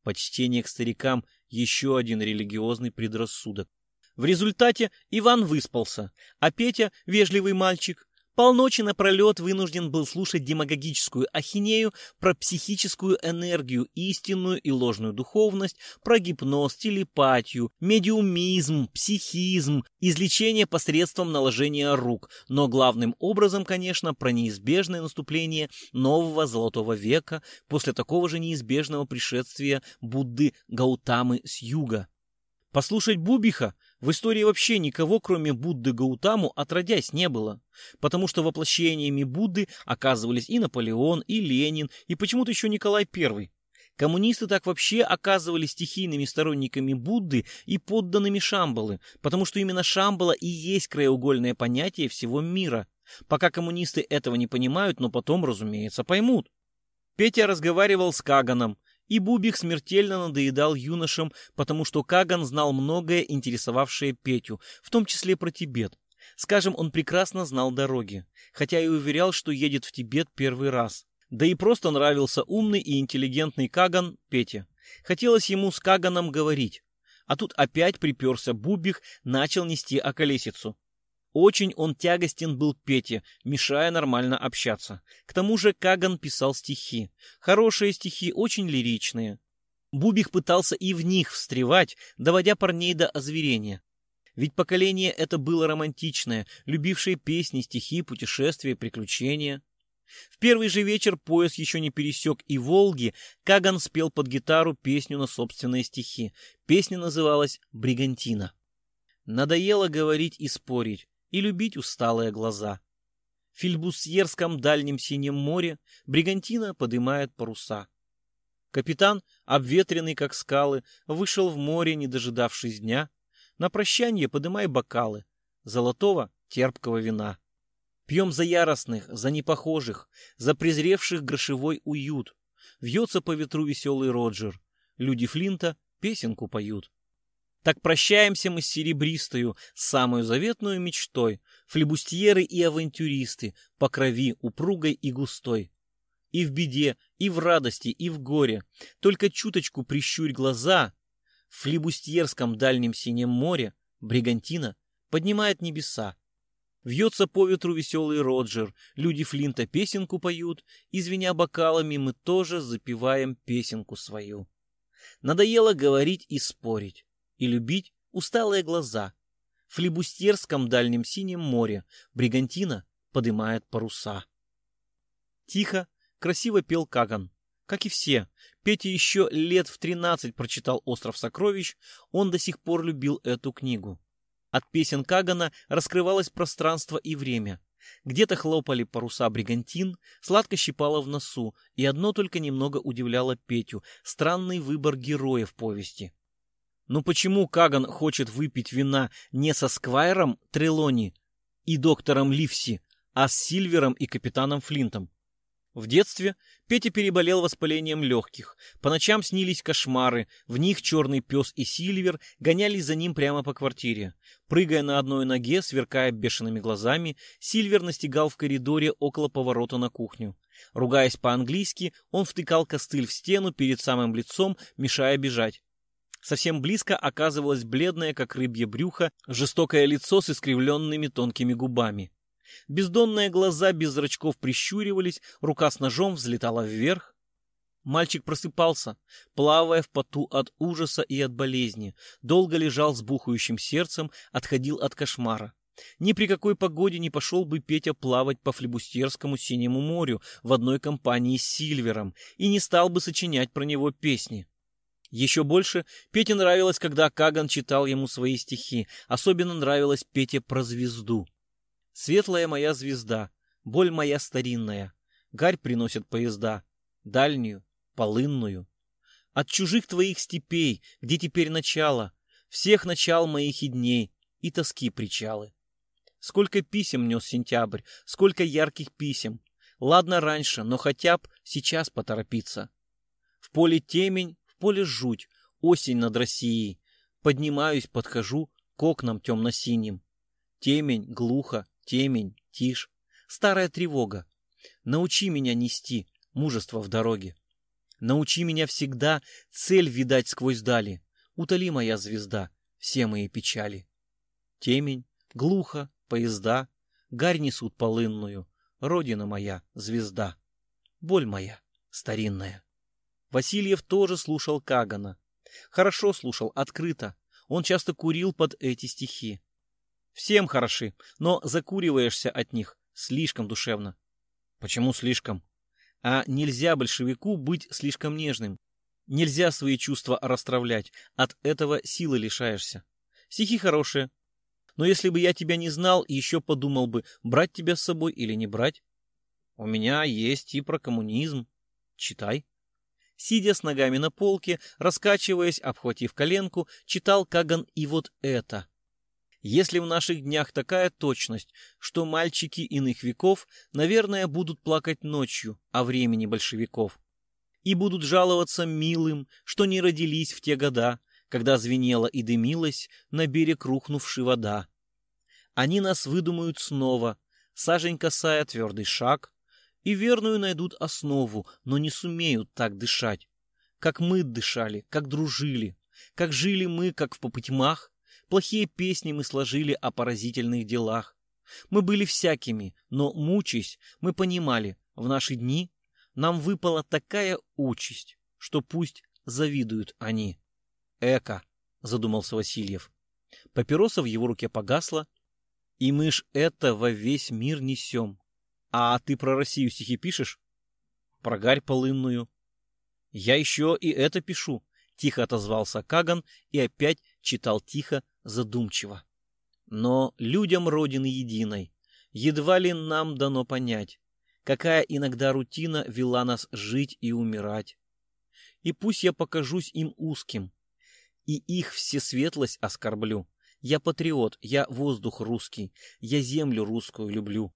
[SPEAKER 1] Почтение к старикам — еще один религиозный предрассудок. В результате Иван выспался, а Петя, вежливый мальчик, Полночи напролет вынужден был слушать демагогическую ахинею про психическую энергию, истинную и ложную духовность, про гипноз, телепатию, медиумизм, психизм, излечение посредством наложения рук, но главным образом, конечно, про неизбежное наступление нового золотого века после такого же неизбежного пришествия Будды Гаутамы с юга. Послушать Бубиха в истории вообще никого, кроме Будды Гаутаму, отродясь не было, потому что воплощениями Будды оказывались и Наполеон, и Ленин, и почему-то еще Николай I. Коммунисты так вообще оказывались стихийными сторонниками Будды и подданными Шамбалы, потому что именно Шамбала и есть краеугольное понятие всего мира. Пока коммунисты этого не понимают, но потом, разумеется, поймут. Петя разговаривал с Каганом, и Бубик смертельно надоедал юношам, потому что Каган знал многое, интересовавшее Петю, в том числе про Тибет. Скажем, он прекрасно знал дороги, хотя и уверял, что едет в Тибет первый раз. Да и просто нравился умный и интеллигентный Каган Пете. Хотелось ему с Каганом говорить. А тут опять приперся Бубих, начал нести околесицу. Очень он тягостен был Пете, мешая нормально общаться. К тому же Каган писал стихи. Хорошие стихи, очень лиричные. Бубих пытался и в них встревать, доводя парней до озверения. Ведь поколение это было романтичное, любившее песни, стихи, путешествия, приключения. В первый же вечер поезд еще не пересек и Волги, Каган спел под гитару песню на собственные стихи. Песня называлась «Бригантина». Надоело говорить и спорить, и любить усталые глаза. В Фильбусьерском дальнем синем море Бригантина подымает паруса. Капитан, обветренный как скалы, вышел в море, не дожидавшись дня. На прощание подымай бокалы золотого терпкого вина. Пьем за яростных, за непохожих, за презревших грошевой уют. Вьется по ветру веселый Роджер. Люди Флинта песенку поют. Так прощаемся мы с серебристою, самую заветную мечтой, флебустьеры и авантюристы, по крови упругой и густой. И в беде, и в радости, и в горе, только чуточку прищурь глаза. В флебустьерском дальнем синем море бригантина поднимает небеса. Вьется по ветру веселый Роджер, люди Флинта песенку поют, извиня бокалами мы тоже запеваем песенку свою. Надоело говорить и спорить, и любить усталые глаза. В флебустерском дальнем синем море бригантина подымает паруса. Тихо, красиво пел Каган. Как и все, Петя еще лет в тринадцать прочитал «Остров сокровищ», он до сих пор любил эту книгу. От песен Кагана раскрывалось пространство и время. Где-то хлопали паруса бригантин, сладко щипало в носу, и одно только немного удивляло Петю — странный выбор героя в повести. Но почему Каган хочет выпить вина не со Сквайром Трелони и доктором Ливси, а с Сильвером и капитаном Флинтом? В детстве Петя переболел воспалением легких. По ночам снились кошмары. В них черный пес и Сильвер гонялись за ним прямо по квартире. Прыгая на одной ноге, сверкая бешеными глазами, Сильвер настигал в коридоре около поворота на кухню. Ругаясь по-английски, он втыкал костыль в стену перед самым лицом, мешая бежать. Совсем близко оказывалось бледное, как рыбье брюхо, жестокое лицо с искривленными тонкими губами. Бездонные глаза без зрачков прищуривались, рука с ножом взлетала вверх. Мальчик просыпался, плавая в поту от ужаса и от болезни, долго лежал с бухающим сердцем, отходил от кошмара. Ни при какой погоде не пошел бы Петя плавать по флебустерскому синему морю в одной компании с Сильвером и не стал бы сочинять про него песни. Еще больше Пете нравилось, когда Каган читал ему свои стихи. Особенно нравилось Пете про звезду. Светлая моя звезда, боль моя старинная, Гарь приносит поезда, дальнюю, полынную. От чужих твоих степей, где теперь начало, Всех начал моих и дней, и тоски причалы. Сколько писем нес сентябрь, сколько ярких писем. Ладно раньше, но хотя б сейчас поторопиться. В поле темень, поле жуть, осень над Россией. Поднимаюсь, подхожу к окнам темно-синим. Темень, глухо, темень, тишь, старая тревога. Научи меня нести мужество в дороге. Научи меня всегда цель видать сквозь дали. Утоли, моя звезда, все мои печали. Темень, глухо, поезда, гарь несут полынную. Родина моя, звезда, боль моя, старинная. Васильев тоже слушал Кагана. Хорошо слушал, открыто. Он часто курил под эти стихи. Всем хороши, но закуриваешься от них слишком душевно. Почему слишком? А нельзя большевику быть слишком нежным. Нельзя свои чувства расстравлять, от этого силы лишаешься. Стихи хорошие. Но если бы я тебя не знал, еще подумал бы, брать тебя с собой или не брать. У меня есть и про коммунизм. Читай. Сидя с ногами на полке, раскачиваясь, обхватив коленку, читал Каган и вот это. Если в наших днях такая точность, что мальчики иных веков, наверное, будут плакать ночью о времени большевиков. И будут жаловаться милым, что не родились в те года, когда звенела и дымилась на берег рухнувшей вода. Они нас выдумают снова, сажень касая твердый шаг, и верную найдут основу, но не сумеют так дышать. Как мы дышали, как дружили, как жили мы, как в попытьмах, плохие песни мы сложили о поразительных делах. Мы были всякими, но, мучаясь, мы понимали, в наши дни нам выпала такая участь, что пусть завидуют они. Эка, задумался Васильев. Папироса в его руке погасла, и мы ж это во весь мир несем. А ты про Россию стихи пишешь? Про гарь полынную. Я еще и это пишу, тихо отозвался Каган и опять читал тихо, задумчиво. Но людям Родины единой едва ли нам дано понять, какая иногда рутина вела нас жить и умирать. И пусть я покажусь им узким, и их всесветлость оскорблю. Я патриот, я воздух русский, я землю русскую люблю.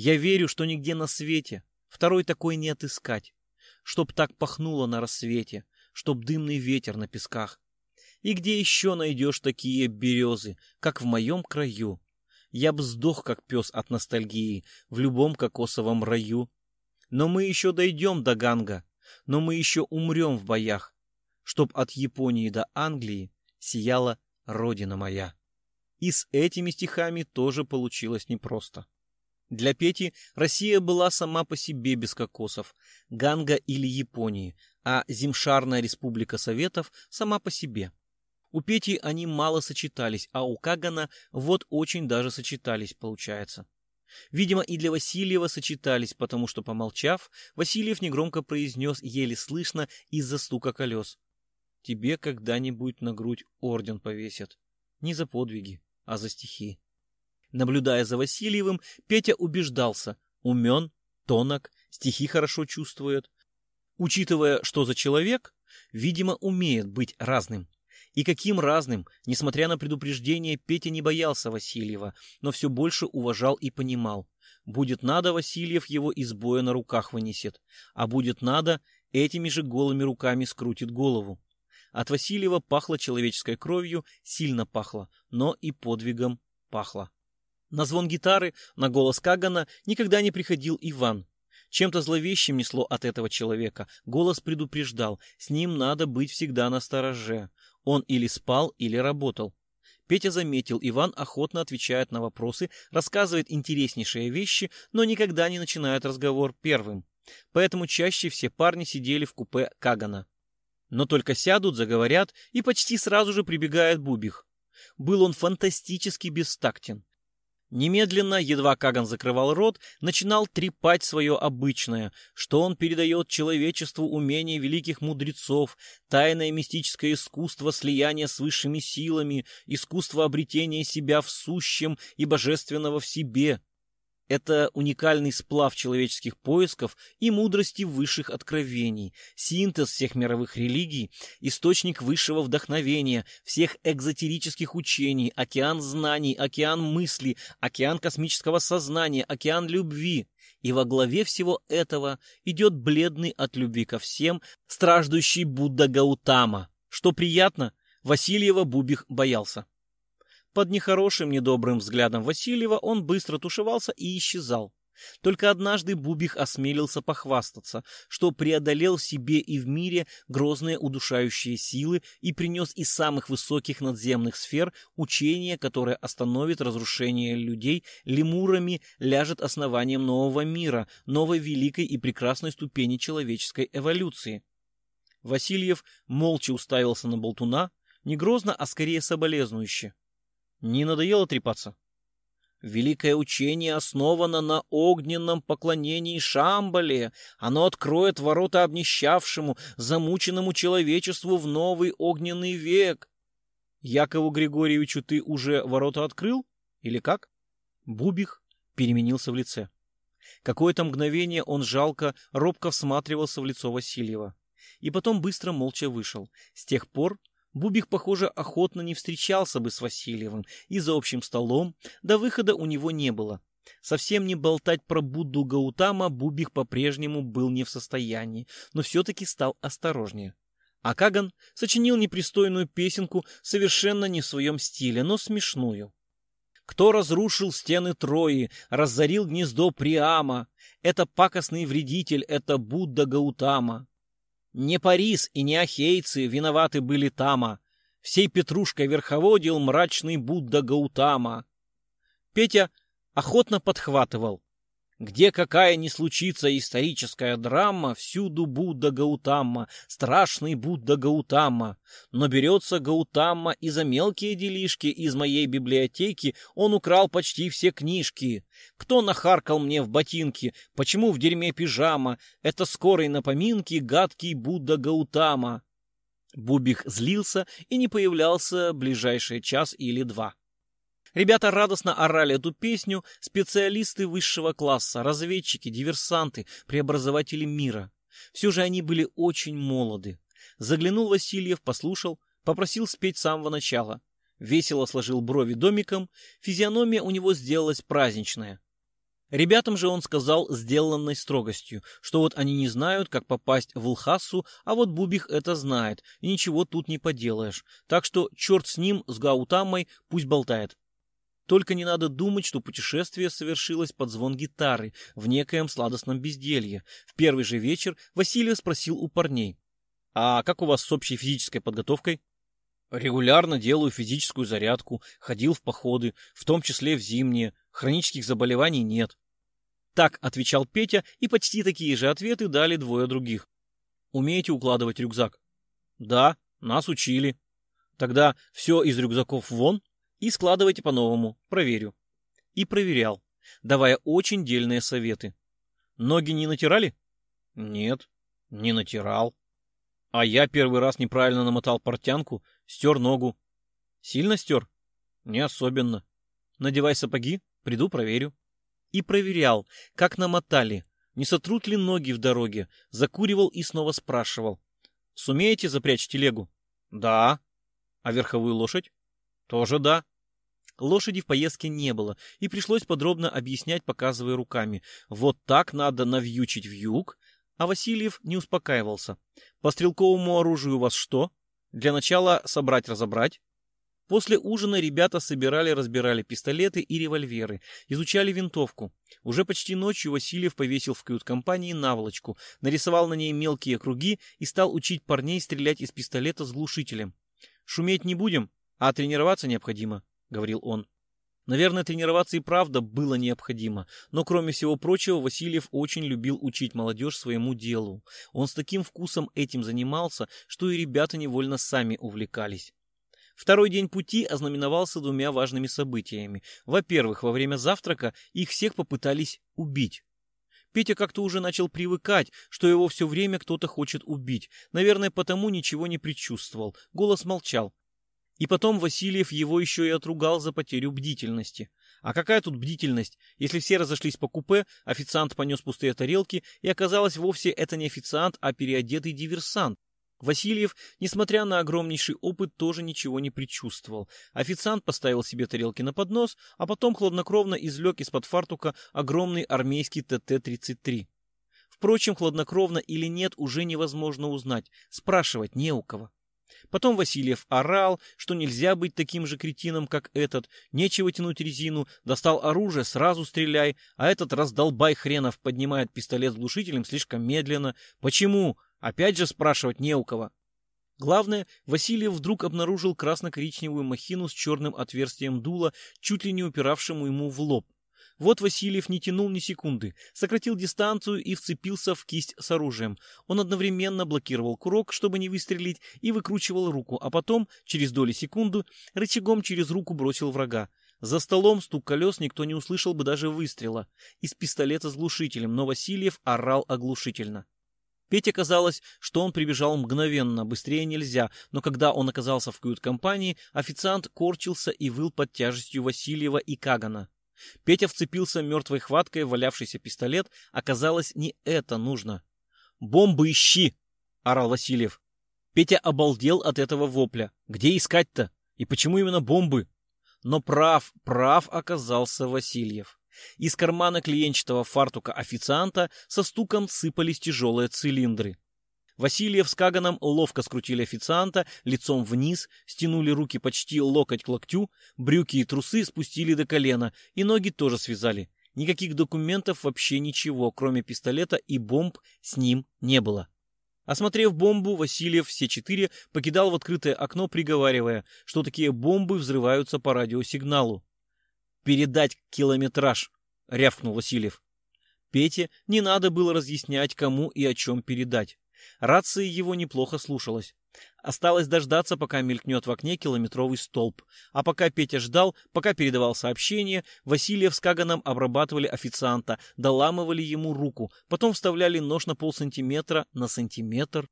[SPEAKER 1] Я верю, что нигде на свете второй такой не отыскать, чтоб так пахнуло на рассвете, чтоб дымный ветер на песках. И где еще найдешь такие березы, как в моем краю? Я б сдох, как пес от ностальгии, в любом кокосовом раю. Но мы еще дойдем до Ганга, но мы еще умрем в боях, чтоб от Японии до Англии сияла родина моя. И с этими стихами тоже получилось непросто. Для Пети Россия была сама по себе без кокосов, Ганга или Японии, а Зимшарная республика Советов сама по себе. У Пети они мало сочетались, а у Кагана вот очень даже сочетались, получается. Видимо, и для Васильева сочетались, потому что, помолчав, Васильев негромко произнес, еле слышно, из-за стука колес. «Тебе когда-нибудь на грудь орден повесят. Не за подвиги, а за стихи». Наблюдая за Васильевым, Петя убеждался, умен, тонок, стихи хорошо чувствует. Учитывая, что за человек, видимо, умеет быть разным. И каким разным, несмотря на предупреждение, Петя не боялся Васильева, но все больше уважал и понимал. Будет надо, Васильев его из боя на руках вынесет, а будет надо, этими же голыми руками скрутит голову. От Васильева пахло человеческой кровью, сильно пахло, но и подвигом пахло. На звон гитары, на голос Кагана никогда не приходил Иван. Чем-то зловещим несло от этого человека. Голос предупреждал, с ним надо быть всегда на стороже. Он или спал, или работал. Петя заметил, Иван охотно отвечает на вопросы, рассказывает интереснейшие вещи, но никогда не начинает разговор первым. Поэтому чаще все парни сидели в купе Кагана. Но только сядут, заговорят, и почти сразу же прибегает Бубих. Был он фантастически бестактен. Немедленно, едва Каган закрывал рот, начинал трепать свое обычное, что он передает человечеству умение великих мудрецов, тайное мистическое искусство слияния с высшими силами, искусство обретения себя в сущем и божественного в себе, это уникальный сплав человеческих поисков и мудрости высших откровений, синтез всех мировых религий, источник высшего вдохновения, всех экзотерических учений, океан знаний, океан мысли, океан космического сознания, океан любви. И во главе всего этого идет бледный от любви ко всем страждущий Будда Гаутама. Что приятно, Васильева Бубих боялся. Под нехорошим, недобрым взглядом Васильева он быстро тушевался и исчезал. Только однажды Бубих осмелился похвастаться, что преодолел в себе и в мире грозные удушающие силы и принес из самых высоких надземных сфер учение, которое остановит разрушение людей лемурами, ляжет основанием нового мира, новой великой и прекрасной ступени человеческой эволюции. Васильев молча уставился на болтуна, не грозно, а скорее соболезнующе. Не надоело трепаться? Великое учение основано на огненном поклонении Шамбале. Оно откроет ворота обнищавшему, замученному человечеству в новый огненный век. Якову Григорьевичу ты уже ворота открыл? Или как? Бубих переменился в лице. Какое-то мгновение он жалко, робко всматривался в лицо Васильева. И потом быстро молча вышел. С тех пор Бубик, похоже, охотно не встречался бы с Васильевым, и за общим столом до выхода у него не было. Совсем не болтать про Будду Гаутама Бубик по-прежнему был не в состоянии, но все-таки стал осторожнее. А Каган сочинил непристойную песенку, совершенно не в своем стиле, но смешную. Кто разрушил стены Трои, разорил гнездо Приама? Это пакостный вредитель, это Будда Гаутама. Не Парис и не ахейцы виноваты были тама. Всей петрушкой верховодил мрачный Будда Гаутама. Петя охотно подхватывал. Где какая ни случится историческая драма, всюду Будда Гаутама, страшный Будда Гаутама. Но берется Гаутама и за мелкие делишки из моей библиотеки он украл почти все книжки. Кто нахаркал мне в ботинки, почему в дерьме пижама? Это скорый на поминки гадкий Будда Гаутама. Бубих злился и не появлялся ближайший час или два. Ребята радостно орали эту песню, специалисты высшего класса, разведчики, диверсанты, преобразователи мира. Все же они были очень молоды. Заглянул Васильев, послушал, попросил спеть с самого начала. Весело сложил брови домиком, физиономия у него сделалась праздничная. Ребятам же он сказал сделанной строгостью, что вот они не знают, как попасть в Лхасу, а вот Бубих это знает, и ничего тут не поделаешь. Так что черт с ним, с Гаутамой, пусть болтает. Только не надо думать, что путешествие совершилось под звон гитары, в некоем сладостном безделье. В первый же вечер Василий спросил у парней. «А как у вас с общей физической подготовкой?» «Регулярно делаю физическую зарядку, ходил в походы, в том числе в зимние. Хронических заболеваний нет». Так отвечал Петя, и почти такие же ответы дали двое других. «Умеете укладывать рюкзак?» «Да, нас учили». «Тогда все из рюкзаков вон?» И складывайте по-новому, проверю. И проверял, давая очень дельные советы. Ноги не натирали? Нет, не натирал. А я первый раз неправильно намотал портянку, стер ногу. Сильно стер? Не особенно. Надевай сапоги, приду проверю. И проверял, как намотали, не сотрут ли ноги в дороге, закуривал и снова спрашивал. Сумеете запрячь телегу? Да. А верховую лошадь? Тоже да. Лошади в поездке не было, и пришлось подробно объяснять, показывая руками. Вот так надо навьючить вьюг. А Васильев не успокаивался. По стрелковому оружию у вас что? Для начала собрать-разобрать. После ужина ребята собирали-разбирали пистолеты и револьверы, изучали винтовку. Уже почти ночью Васильев повесил в кают-компании наволочку, нарисовал на ней мелкие круги и стал учить парней стрелять из пистолета с глушителем. Шуметь не будем, а тренироваться необходимо, говорил он. Наверное, тренироваться и правда было необходимо, но кроме всего прочего Васильев очень любил учить молодежь своему делу. Он с таким вкусом этим занимался, что и ребята невольно сами увлекались. Второй день пути ознаменовался двумя важными событиями. Во-первых, во время завтрака их всех попытались убить. Петя как-то уже начал привыкать, что его все время кто-то хочет убить. Наверное, потому ничего не предчувствовал. Голос молчал. И потом Васильев его еще и отругал за потерю бдительности. А какая тут бдительность, если все разошлись по купе, официант понес пустые тарелки, и оказалось вовсе это не официант, а переодетый диверсант. Васильев, несмотря на огромнейший опыт, тоже ничего не предчувствовал. Официант поставил себе тарелки на поднос, а потом хладнокровно извлек из-под фартука огромный армейский ТТ-33. Впрочем, хладнокровно или нет, уже невозможно узнать. Спрашивать не у кого. Потом Васильев орал, что нельзя быть таким же кретином, как этот, нечего тянуть резину, достал оружие, сразу стреляй, а этот раздолбай хренов поднимает пистолет с глушителем слишком медленно. Почему? Опять же спрашивать не у кого. Главное, Васильев вдруг обнаружил красно-коричневую махину с черным отверстием дула, чуть ли не упиравшему ему в лоб. Вот Васильев не тянул ни секунды, сократил дистанцию и вцепился в кисть с оружием. Он одновременно блокировал курок, чтобы не выстрелить, и выкручивал руку, а потом, через доли секунды, рычагом через руку бросил врага. За столом стук колес никто не услышал бы даже выстрела. Из пистолета с глушителем, но Васильев орал оглушительно. Пете казалось, что он прибежал мгновенно, быстрее нельзя, но когда он оказался в кают-компании, официант корчился и выл под тяжестью Васильева и Кагана. Петя вцепился мертвой хваткой в валявшийся пистолет. Оказалось, не это нужно. «Бомбы ищи!» — орал Васильев. Петя обалдел от этого вопля. «Где искать-то? И почему именно бомбы?» Но прав, прав оказался Васильев. Из кармана клиентчатого фартука официанта со стуком сыпались тяжелые цилиндры. Васильев с Каганом ловко скрутили официанта лицом вниз, стянули руки почти локоть к локтю, брюки и трусы спустили до колена, и ноги тоже связали. Никаких документов, вообще ничего, кроме пистолета и бомб, с ним не было. Осмотрев бомбу, Васильев все четыре покидал в открытое окно, приговаривая, что такие бомбы взрываются по радиосигналу. «Передать километраж!» — рявкнул Васильев. Пете не надо было разъяснять, кому и о чем передать. Рация его неплохо слушалась. Осталось дождаться, пока мелькнет в окне километровый столб. А пока Петя ждал, пока передавал сообщение, Васильев с Каганом обрабатывали официанта, доламывали ему руку, потом вставляли нож на полсантиметра на сантиметр.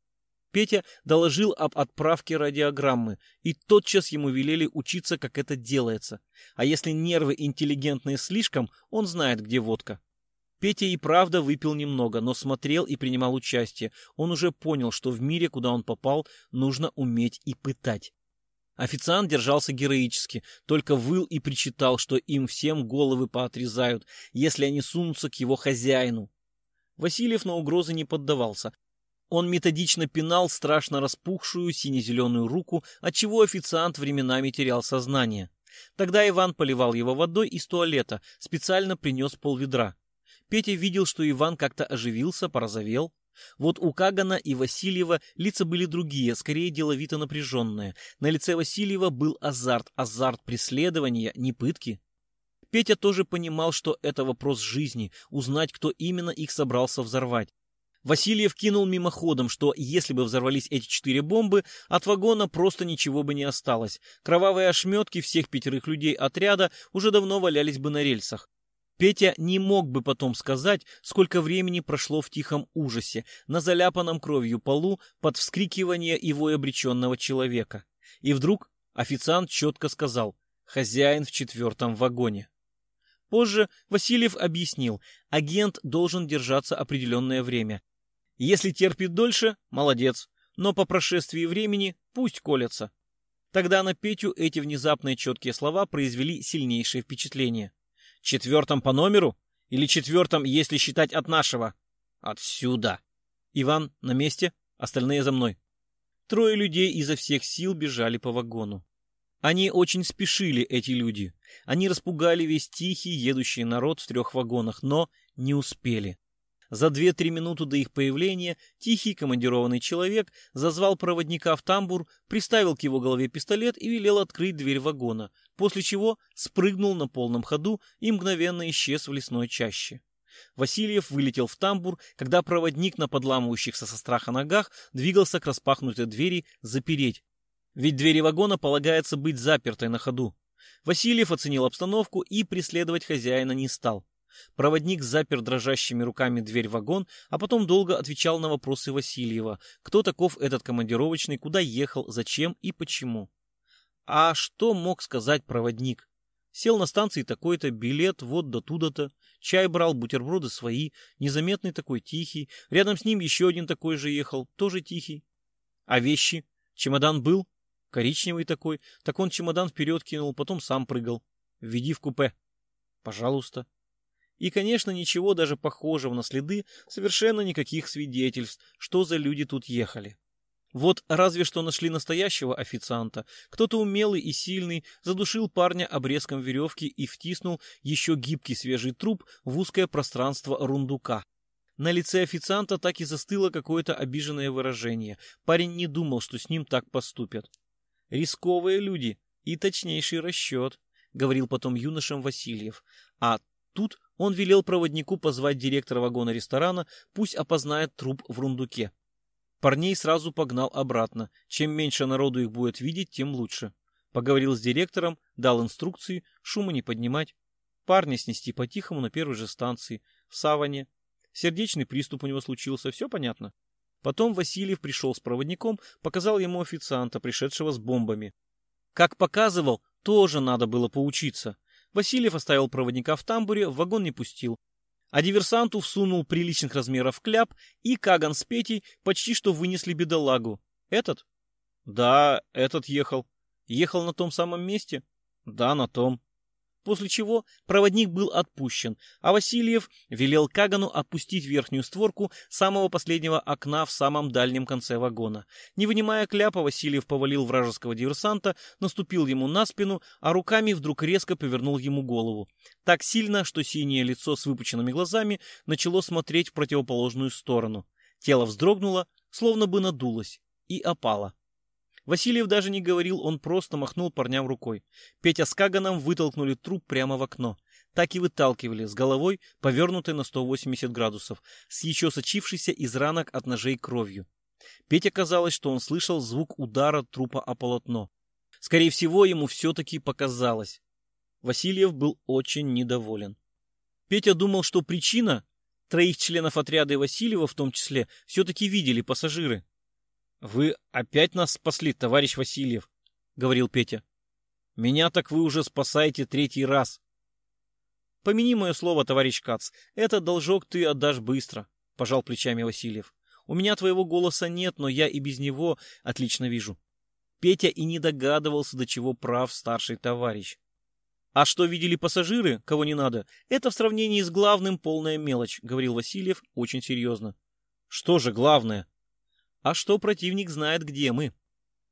[SPEAKER 1] Петя доложил об отправке радиограммы, и тотчас ему велели учиться, как это делается. А если нервы интеллигентные слишком, он знает, где водка. Петя и правда выпил немного, но смотрел и принимал участие. Он уже понял, что в мире, куда он попал, нужно уметь и пытать. Официант держался героически, только выл и причитал, что им всем головы поотрезают, если они сунутся к его хозяину. Васильев на угрозы не поддавался. Он методично пинал страшно распухшую сине-зеленую руку, отчего официант временами терял сознание. Тогда Иван поливал его водой из туалета, специально принес полведра. Петя видел, что Иван как-то оживился, порозовел. Вот у Кагана и Васильева лица были другие, скорее деловито напряженные. На лице Васильева был азарт, азарт преследования, не пытки. Петя тоже понимал, что это вопрос жизни, узнать, кто именно их собрался взорвать. Васильев кинул мимоходом, что если бы взорвались эти четыре бомбы, от вагона просто ничего бы не осталось. Кровавые ошметки всех пятерых людей отряда уже давно валялись бы на рельсах. Петя не мог бы потом сказать, сколько времени прошло в тихом ужасе на заляпанном кровью полу под вскрикивание его обреченного человека. И вдруг официант четко сказал «Хозяин в четвертом вагоне». Позже Васильев объяснил, агент должен держаться определенное время. Если терпит дольше – молодец, но по прошествии времени пусть колется. Тогда на Петю эти внезапные четкие слова произвели сильнейшее впечатление. Четвертом по номеру? Или четвертом, если считать от нашего? Отсюда. Иван на месте, остальные за мной. Трое людей изо всех сил бежали по вагону. Они очень спешили, эти люди. Они распугали весь тихий, едущий народ в трех вагонах, но не успели. За две-три минуты до их появления тихий командированный человек зазвал проводника в тамбур, приставил к его голове пистолет и велел открыть дверь вагона, после чего спрыгнул на полном ходу и мгновенно исчез в лесной чаще. Васильев вылетел в тамбур, когда проводник на подламывающихся со страха ногах двигался к распахнутой двери запереть. Ведь двери вагона полагается быть запертой на ходу. Васильев оценил обстановку и преследовать хозяина не стал. Проводник запер дрожащими руками дверь в вагон, а потом долго отвечал на вопросы Васильева. Кто таков этот командировочный, куда ехал, зачем и почему. А что мог сказать проводник? Сел на станции такой-то, билет вот до туда-то, чай брал, бутерброды свои, незаметный такой тихий, рядом с ним еще один такой же ехал, тоже тихий. А вещи? Чемодан был? Коричневый такой, так он чемодан вперед кинул, потом сам прыгал. Введи в купе. Пожалуйста. И, конечно, ничего даже похожего на следы, совершенно никаких свидетельств, что за люди тут ехали. Вот разве что нашли настоящего официанта. Кто-то умелый и сильный задушил парня обрезком веревки и втиснул еще гибкий свежий труп в узкое пространство рундука. На лице официанта так и застыло какое-то обиженное выражение. Парень не думал, что с ним так поступят. «Рисковые люди и точнейший расчет», — говорил потом юношам Васильев. А тут он велел проводнику позвать директора вагона ресторана, пусть опознает труп в рундуке. Парней сразу погнал обратно. Чем меньше народу их будет видеть, тем лучше. Поговорил с директором, дал инструкции, шума не поднимать. Парня снести по-тихому на первой же станции, в саване. Сердечный приступ у него случился, все понятно. Потом Васильев пришел с проводником, показал ему официанта, пришедшего с бомбами. Как показывал, тоже надо было поучиться. Васильев оставил проводника в тамбуре, в вагон не пустил. А диверсанту всунул приличных размеров кляп, и Каган с Петей почти что вынесли бедолагу. Этот? Да, этот ехал. Ехал на том самом месте? Да, на том. После чего проводник был отпущен, а Васильев велел Кагану опустить верхнюю створку самого последнего окна в самом дальнем конце вагона. Не вынимая кляпа, Васильев повалил вражеского диверсанта, наступил ему на спину, а руками вдруг резко повернул ему голову. Так сильно, что синее лицо с выпученными глазами начало смотреть в противоположную сторону. Тело вздрогнуло, словно бы надулось, и опало. Васильев даже не говорил, он просто махнул парням рукой. Петя с Каганом вытолкнули труп прямо в окно. Так и выталкивали, с головой, повернутой на 180 градусов, с еще сочившейся из ранок от ножей кровью. Пете казалось, что он слышал звук удара трупа о полотно. Скорее всего, ему все-таки показалось. Васильев был очень недоволен. Петя думал, что причина, троих членов отряда Васильева в том числе, все-таки видели пассажиры. «Вы опять нас спасли, товарищ Васильев», — говорил Петя. «Меня так вы уже спасаете третий раз». «Помяни мое слово, товарищ Кац, этот должок ты отдашь быстро», — пожал плечами Васильев. «У меня твоего голоса нет, но я и без него отлично вижу». Петя и не догадывался, до чего прав старший товарищ. «А что видели пассажиры, кого не надо, это в сравнении с главным полная мелочь», — говорил Васильев очень серьезно. «Что же главное?» А что противник знает, где мы?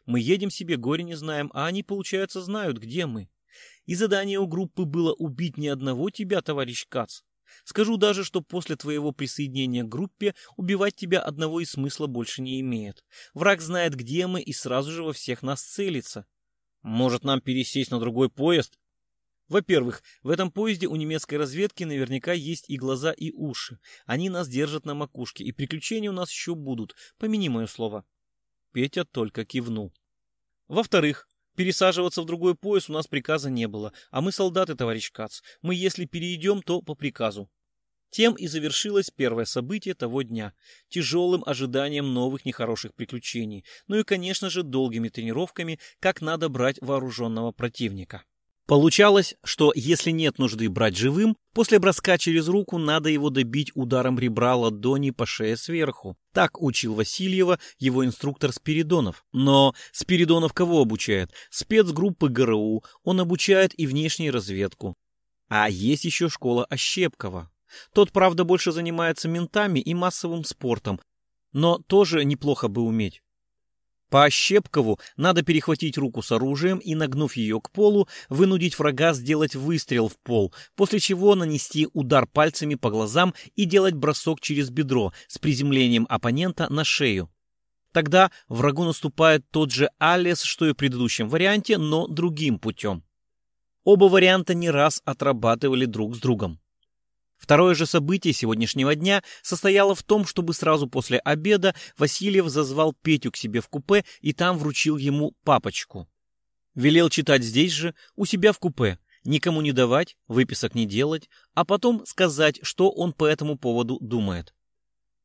[SPEAKER 1] Мы едем себе, горе не знаем, а они, получается, знают, где мы. И задание у группы было убить ни одного тебя, товарищ Кац. Скажу даже, что после твоего присоединения к группе убивать тебя одного и смысла больше не имеет. Враг знает, где мы, и сразу же во всех нас целится. Может, нам пересесть на другой поезд во-первых, в этом поезде у немецкой разведки наверняка есть и глаза, и уши. Они нас держат на макушке, и приключения у нас еще будут, помяни мое слово. Петя только кивнул. Во-вторых, пересаживаться в другой поезд у нас приказа не было, а мы солдаты, товарищ Кац. Мы, если перейдем, то по приказу. Тем и завершилось первое событие того дня, тяжелым ожиданием новых нехороших приключений, ну и, конечно же, долгими тренировками, как надо брать вооруженного противника. Получалось, что если нет нужды брать живым, после броска через руку надо его добить ударом ребра ладони по шее сверху. Так учил Васильева его инструктор Спиридонов. Но Спиридонов кого обучает? Спецгруппы ГРУ, он обучает и внешнюю разведку. А есть еще школа Ощепкова. Тот, правда, больше занимается ментами и массовым спортом, но тоже неплохо бы уметь. По Щепкову надо перехватить руку с оружием и, нагнув ее к полу, вынудить врага сделать выстрел в пол, после чего нанести удар пальцами по глазам и делать бросок через бедро с приземлением оппонента на шею. Тогда врагу наступает тот же Алис, что и в предыдущем варианте, но другим путем. Оба варианта не раз отрабатывали друг с другом. Второе же событие сегодняшнего дня состояло в том, чтобы сразу после обеда Васильев зазвал Петю к себе в купе и там вручил ему папочку. Велел читать здесь же, у себя в купе, никому не давать, выписок не делать, а потом сказать, что он по этому поводу думает.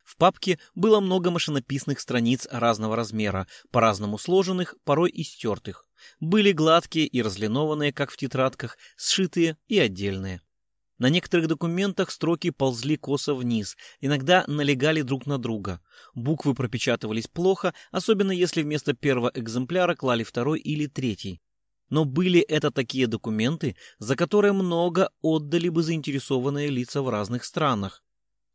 [SPEAKER 1] В папке было много машинописных страниц разного размера, по-разному сложенных, порой и стертых. Были гладкие и разлинованные, как в тетрадках, сшитые и отдельные. На некоторых документах строки ползли косо вниз, иногда налегали друг на друга. Буквы пропечатывались плохо, особенно если вместо первого экземпляра клали второй или третий. Но были это такие документы, за которые много отдали бы заинтересованные лица в разных странах.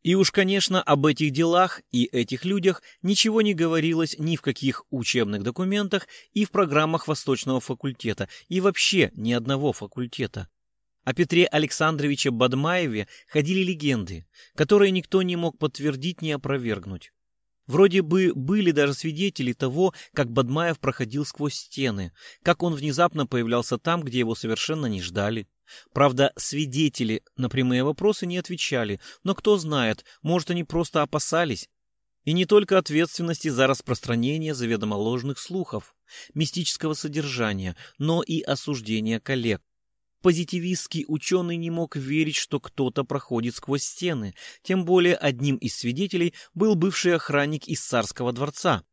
[SPEAKER 1] И уж, конечно, об этих делах и этих людях ничего не говорилось ни в каких учебных документах и в программах Восточного факультета, и вообще ни одного факультета. О Петре Александровиче Бадмаеве ходили легенды, которые никто не мог подтвердить ни опровергнуть. Вроде бы были даже свидетели того, как Бадмаев проходил сквозь стены, как он внезапно появлялся там, где его совершенно не ждали. Правда, свидетели на прямые вопросы не отвечали, но кто знает, может, они просто опасались. И не только ответственности за распространение заведомо ложных слухов, мистического содержания, но и осуждения коллег. Позитивистский ученый не мог верить, что кто-то проходит сквозь стены, тем более одним из свидетелей был бывший охранник из царского дворца.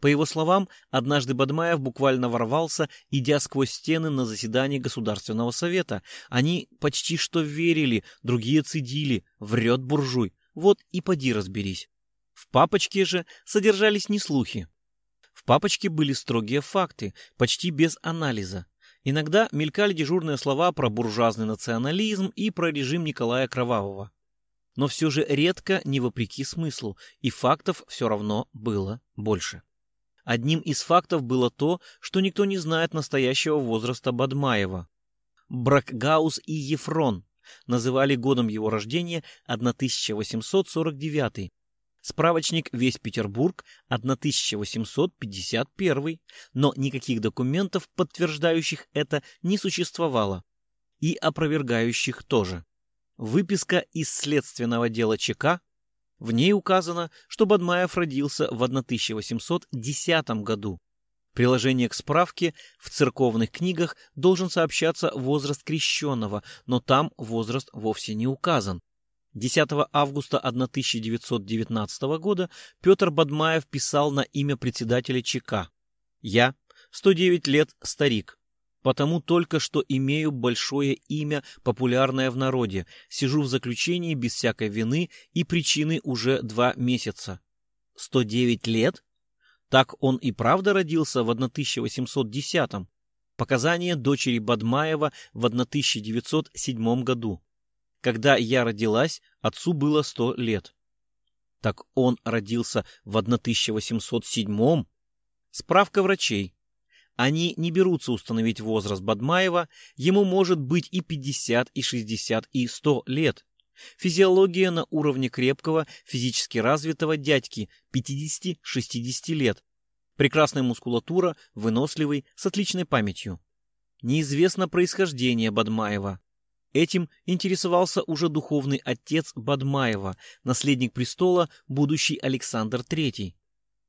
[SPEAKER 1] По его словам, однажды Бадмаев буквально ворвался, идя сквозь стены на заседании Государственного совета. Они почти что верили, другие цедили, врет буржуй. Вот и поди разберись. В папочке же содержались не слухи. В папочке были строгие факты, почти без анализа. Иногда мелькали дежурные слова про буржуазный национализм и про режим Николая Кровавого. Но все же редко, не вопреки смыслу, и фактов все равно было больше. Одним из фактов было то, что никто не знает настоящего возраста Бадмаева. Бракгаус и Ефрон называли годом его рождения 1849, Справочник «Весь Петербург» 1851, но никаких документов, подтверждающих это, не существовало. И опровергающих тоже. Выписка из следственного дела ЧК. В ней указано, что Бадмаев родился в 1810 году. Приложение к справке в церковных книгах должен сообщаться возраст крещенного, но там возраст вовсе не указан. 10 августа 1919 года Петр Бадмаев писал на имя председателя ЧК. «Я, 109 лет, старик, потому только что имею большое имя, популярное в народе, сижу в заключении без всякой вины и причины уже два месяца». 109 лет? Так он и правда родился в 1810-м. Показания дочери Бадмаева в 1907 году. Когда я родилась, отцу было сто лет. Так он родился в 1807-м? Справка врачей. Они не берутся установить возраст Бадмаева, ему может быть и 50, и 60, и 100 лет. Физиология на уровне крепкого, физически развитого дядьки 50-60 лет. Прекрасная мускулатура, выносливый, с отличной памятью. Неизвестно происхождение Бадмаева. Этим интересовался уже духовный отец Бадмаева, наследник престола, будущий Александр III.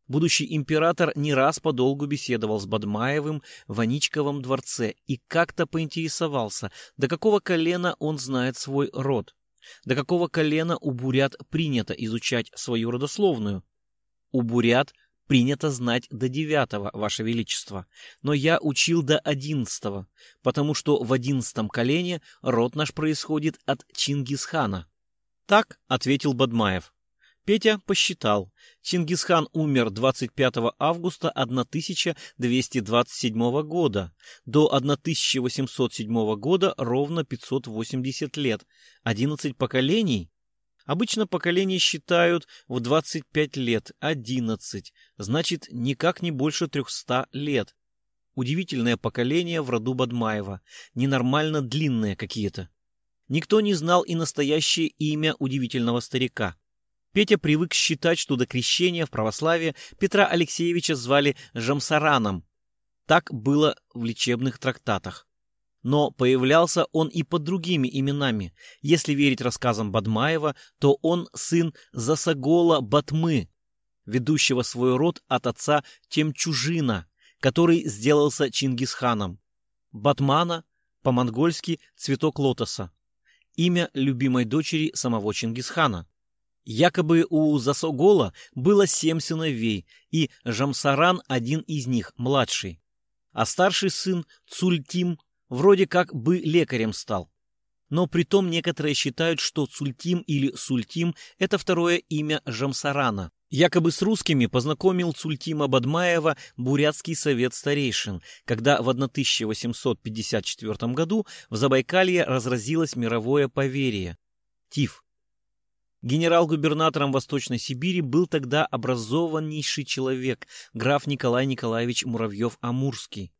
[SPEAKER 1] Будущий император не раз подолгу беседовал с Бадмаевым в Аничковом дворце и как-то поинтересовался, до какого колена он знает свой род, до какого колена у бурят принято изучать свою родословную. У бурят принято знать до девятого, Ваше Величество, но я учил до одиннадцатого, потому что в одиннадцатом колене род наш происходит от Чингисхана. Так ответил Бадмаев. Петя посчитал. Чингисхан умер 25 августа 1227 года. До 1807 года ровно 580 лет. 11 поколений? Обычно поколение считают в 25 лет, 11, значит, никак не больше 300 лет. Удивительное поколение в роду Бадмаева, ненормально длинные какие-то. Никто не знал и настоящее имя удивительного старика. Петя привык считать, что до крещения в православии Петра Алексеевича звали Жамсараном. Так было в лечебных трактатах но появлялся он и под другими именами. Если верить рассказам Бадмаева, то он сын Засагола Батмы, ведущего свой род от отца Темчужина, который сделался Чингисханом. Батмана, по-монгольски цветок лотоса, имя любимой дочери самого Чингисхана. Якобы у Засогола было семь сыновей, и Жамсаран один из них, младший. А старший сын Цультим вроде как бы лекарем стал. Но притом некоторые считают, что Цультим или Сультим – это второе имя Жамсарана. Якобы с русскими познакомил Цультима Бадмаева Бурятский совет старейшин, когда в 1854 году в Забайкалье разразилось мировое поверье – ТИФ. Генерал-губернатором Восточной Сибири был тогда образованнейший человек, граф Николай Николаевич Муравьев-Амурский.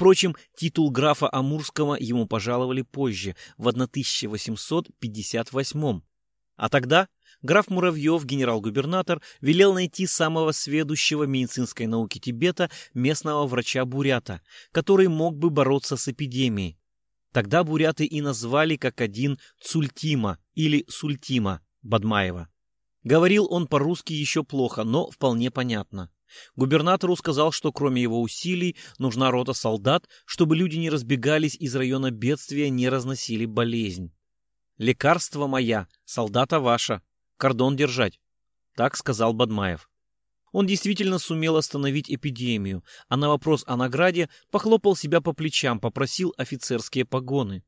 [SPEAKER 1] Впрочем, титул графа Амурского ему пожаловали позже, в 1858 А тогда граф Муравьев, генерал-губернатор, велел найти самого сведущего медицинской науки Тибета местного врача-бурята, который мог бы бороться с эпидемией. Тогда буряты и назвали как один Цультима или Сультима Бадмаева. Говорил он по-русски еще плохо, но вполне понятно. Губернатору сказал, что кроме его усилий нужна рота солдат, чтобы люди не разбегались из района бедствия, не разносили болезнь. «Лекарство моя, солдата ваша, кордон держать», — так сказал Бадмаев. Он действительно сумел остановить эпидемию, а на вопрос о награде похлопал себя по плечам, попросил офицерские погоны.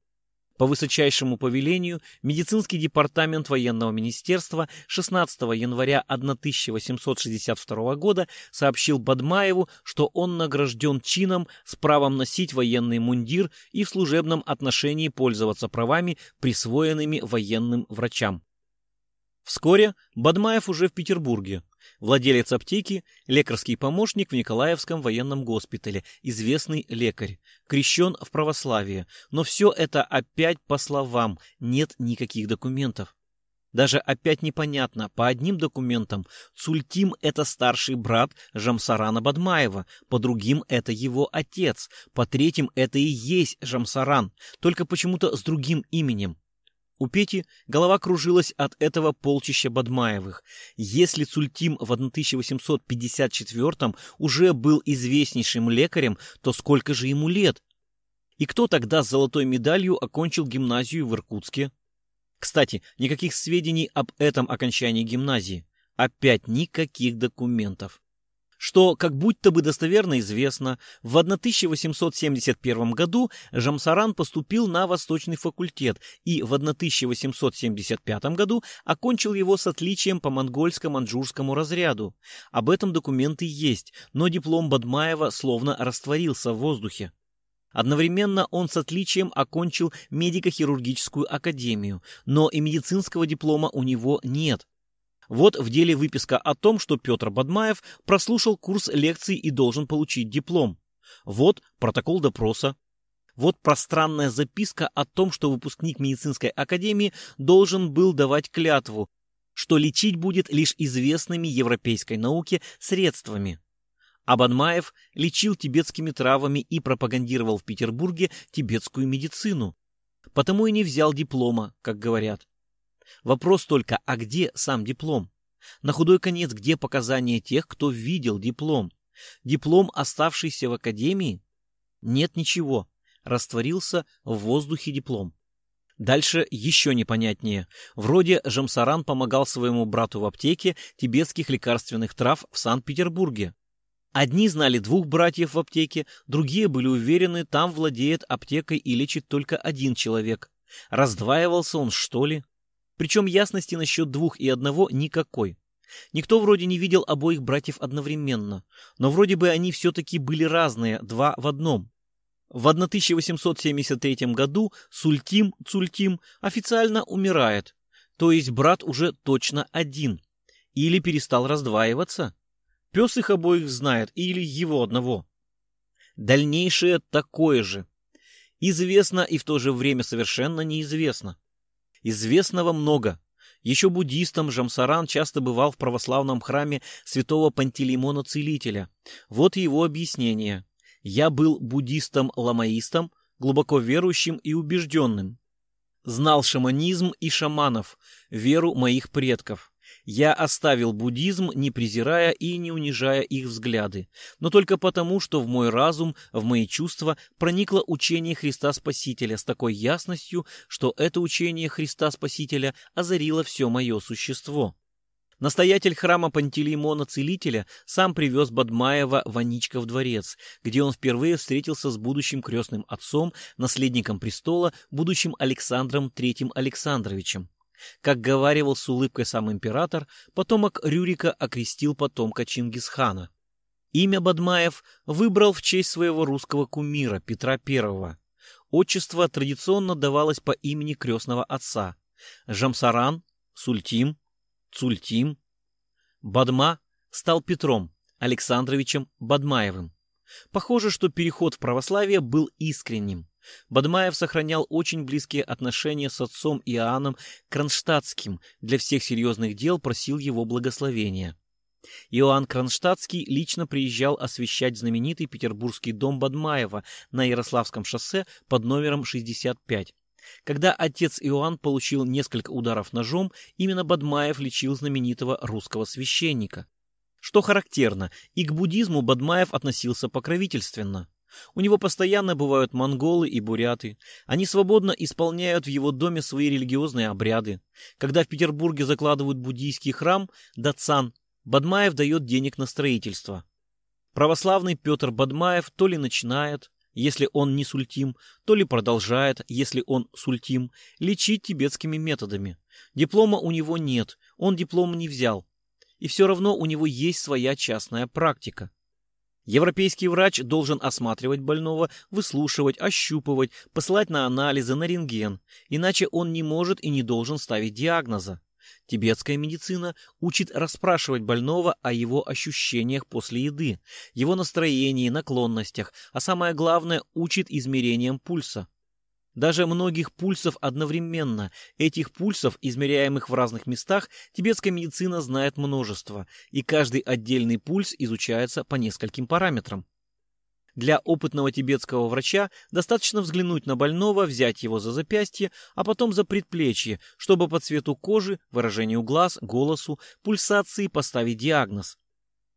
[SPEAKER 1] По высочайшему повелению медицинский департамент военного министерства 16 января 1862 года сообщил Бадмаеву, что он награжден чином с правом носить военный мундир и в служебном отношении пользоваться правами, присвоенными военным врачам. Вскоре Бадмаев уже в Петербурге. Владелец аптеки, лекарский помощник в Николаевском военном госпитале, известный лекарь, крещен в православие. Но все это опять по словам, нет никаких документов. Даже опять непонятно, по одним документам Цультим – это старший брат Жамсарана Бадмаева, по другим – это его отец, по третьим – это и есть Жамсаран, только почему-то с другим именем. У Пети голова кружилась от этого полчища Бадмаевых. Если Цультим в 1854 уже был известнейшим лекарем, то сколько же ему лет? И кто тогда с золотой медалью окончил гимназию в Иркутске? Кстати, никаких сведений об этом окончании гимназии. Опять никаких документов что, как будто бы достоверно известно, в 1871 году Жамсаран поступил на Восточный факультет и в 1875 году окончил его с отличием по монгольско-манджурскому разряду. Об этом документы есть, но диплом Бадмаева словно растворился в воздухе. Одновременно он с отличием окончил медико-хирургическую академию, но и медицинского диплома у него нет. Вот в деле выписка о том, что Петр Бадмаев прослушал курс лекций и должен получить диплом. Вот протокол допроса. Вот пространная записка о том, что выпускник медицинской академии должен был давать клятву, что лечить будет лишь известными европейской науке средствами. А Бадмаев лечил тибетскими травами и пропагандировал в Петербурге тибетскую медицину. Потому и не взял диплома, как говорят. Вопрос только, а где сам диплом? На худой конец, где показания тех, кто видел диплом? Диплом, оставшийся в академии? Нет ничего. Растворился в воздухе диплом. Дальше еще непонятнее. Вроде Жамсаран помогал своему брату в аптеке тибетских лекарственных трав в Санкт-Петербурге. Одни знали двух братьев в аптеке, другие были уверены, там владеет аптекой и лечит только один человек. Раздваивался он, что ли? Причем ясности насчет двух и одного никакой. Никто вроде не видел обоих братьев одновременно, но вроде бы они все-таки были разные, два в одном. В 1873 году Сультим Цультим официально умирает, то есть брат уже точно один. Или перестал раздваиваться. Пес их обоих знает, или его одного. Дальнейшее такое же. Известно и в то же время совершенно неизвестно. Известного много. Еще буддистам Жамсаран часто бывал в православном храме святого Пантелеймона Целителя. Вот его объяснение. «Я был буддистом-ламаистом, глубоко верующим и убежденным. Знал шаманизм и шаманов, веру моих предков. Я оставил буддизм, не презирая и не унижая их взгляды, но только потому, что в мой разум, в мои чувства проникло учение Христа Спасителя с такой ясностью, что это учение Христа Спасителя озарило все мое существо. Настоятель храма Пантелеймона Целителя сам привез Бадмаева в Аничков дворец, где он впервые встретился с будущим крестным отцом, наследником престола, будущим Александром III Александровичем. Как говаривал с улыбкой сам император, потомок Рюрика окрестил потомка Чингисхана. Имя Бадмаев выбрал в честь своего русского кумира Петра I. Отчество традиционно давалось по имени крестного отца. Жамсаран, Сультим, Цультим. Бадма стал Петром Александровичем Бадмаевым. Похоже, что переход в православие был искренним. Бадмаев сохранял очень близкие отношения с отцом Иоанном Кронштадтским, для всех серьезных дел просил его благословения. Иоанн Кронштадтский лично приезжал освещать знаменитый петербургский дом Бадмаева на Ярославском шоссе под номером 65. Когда отец Иоанн получил несколько ударов ножом, именно Бадмаев лечил знаменитого русского священника. Что характерно, и к буддизму Бадмаев относился покровительственно. У него постоянно бывают монголы и буряты. Они свободно исполняют в его доме свои религиозные обряды. Когда в Петербурге закладывают буддийский храм, Дацан, Бадмаев дает денег на строительство. Православный Петр Бадмаев то ли начинает, если он не сультим, то ли продолжает, если он сультим, лечить тибетскими методами. Диплома у него нет, он диплом не взял. И все равно у него есть своя частная практика. Европейский врач должен осматривать больного, выслушивать, ощупывать, посылать на анализы, на рентген, иначе он не может и не должен ставить диагноза. Тибетская медицина учит расспрашивать больного о его ощущениях после еды, его настроении, наклонностях, а самое главное учит измерениям пульса. Даже многих пульсов одновременно. Этих пульсов, измеряемых в разных местах, тибетская медицина знает множество, и каждый отдельный пульс изучается по нескольким параметрам. Для опытного тибетского врача достаточно взглянуть на больного, взять его за запястье, а потом за предплечье, чтобы по цвету кожи, выражению глаз, голосу, пульсации поставить диагноз.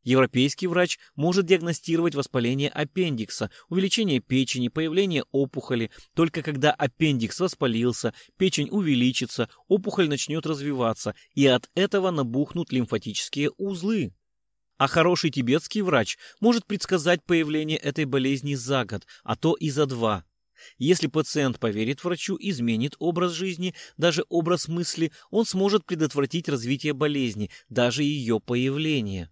[SPEAKER 1] Европейский врач может диагностировать воспаление аппендикса, увеличение печени, появление опухоли. Только когда аппендикс воспалился, печень увеличится, опухоль начнет развиваться, и от этого набухнут лимфатические узлы. А хороший тибетский врач может предсказать появление этой болезни за год, а то и за два. Если пациент поверит врачу, изменит образ жизни, даже образ мысли, он сможет предотвратить развитие болезни, даже ее появление.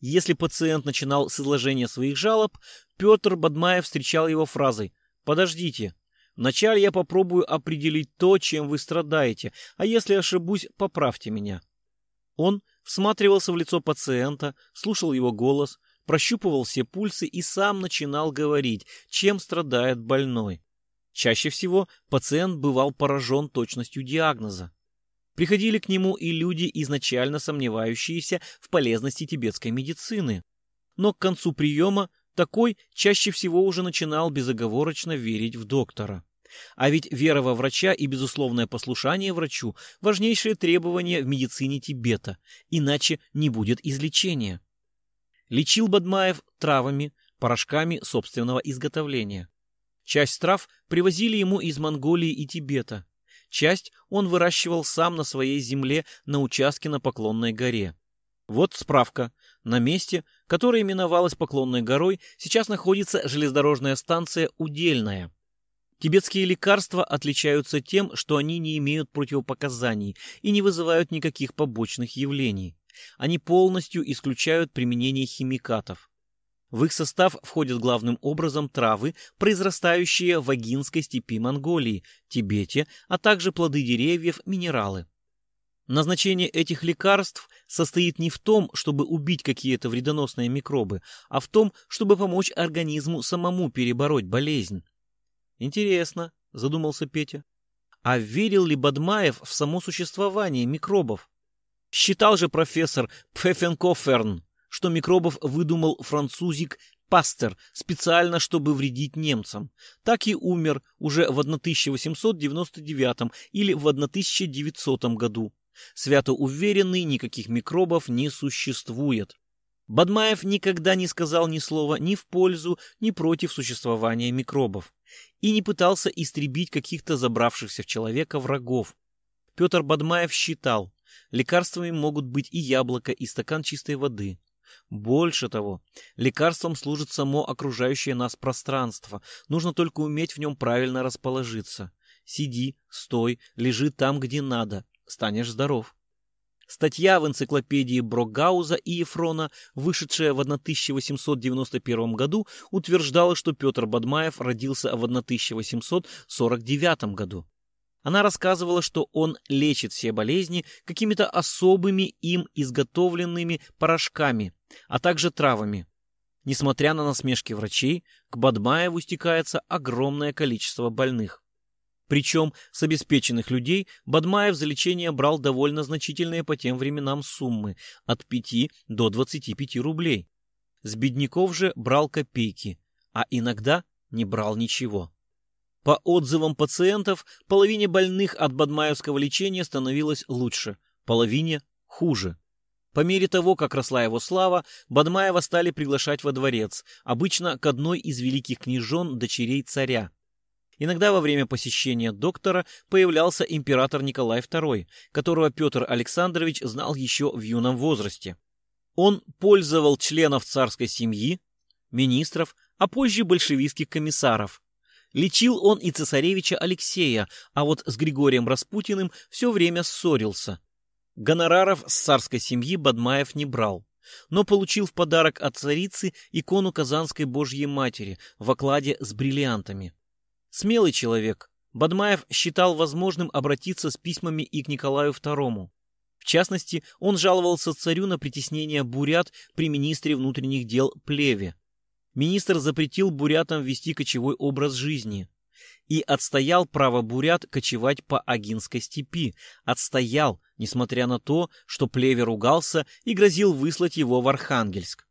[SPEAKER 1] Если пациент начинал с изложения своих жалоб, Петр Бадмаев встречал его фразой «Подождите, вначале я попробую определить то, чем вы страдаете, а если ошибусь, поправьте меня». Он всматривался в лицо пациента, слушал его голос, прощупывал все пульсы и сам начинал говорить, чем страдает больной. Чаще всего пациент бывал поражен точностью диагноза. Приходили к нему и люди, изначально сомневающиеся в полезности тибетской медицины. Но к концу приема такой чаще всего уже начинал безоговорочно верить в доктора. А ведь вера во врача и безусловное послушание врачу – важнейшие требования в медицине Тибета, иначе не будет излечения. Лечил Бадмаев травами, порошками собственного изготовления. Часть трав привозили ему из Монголии и Тибета. Часть он выращивал сам на своей земле на участке на Поклонной горе. Вот справка. На месте, которое именовалось Поклонной горой, сейчас находится железнодорожная станция Удельная. Тибетские лекарства отличаются тем, что они не имеют противопоказаний и не вызывают никаких побочных явлений. Они полностью исключают применение химикатов. В их состав входят главным образом травы, произрастающие в Агинской степи Монголии, Тибете, а также плоды деревьев, минералы. Назначение этих лекарств состоит не в том, чтобы убить какие-то вредоносные микробы, а в том, чтобы помочь организму самому перебороть болезнь. Интересно, задумался Петя. А верил ли Бадмаев в само существование микробов? Считал же профессор Пфеффенкоферн, что микробов выдумал французик Пастер специально, чтобы вредить немцам. Так и умер уже в 1899 или в 1900 году. Свято уверенный, никаких микробов не существует. Бадмаев никогда не сказал ни слова ни в пользу, ни против существования микробов и не пытался истребить каких-то забравшихся в человека врагов. Петр Бадмаев считал, лекарствами могут быть и яблоко, и стакан чистой воды. Больше того, лекарством служит само окружающее нас пространство. Нужно только уметь в нем правильно расположиться. Сиди, стой, лежи там, где надо. Станешь здоров. Статья в энциклопедии Брогауза и Ефрона, вышедшая в 1891 году, утверждала, что Петр Бадмаев родился в 1849 году. Она рассказывала, что он лечит все болезни какими-то особыми им изготовленными порошками, а также травами. Несмотря на насмешки врачей, к Бадмаеву стекается огромное количество больных. Причем с обеспеченных людей Бадмаев за лечение брал довольно значительные по тем временам суммы – от 5 до 25 рублей. С бедняков же брал копейки, а иногда не брал ничего. По отзывам пациентов, половине больных от бадмаевского лечения становилось лучше, половине – хуже. По мере того, как росла его слава, Бадмаева стали приглашать во дворец, обычно к одной из великих княжон дочерей царя. Иногда во время посещения доктора появлялся император Николай II, которого Петр Александрович знал еще в юном возрасте. Он пользовал членов царской семьи, министров, а позже большевистских комиссаров. Лечил он и цесаревича Алексея, а вот с Григорием Распутиным все время ссорился. Гонораров с царской семьи Бадмаев не брал, но получил в подарок от царицы икону Казанской Божьей Матери в окладе с бриллиантами. Смелый человек, Бадмаев считал возможным обратиться с письмами и к Николаю II. В частности, он жаловался царю на притеснение бурят при министре внутренних дел Плеве. Министр запретил бурятам вести кочевой образ жизни и отстоял право бурят кочевать по Агинской степи. Отстоял, несмотря на то, что Плеве ругался и грозил выслать его в Архангельск.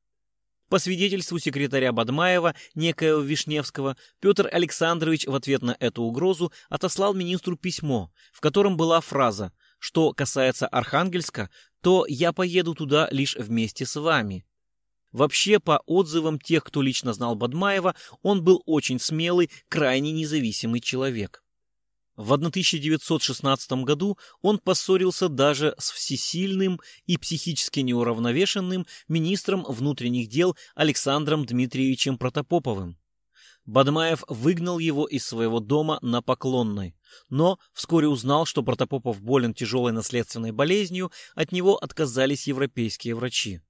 [SPEAKER 1] По свидетельству секретаря Бадмаева, некоего Вишневского, Петр Александрович в ответ на эту угрозу отослал министру письмо, в котором была фраза «Что касается Архангельска, то я поеду туда лишь вместе с вами». Вообще, по отзывам тех, кто лично знал Бадмаева, он был очень смелый, крайне независимый человек. В 1916 году он поссорился даже с всесильным и психически неуравновешенным министром внутренних дел Александром Дмитриевичем Протопоповым. Бадмаев выгнал его из своего дома на Поклонной, но вскоре узнал, что Протопопов болен тяжелой наследственной болезнью, от него отказались европейские врачи.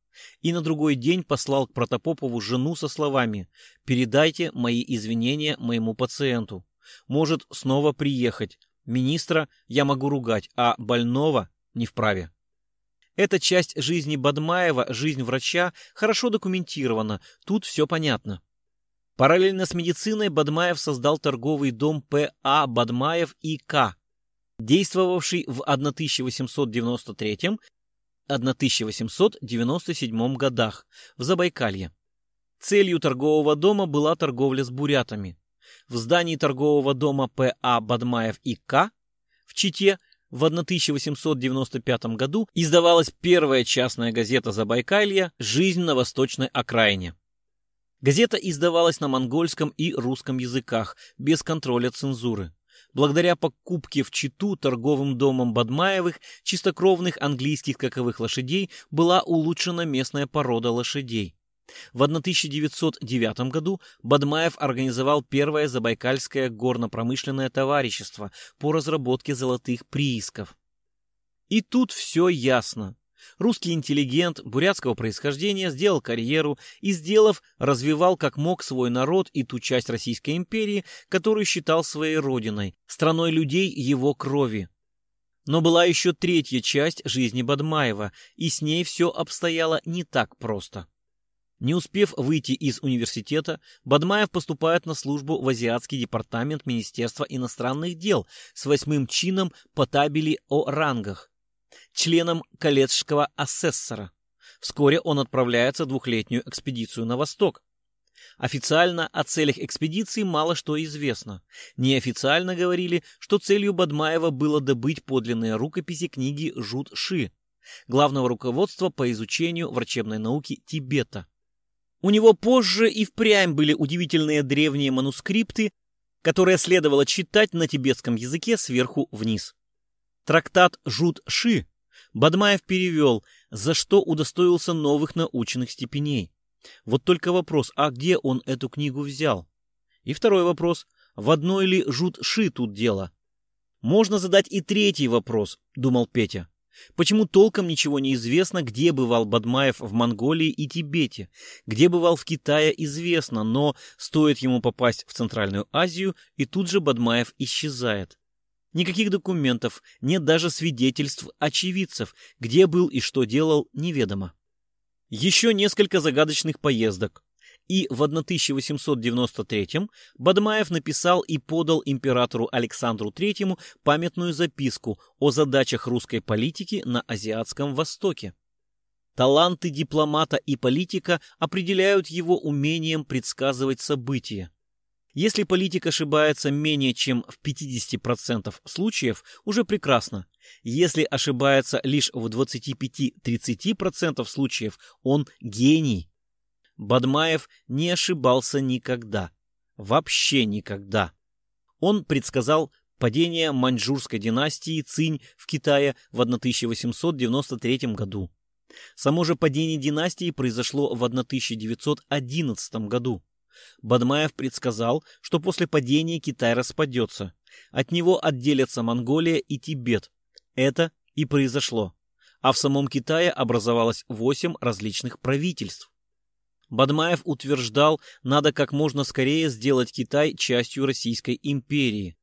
[SPEAKER 1] И на другой день послал к Протопопову жену со словами «Передайте мои извинения моему пациенту может снова приехать. Министра я могу ругать, а больного не вправе. Эта часть жизни Бадмаева, жизнь врача, хорошо документирована, тут все понятно. Параллельно с медициной Бадмаев создал торговый дом П.А. Бадмаев и К., действовавший в 1893-1897 годах в Забайкалье. Целью торгового дома была торговля с бурятами в здании торгового дома П.А. Бадмаев и К. в Чите в 1895 году издавалась первая частная газета Забайкалья «Жизнь на восточной окраине». Газета издавалась на монгольском и русском языках, без контроля цензуры. Благодаря покупке в Читу торговым домом Бадмаевых чистокровных английских скаковых лошадей была улучшена местная порода лошадей. В 1909 году Бадмаев организовал первое Забайкальское горно-промышленное товарищество по разработке золотых приисков. И тут все ясно. Русский интеллигент бурятского происхождения сделал карьеру и, сделав, развивал как мог свой народ и ту часть Российской империи, которую считал своей родиной, страной людей его крови. Но была еще третья часть жизни Бадмаева, и с ней все обстояло не так просто. Не успев выйти из университета, Бадмаев поступает на службу в Азиатский департамент Министерства иностранных дел с восьмым чином по табели о рангах, членом колледжского асессора. Вскоре он отправляется в двухлетнюю экспедицию на восток. Официально о целях экспедиции мало что известно. Неофициально говорили, что целью Бадмаева было добыть подлинные рукописи книги Жут Ши, главного руководства по изучению врачебной науки Тибета. У него позже и впрямь были удивительные древние манускрипты, которые следовало читать на тибетском языке сверху вниз. Трактат Жут-Ши Бадмаев перевел, за что удостоился новых научных степеней. Вот только вопрос, а где он эту книгу взял? И второй вопрос, в одной ли Жут-Ши тут дело? Можно задать и третий вопрос, думал Петя. Почему толком ничего не известно, где бывал Бадмаев в Монголии и Тибете, где бывал в Китае известно, но стоит ему попасть в Центральную Азию, и тут же Бадмаев исчезает. Никаких документов, нет даже свидетельств очевидцев, где был и что делал, неведомо. Еще несколько загадочных поездок, и в 1893 Бадмаев написал и подал императору Александру III памятную записку о задачах русской политики на Азиатском Востоке. Таланты дипломата и политика определяют его умением предсказывать события. Если политик ошибается менее чем в 50% случаев, уже прекрасно. Если ошибается лишь в 25-30% случаев, он гений. Бадмаев не ошибался никогда. Вообще никогда. Он предсказал падение маньчжурской династии Цинь в Китае в 1893 году. Само же падение династии произошло в 1911 году. Бадмаев предсказал, что после падения Китай распадется. От него отделятся Монголия и Тибет. Это и произошло. А в самом Китае образовалось восемь различных правительств. Бадмаев утверждал, надо как можно скорее сделать Китай частью Российской империи.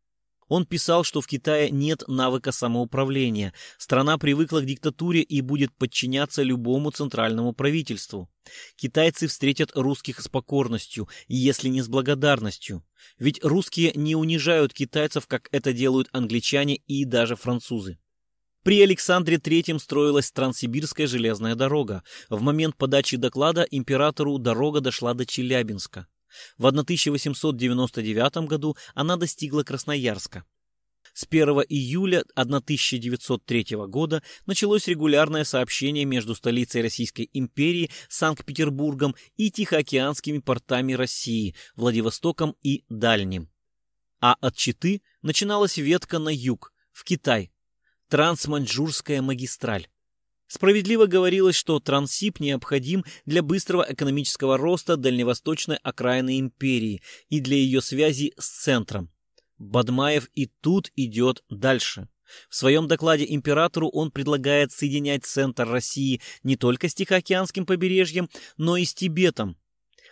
[SPEAKER 1] Он писал, что в Китае нет навыка самоуправления, страна привыкла к диктатуре и будет подчиняться любому центральному правительству. Китайцы встретят русских с покорностью, если не с благодарностью. Ведь русские не унижают китайцев, как это делают англичане и даже французы. При Александре III строилась Транссибирская железная дорога. В момент подачи доклада императору дорога дошла до Челябинска. В 1899 году она достигла Красноярска. С 1 июля 1903 года началось регулярное сообщение между столицей Российской империи Санкт-Петербургом и Тихоокеанскими портами России, Владивостоком и Дальним. А от Читы начиналась ветка на юг, в Китай, Трансманьчжурская магистраль. Справедливо говорилось, что Транссиб необходим для быстрого экономического роста дальневосточной окраины империи и для ее связи с центром. Бадмаев и тут идет дальше. В своем докладе императору он предлагает соединять центр России не только с Тихоокеанским побережьем, но и с Тибетом.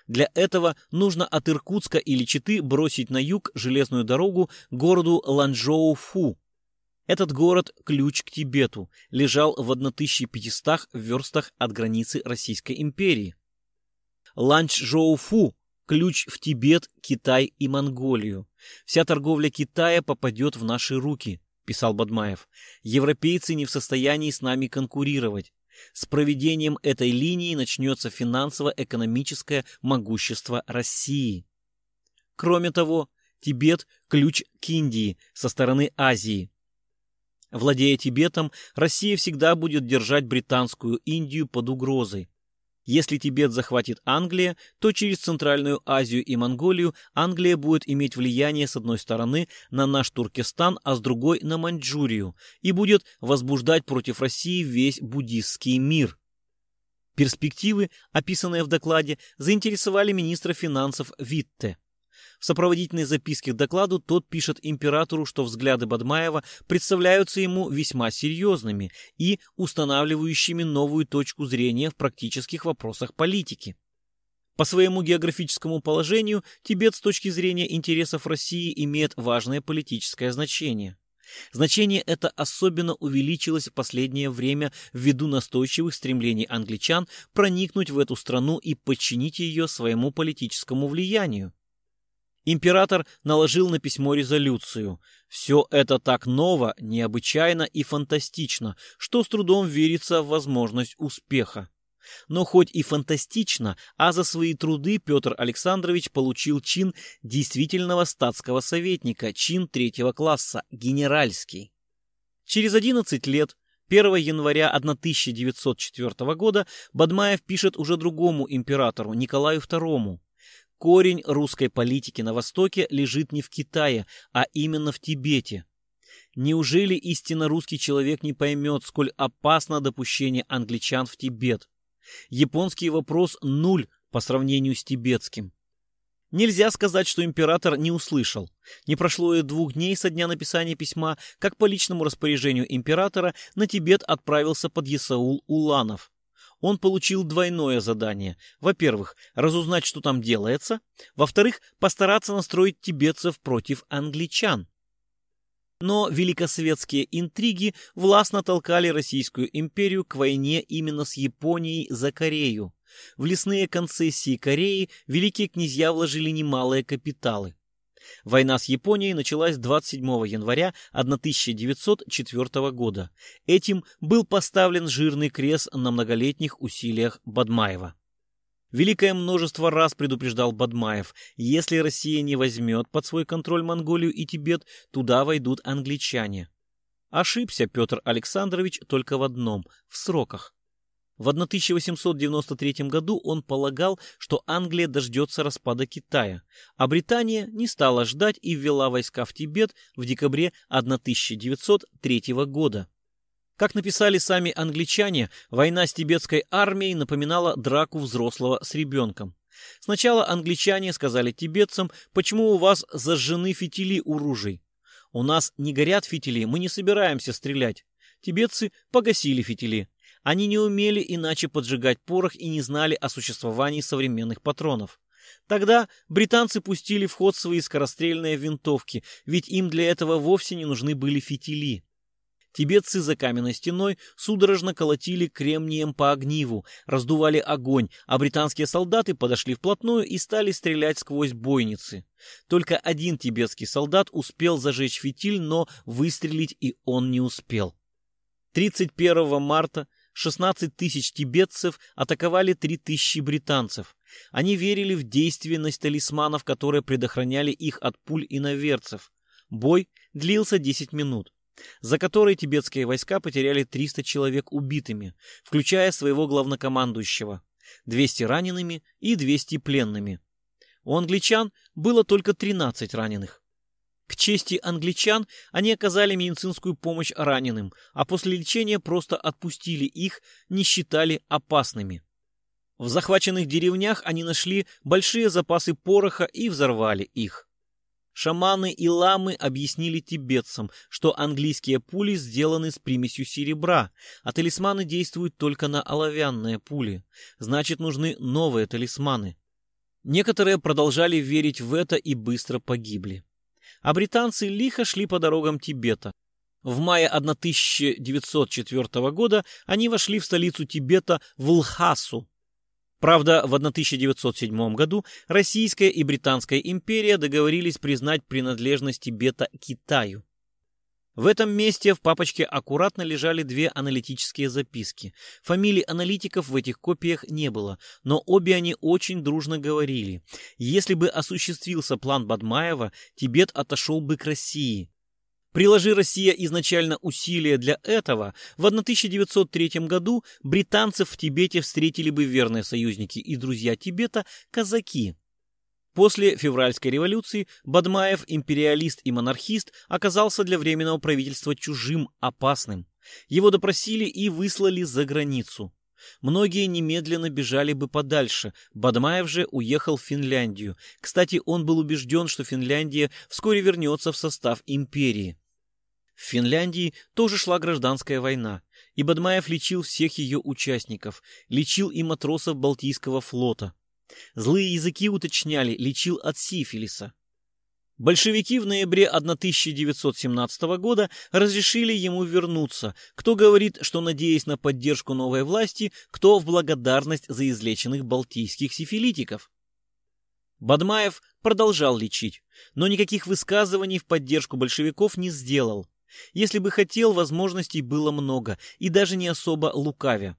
[SPEAKER 1] Для этого нужно от Иркутска или Читы бросить на юг железную дорогу городу Ланчжоу-Фу, этот город, ключ к Тибету, лежал в 1500 верстах от границы Российской империи. Ланчжоуфу – ключ в Тибет, Китай и Монголию. Вся торговля Китая попадет в наши руки, писал Бадмаев. Европейцы не в состоянии с нами конкурировать. С проведением этой линии начнется финансово-экономическое могущество России. Кроме того, Тибет – ключ к Индии со стороны Азии. Владея Тибетом, Россия всегда будет держать британскую Индию под угрозой. Если Тибет захватит Англия, то через Центральную Азию и Монголию Англия будет иметь влияние с одной стороны на наш Туркестан, а с другой на Маньчжурию и будет возбуждать против России весь буддистский мир. Перспективы, описанные в докладе, заинтересовали министра финансов Витте. В сопроводительной записке к докладу тот пишет императору, что взгляды Бадмаева представляются ему весьма серьезными и устанавливающими новую точку зрения в практических вопросах политики. По своему географическому положению Тибет с точки зрения интересов России имеет важное политическое значение. Значение это особенно увеличилось в последнее время ввиду настойчивых стремлений англичан проникнуть в эту страну и подчинить ее своему политическому влиянию. Император наложил на письмо резолюцию. Все это так ново, необычайно и фантастично, что с трудом верится в возможность успеха. Но хоть и фантастично, а за свои труды Петр Александрович получил чин действительного статского советника, чин третьего класса, генеральский. Через 11 лет 1 января 1904 года Бадмаев пишет уже другому императору, Николаю II. Корень русской политики на Востоке лежит не в Китае, а именно в Тибете. Неужели истинно русский человек не поймет, сколь опасно допущение англичан в Тибет? Японский вопрос нуль по сравнению с тибетским. Нельзя сказать, что император не услышал. Не прошло и двух дней со дня написания письма, как по личному распоряжению императора на Тибет отправился под Есаул Уланов он получил двойное задание. Во-первых, разузнать, что там делается. Во-вторых, постараться настроить тибетцев против англичан. Но великосветские интриги властно толкали Российскую империю к войне именно с Японией за Корею. В лесные концессии Кореи великие князья вложили немалые капиталы. Война с Японией началась 27 января 1904 года. Этим был поставлен жирный крест на многолетних усилиях Бадмаева. Великое множество раз предупреждал Бадмаев, если Россия не возьмет под свой контроль Монголию и Тибет, туда войдут англичане. Ошибся Петр Александрович только в одном – в сроках. В 1893 году он полагал, что Англия дождется распада Китая, а Британия не стала ждать и ввела войска в Тибет в декабре 1903 года. Как написали сами англичане, война с тибетской армией напоминала драку взрослого с ребенком. Сначала англичане сказали тибетцам, почему у вас зажжены фитили у ружей. У нас не горят фитили, мы не собираемся стрелять. Тибетцы погасили фитили. Они не умели иначе поджигать порох и не знали о существовании современных патронов. Тогда британцы пустили в ход свои скорострельные винтовки, ведь им для этого вовсе не нужны были фитили. Тибетцы за каменной стеной судорожно колотили кремнием по огниву, раздували огонь, а британские солдаты подошли вплотную и стали стрелять сквозь бойницы. Только один тибетский солдат успел зажечь фитиль, но выстрелить и он не успел. 31 марта 16 тысяч тибетцев атаковали 3 тысячи британцев. Они верили в действенность талисманов, которые предохраняли их от пуль и наверцев. Бой длился 10 минут за который тибетские войска потеряли 300 человек убитыми, включая своего главнокомандующего, 200 ранеными и 200 пленными. У англичан было только 13 раненых. К чести англичан, они оказали медицинскую помощь раненым, а после лечения просто отпустили их, не считали опасными. В захваченных деревнях они нашли большие запасы пороха и взорвали их. Шаманы и ламы объяснили тибетцам, что английские пули сделаны с примесью серебра, а талисманы действуют только на оловянные пули. Значит, нужны новые талисманы. Некоторые продолжали верить в это и быстро погибли. А британцы лихо шли по дорогам Тибета. В мае 1904 года они вошли в столицу Тибета в Лхасу, Правда, в 1907 году Российская и Британская империя договорились признать принадлежность Тибета Китаю. В этом месте в папочке аккуратно лежали две аналитические записки. Фамилий аналитиков в этих копиях не было, но обе они очень дружно говорили. Если бы осуществился план Бадмаева, Тибет отошел бы к России. Приложи Россия изначально усилия для этого, в 1903 году британцев в Тибете встретили бы верные союзники и друзья Тибета – казаки. После февральской революции Бадмаев, империалист и монархист, оказался для Временного правительства чужим, опасным. Его допросили и выслали за границу. Многие немедленно бежали бы подальше. Бадмаев же уехал в Финляндию. Кстати, он был убежден, что Финляндия вскоре вернется в состав империи. В Финляндии тоже шла гражданская война, и Бадмаев лечил всех ее участников, лечил и матросов Балтийского флота. Злые языки уточняли, лечил от сифилиса. Большевики в ноябре 1917 года разрешили ему вернуться. Кто говорит, что надеясь на поддержку новой власти, кто в благодарность за излеченных балтийских сифилитиков. Бадмаев продолжал лечить, но никаких высказываний в поддержку большевиков не сделал. Если бы хотел, возможностей было много, и даже не особо лукавя.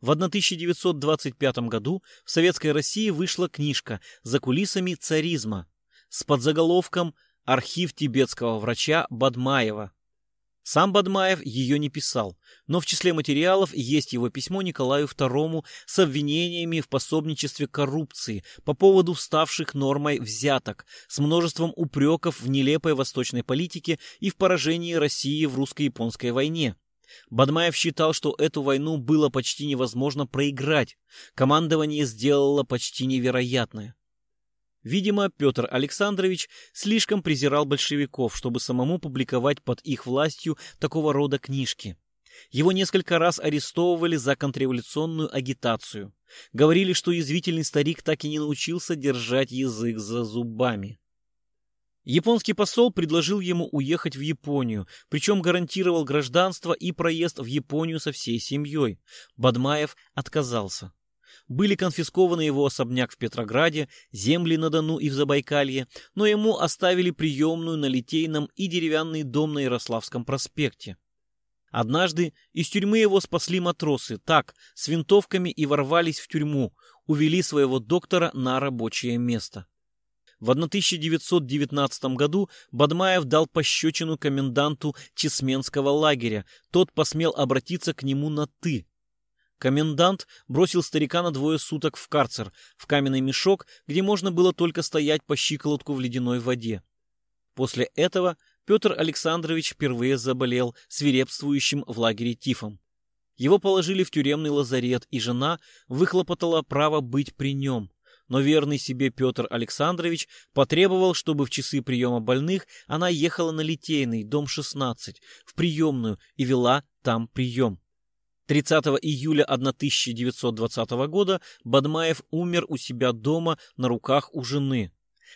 [SPEAKER 1] В 1925 году в Советской России вышла книжка «За кулисами царизма» с подзаголовком «Архив тибетского врача Бадмаева». Сам Бадмаев ее не писал, но в числе материалов есть его письмо Николаю II с обвинениями в пособничестве коррупции по поводу вставших нормой взяток, с множеством упреков в нелепой восточной политике и в поражении России в русско-японской войне. Бадмаев считал, что эту войну было почти невозможно проиграть. Командование сделало почти невероятное. Видимо, Петр Александрович слишком презирал большевиков, чтобы самому публиковать под их властью такого рода книжки. Его несколько раз арестовывали за контрреволюционную агитацию. Говорили, что язвительный старик так и не научился держать язык за зубами. Японский посол предложил ему уехать в Японию, причем гарантировал гражданство и проезд в Японию со всей семьей. Бадмаев отказался были конфискованы его особняк в Петрограде, земли на Дону и в Забайкалье, но ему оставили приемную на Литейном и деревянный дом на Ярославском проспекте. Однажды из тюрьмы его спасли матросы, так, с винтовками и ворвались в тюрьму, увели своего доктора на рабочее место. В 1919 году Бадмаев дал пощечину коменданту Чесменского лагеря. Тот посмел обратиться к нему на «ты». Комендант бросил старика на двое суток в карцер, в каменный мешок, где можно было только стоять по щиколотку в ледяной воде. После этого Петр Александрович впервые заболел свирепствующим в лагере тифом. Его положили в тюремный лазарет, и жена выхлопотала право быть при нем. Но верный себе Петр Александрович потребовал, чтобы в часы приема больных она ехала на Литейный, дом 16, в приемную и вела там прием. 30 июля 1920 года Бадмаев умер у себя дома на руках у жены.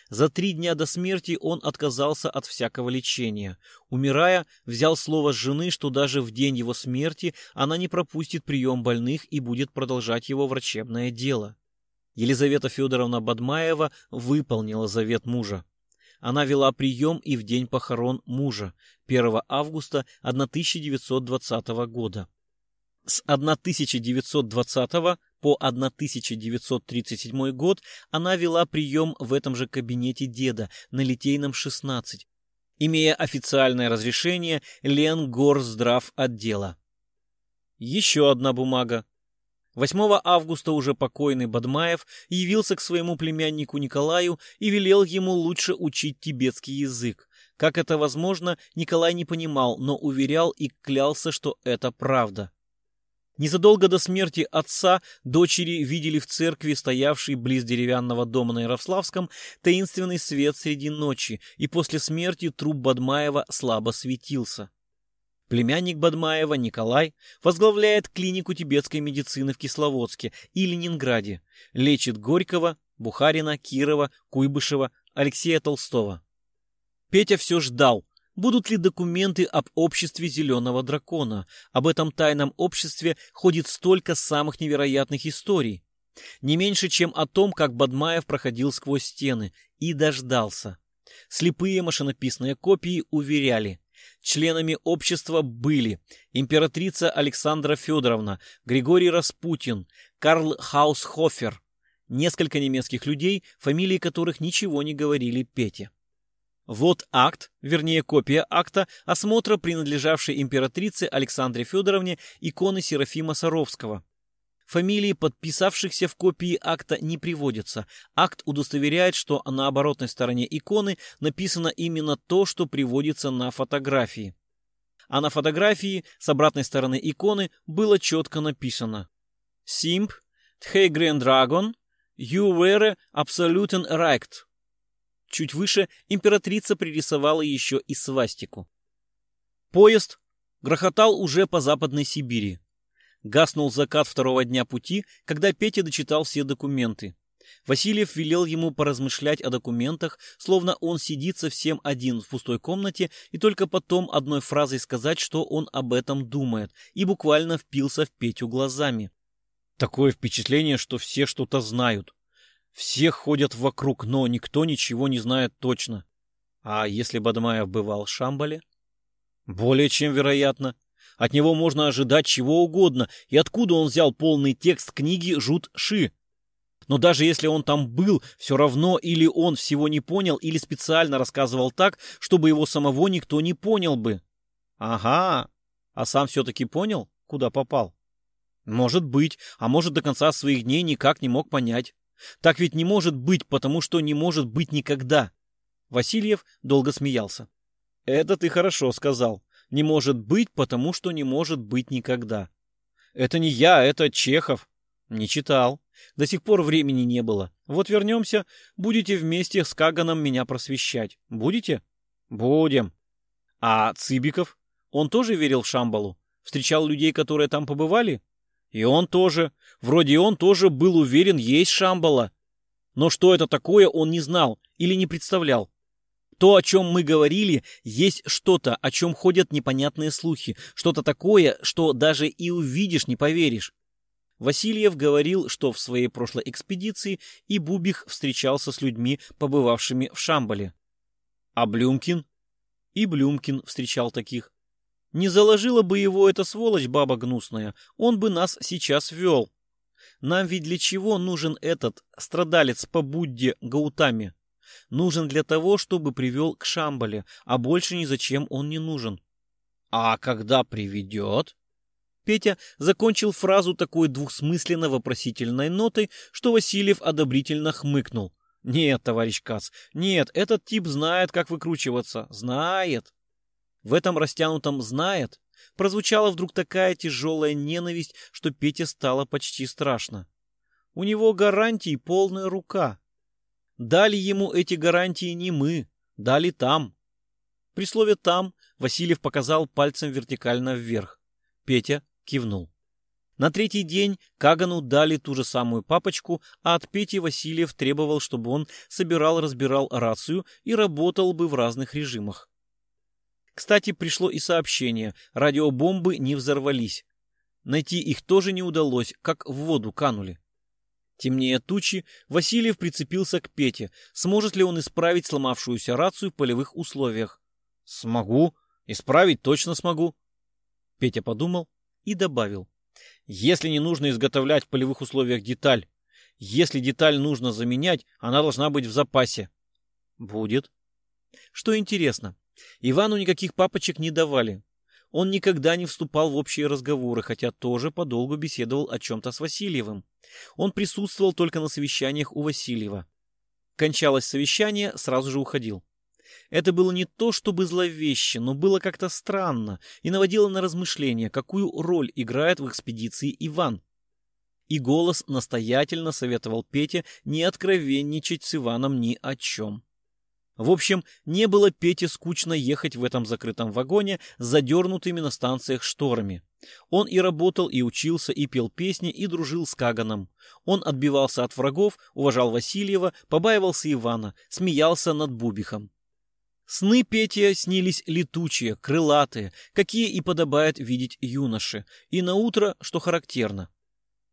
[SPEAKER 1] За три дня до смерти он отказался от всякого лечения. Умирая, взял слово с жены, что даже в день его смерти она не пропустит прием больных и будет продолжать его врачебное дело. Елизавета Федоровна Бадмаева выполнила завет мужа. Она вела прием и в день похорон мужа, 1 августа 1920 года. С 1920 по 1937 год она вела прием в этом же кабинете деда на Литейном 16, имея официальное разрешение Ленгорздрав отдела. Еще одна бумага. 8 августа уже покойный Бадмаев явился к своему племяннику Николаю и велел ему лучше учить тибетский язык. Как это возможно, Николай не понимал, но уверял и клялся, что это правда. Незадолго до смерти отца дочери видели в церкви, стоявшей близ деревянного дома на Ярославском, таинственный свет среди ночи, и после смерти труп Бадмаева слабо светился. Племянник Бадмаева, Николай, возглавляет клинику тибетской медицины в Кисловодске и Ленинграде, лечит Горького, Бухарина, Кирова, Куйбышева, Алексея Толстого. Петя все ждал, Будут ли документы об обществе Зеленого Дракона? Об этом тайном обществе ходит столько самых невероятных историй. Не меньше, чем о том, как Бадмаев проходил сквозь стены и дождался. Слепые машинописные копии уверяли. Членами общества были императрица Александра Федоровна, Григорий Распутин, Карл Хаусхофер, несколько немецких людей, фамилии которых ничего не говорили Пете. Вот акт, вернее копия акта осмотра принадлежавшей императрице Александре Федоровне иконы Серафима Саровского. Фамилии подписавшихся в копии акта не приводятся. Акт удостоверяет, что на оборотной стороне иконы написано именно то, что приводится на фотографии. А на фотографии с обратной стороны иконы было четко написано «Simp, Tхейгрен Драгон, you were absoluten right». Чуть выше императрица пририсовала еще и свастику. Поезд грохотал уже по Западной Сибири. Гаснул закат второго дня пути, когда Петя дочитал все документы. Васильев велел ему поразмышлять о документах, словно он сидит совсем один в пустой комнате, и только потом одной фразой сказать, что он об этом думает, и буквально впился в Петю глазами. Такое впечатление, что все что-то знают. Все ходят вокруг, но никто ничего не знает точно. А если Бадмаев бывал в Шамбале? Более чем вероятно. От него можно ожидать чего угодно. И откуда он взял полный текст книги «Жут Ши»? Но даже если он там был, все равно или он всего не понял, или специально рассказывал так, чтобы его самого никто не понял бы. Ага, а сам все-таки понял, куда попал? Может быть, а может до конца своих дней никак не мог понять. Так ведь не может быть, потому что не может быть никогда. Васильев долго смеялся. Это ты хорошо сказал. Не может быть, потому что не может быть никогда. Это не я, это Чехов. Не читал. До сих пор времени не было. Вот вернемся, будете вместе с Каганом меня просвещать. Будете? Будем. А Цыбиков? Он тоже верил в Шамбалу? Встречал людей, которые там побывали? И он тоже. Вроде он тоже был уверен, есть Шамбала. Но что это такое, он не знал или не представлял. То, о чем мы говорили, есть что-то, о чем ходят непонятные слухи, что-то такое, что даже и увидишь, не поверишь. Васильев говорил, что в своей прошлой экспедиции и Бубих встречался с людьми, побывавшими в Шамбале. А Блюмкин? И Блюмкин встречал таких. Не заложила бы его эта сволочь, баба гнусная, он бы нас сейчас вел. Нам ведь для чего нужен этот страдалец по Будде Гаутами? Нужен для того, чтобы привел к Шамбале, а больше ни зачем он не нужен. А когда приведет? Петя закончил фразу такой двухсмысленно-вопросительной нотой, что Васильев одобрительно хмыкнул. «Нет, товарищ Кац, нет, этот тип знает, как выкручиваться. Знает». В этом растянутом «знает» прозвучала вдруг такая тяжелая ненависть, что Пете стало почти страшно. У него гарантии полная рука. Дали ему эти гарантии не мы, дали там. При слове «там» Васильев показал пальцем вертикально вверх. Петя кивнул. На третий день Кагану дали ту же самую папочку, а от Пети Васильев требовал, чтобы он собирал-разбирал рацию и работал бы в разных режимах. Кстати, пришло и сообщение, радиобомбы не взорвались. Найти их тоже не удалось, как в воду канули. Темнее тучи, Васильев прицепился к Пете. Сможет ли он исправить сломавшуюся рацию в полевых условиях? «Смогу. Исправить точно смогу». Петя подумал и добавил. Если не нужно изготовлять в полевых условиях деталь, если деталь нужно заменять, она должна быть в запасе. Будет. Что интересно, Ивану никаких папочек не давали. Он никогда не вступал в общие разговоры, хотя тоже подолгу беседовал о чем-то с Васильевым. Он присутствовал только на совещаниях у Васильева. Кончалось совещание, сразу же уходил. Это было не то чтобы зловеще, но было как-то странно и наводило на размышления, какую роль играет в экспедиции Иван. И голос настоятельно советовал Пете не откровенничать с Иваном ни о чем. В общем, не было Пете скучно ехать в этом закрытом вагоне с задернутыми на станциях шторами. Он и работал, и учился, и пел песни, и дружил с Каганом. Он отбивался от врагов, уважал Васильева, побаивался Ивана, смеялся над Бубихом. Сны Петя снились летучие, крылатые, какие и подобает видеть юноше, и на утро, что характерно.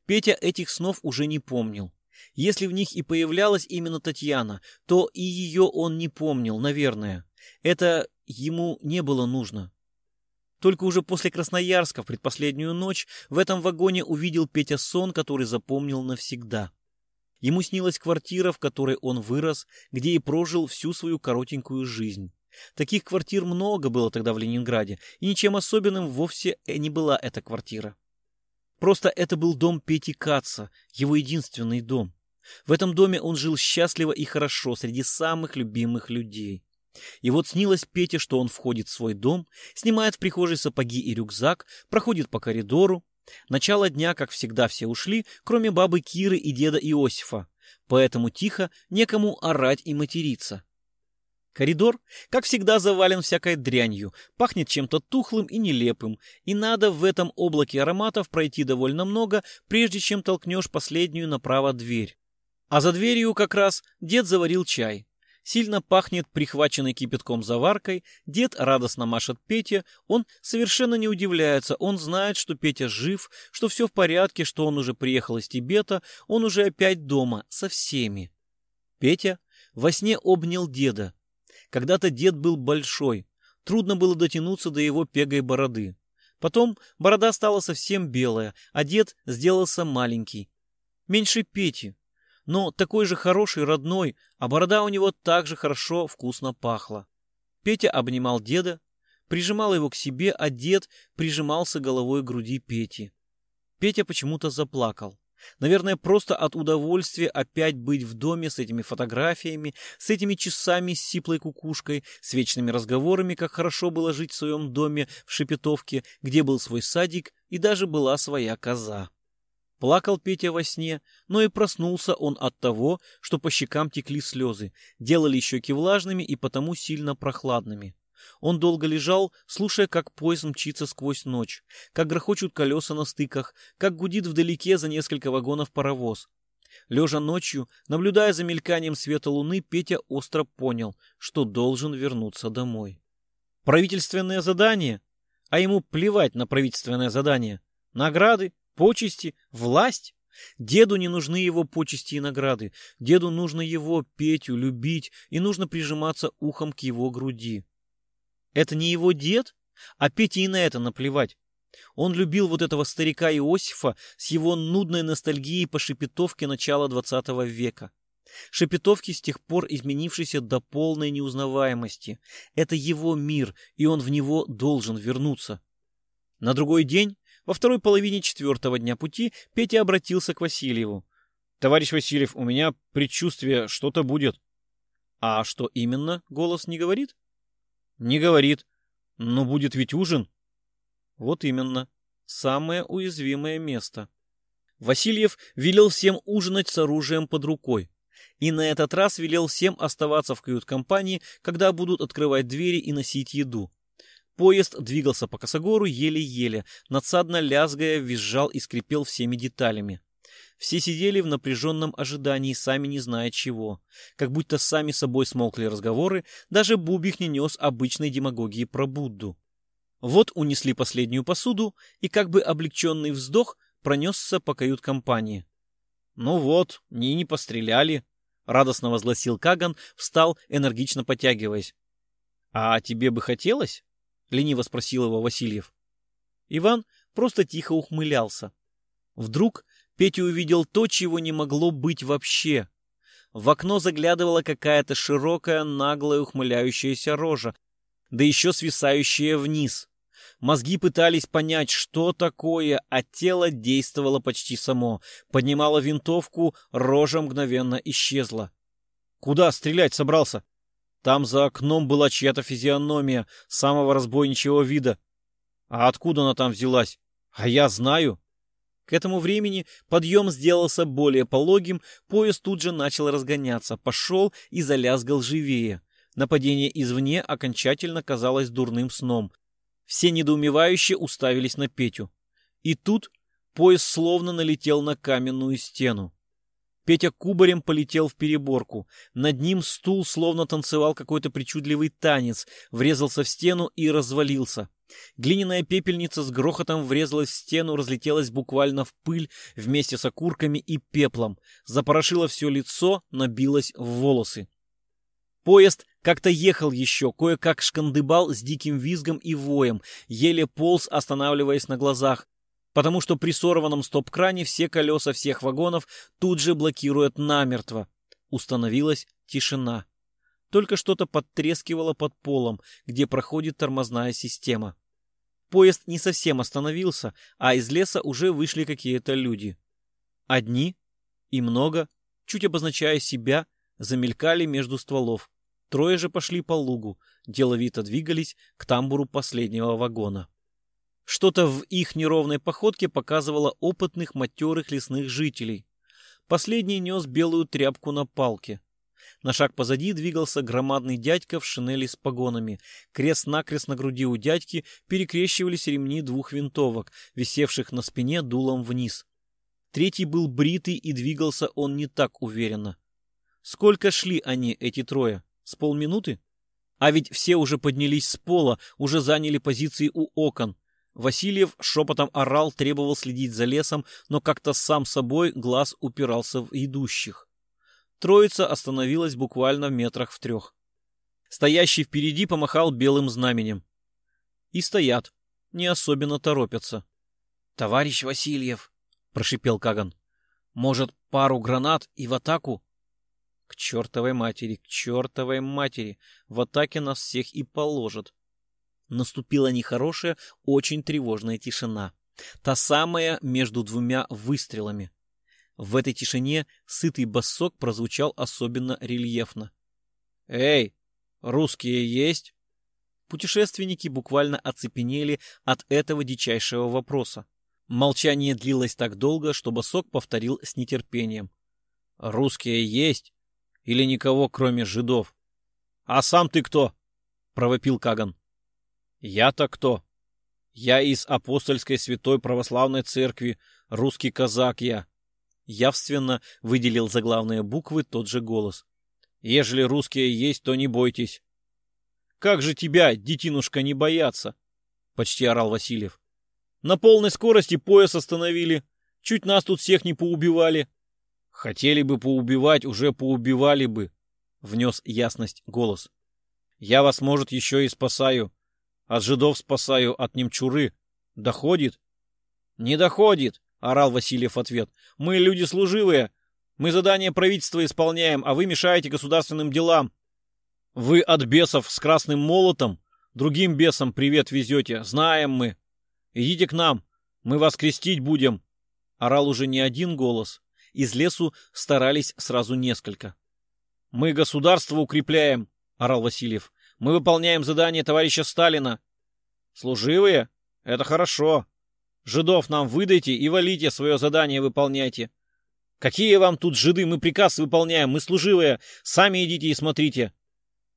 [SPEAKER 1] Петя этих снов уже не помнил. Если в них и появлялась именно Татьяна, то и ее он не помнил, наверное. Это ему не было нужно. Только уже после Красноярска в предпоследнюю ночь в этом вагоне увидел Петя сон, который запомнил навсегда. Ему снилась квартира, в которой он вырос, где и прожил всю свою коротенькую жизнь. Таких квартир много было тогда в Ленинграде, и ничем особенным вовсе не была эта квартира. Просто это был дом Пети Каца, его единственный дом. В этом доме он жил счастливо и хорошо среди самых любимых людей. И вот снилось Пете, что он входит в свой дом, снимает в прихожей сапоги и рюкзак, проходит по коридору, Начало дня, как всегда, все ушли, кроме бабы Киры и деда Иосифа, поэтому тихо, некому орать и материться. Коридор, как всегда, завален всякой дрянью, пахнет чем-то тухлым и нелепым, и надо в этом облаке ароматов пройти довольно много, прежде чем толкнешь последнюю направо дверь. А за дверью как раз дед заварил чай. Сильно пахнет прихваченной кипятком заваркой, дед радостно машет Пете, он совершенно не удивляется, он знает, что Петя жив, что все в порядке, что он уже приехал из Тибета, он уже опять дома, со всеми. Петя во сне обнял деда. Когда-то дед был большой, трудно было дотянуться до его пегой бороды. Потом борода стала совсем белая, а дед сделался маленький. Меньше Пети, но такой же хороший, родной, а борода у него так же хорошо, вкусно пахла. Петя обнимал деда, прижимал его к себе, а дед прижимался головой к груди Пети. Петя почему-то заплакал. Наверное, просто от удовольствия опять быть в доме с этими фотографиями, с этими часами с сиплой кукушкой, с вечными разговорами, как хорошо было жить в своем доме в Шепетовке, где был свой садик и даже была своя коза. Плакал Петя во сне, но и проснулся он от того, что по щекам текли слезы, делали щеки влажными и потому сильно прохладными. Он долго лежал, слушая, как поезд мчится сквозь ночь, как грохочут колеса на стыках, как гудит вдалеке за несколько вагонов паровоз. Лежа ночью, наблюдая за мельканием света луны, Петя остро понял, что должен вернуться домой. Правительственное задание? А ему плевать на правительственное задание. Награды, Почести? Власть? Деду не нужны его почести и награды. Деду нужно его, Петю, любить, и нужно прижиматься ухом к его груди. Это не его дед? А Пете и на это наплевать. Он любил вот этого старика Иосифа с его нудной ностальгией по шепетовке начала двадцатого века. Шепетовки с тех пор изменившийся до полной неузнаваемости. Это его мир, и он в него должен вернуться. На другой день во второй половине четвертого дня пути Петя обратился к Васильеву. «Товарищ Васильев, у меня предчувствие, что-то будет». «А что именно?» — голос не говорит. «Не говорит. Но будет ведь ужин». «Вот именно. Самое уязвимое место». Васильев велел всем ужинать с оружием под рукой. И на этот раз велел всем оставаться в кают-компании, когда будут открывать двери и носить еду. Поезд двигался по косогору еле-еле, надсадно лязгая, визжал и скрипел всеми деталями. Все сидели в напряженном ожидании, сами не зная чего. Как будто сами собой смолкли разговоры, даже Бубих не нес обычной демагогии про Будду. Вот унесли последнюю посуду, и как бы облегченный вздох пронесся по кают-компании. «Ну вот, ни не постреляли», — радостно возгласил Каган, встал, энергично потягиваясь. «А тебе бы хотелось?» — лениво спросил его Васильев. Иван просто тихо ухмылялся. Вдруг Петя увидел то, чего не могло быть вообще. В окно заглядывала какая-то широкая, наглая, ухмыляющаяся рожа, да еще свисающая вниз. Мозги пытались понять, что такое, а тело действовало почти само. Поднимала винтовку, рожа мгновенно исчезла. «Куда стрелять собрался?» Там за окном была чья-то физиономия самого разбойничьего вида. А откуда она там взялась? А я знаю. К этому времени подъем сделался более пологим, поезд тут же начал разгоняться, пошел и залязгал живее. Нападение извне окончательно казалось дурным сном. Все недоумевающе уставились на Петю. И тут поезд словно налетел на каменную стену. Петя кубарем полетел в переборку. Над ним стул словно танцевал какой-то причудливый танец, врезался в стену и развалился. Глиняная пепельница с грохотом врезалась в стену, разлетелась буквально в пыль вместе с окурками и пеплом, запорошила все лицо, набилась в волосы. Поезд как-то ехал еще, кое-как шкандыбал с диким визгом и воем, еле полз, останавливаясь на глазах, потому что при сорванном стоп-кране все колеса всех вагонов тут же блокируют намертво. Установилась тишина. Только что-то подтрескивало под полом, где проходит тормозная система. Поезд не совсем остановился, а из леса уже вышли какие-то люди. Одни и много, чуть обозначая себя, замелькали между стволов. Трое же пошли по лугу, деловито двигались к тамбуру последнего вагона. Что-то в их неровной походке показывало опытных матерых лесных жителей. Последний нес белую тряпку на палке. На шаг позади двигался громадный дядька в шинели с погонами. Крест-накрест на груди у дядьки перекрещивались ремни двух винтовок, висевших на спине дулом вниз. Третий был бритый, и двигался он не так уверенно. Сколько шли они, эти трое? С полминуты? А ведь все уже поднялись с пола, уже заняли позиции у окон. Васильев шепотом орал, требовал следить за лесом, но как-то сам собой глаз упирался в идущих. Троица остановилась буквально в метрах в трех. Стоящий впереди помахал белым знаменем. И стоят, не особенно торопятся. — Товарищ Васильев, — прошипел Каган, — может, пару гранат и в атаку? — К чертовой матери, к чертовой матери, в атаке нас всех и положат. Наступила нехорошая, очень тревожная тишина. Та самая между двумя выстрелами. В этой тишине сытый басок прозвучал особенно рельефно. «Эй, русские есть?» Путешественники буквально оцепенели от этого дичайшего вопроса. Молчание длилось так долго, что басок повторил с нетерпением. «Русские есть? Или никого, кроме жидов?» «А сам ты кто?» — провопил Каган. Я-то кто? Я из апостольской святой православной церкви, русский казак я. Явственно выделил заглавные буквы тот же голос. Ежели русские есть, то не бойтесь. Как же тебя, детинушка, не бояться? Почти орал Васильев. На полной скорости пояс остановили. Чуть нас тут всех не поубивали. Хотели бы поубивать, уже поубивали бы, внес ясность голос. Я вас, может, еще и спасаю. От жидов спасаю, от немчуры. Доходит? Не доходит, орал Васильев в ответ. Мы люди служивые. Мы задание правительства исполняем, а вы мешаете государственным делам. Вы от бесов с красным молотом другим бесам привет везете. Знаем мы. Идите к нам. Мы вас крестить будем. Орал уже не один голос. Из лесу старались сразу несколько. Мы государство укрепляем, орал Васильев. Мы выполняем задание товарища Сталина. Служивые? Это хорошо.
[SPEAKER 2] Жидов нам выдайте и валите, свое задание выполняйте. Какие вам тут жиды, мы приказ выполняем, мы служивые, сами идите и смотрите.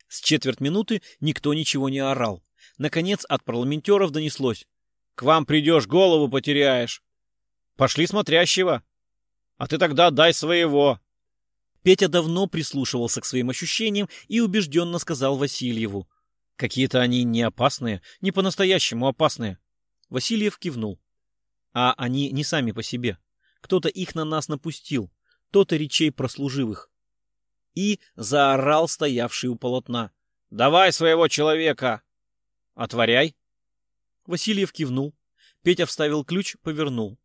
[SPEAKER 1] С четверть минуты никто ничего не орал. Наконец от парламентеров донеслось.
[SPEAKER 2] К вам придешь, голову потеряешь. Пошли смотрящего. А ты тогда дай своего.
[SPEAKER 1] Петя давно прислушивался к своим ощущениям и убежденно сказал Васильеву.
[SPEAKER 2] Какие-то они не опасные, не по-настоящему опасные.
[SPEAKER 1] Васильев кивнул. А они не сами по себе. Кто-то их на нас напустил, то-то речей прослуживых. И заорал стоявший у полотна.
[SPEAKER 2] «Давай своего человека!»
[SPEAKER 1] «Отворяй!» Васильев кивнул. Петя вставил ключ, повернул.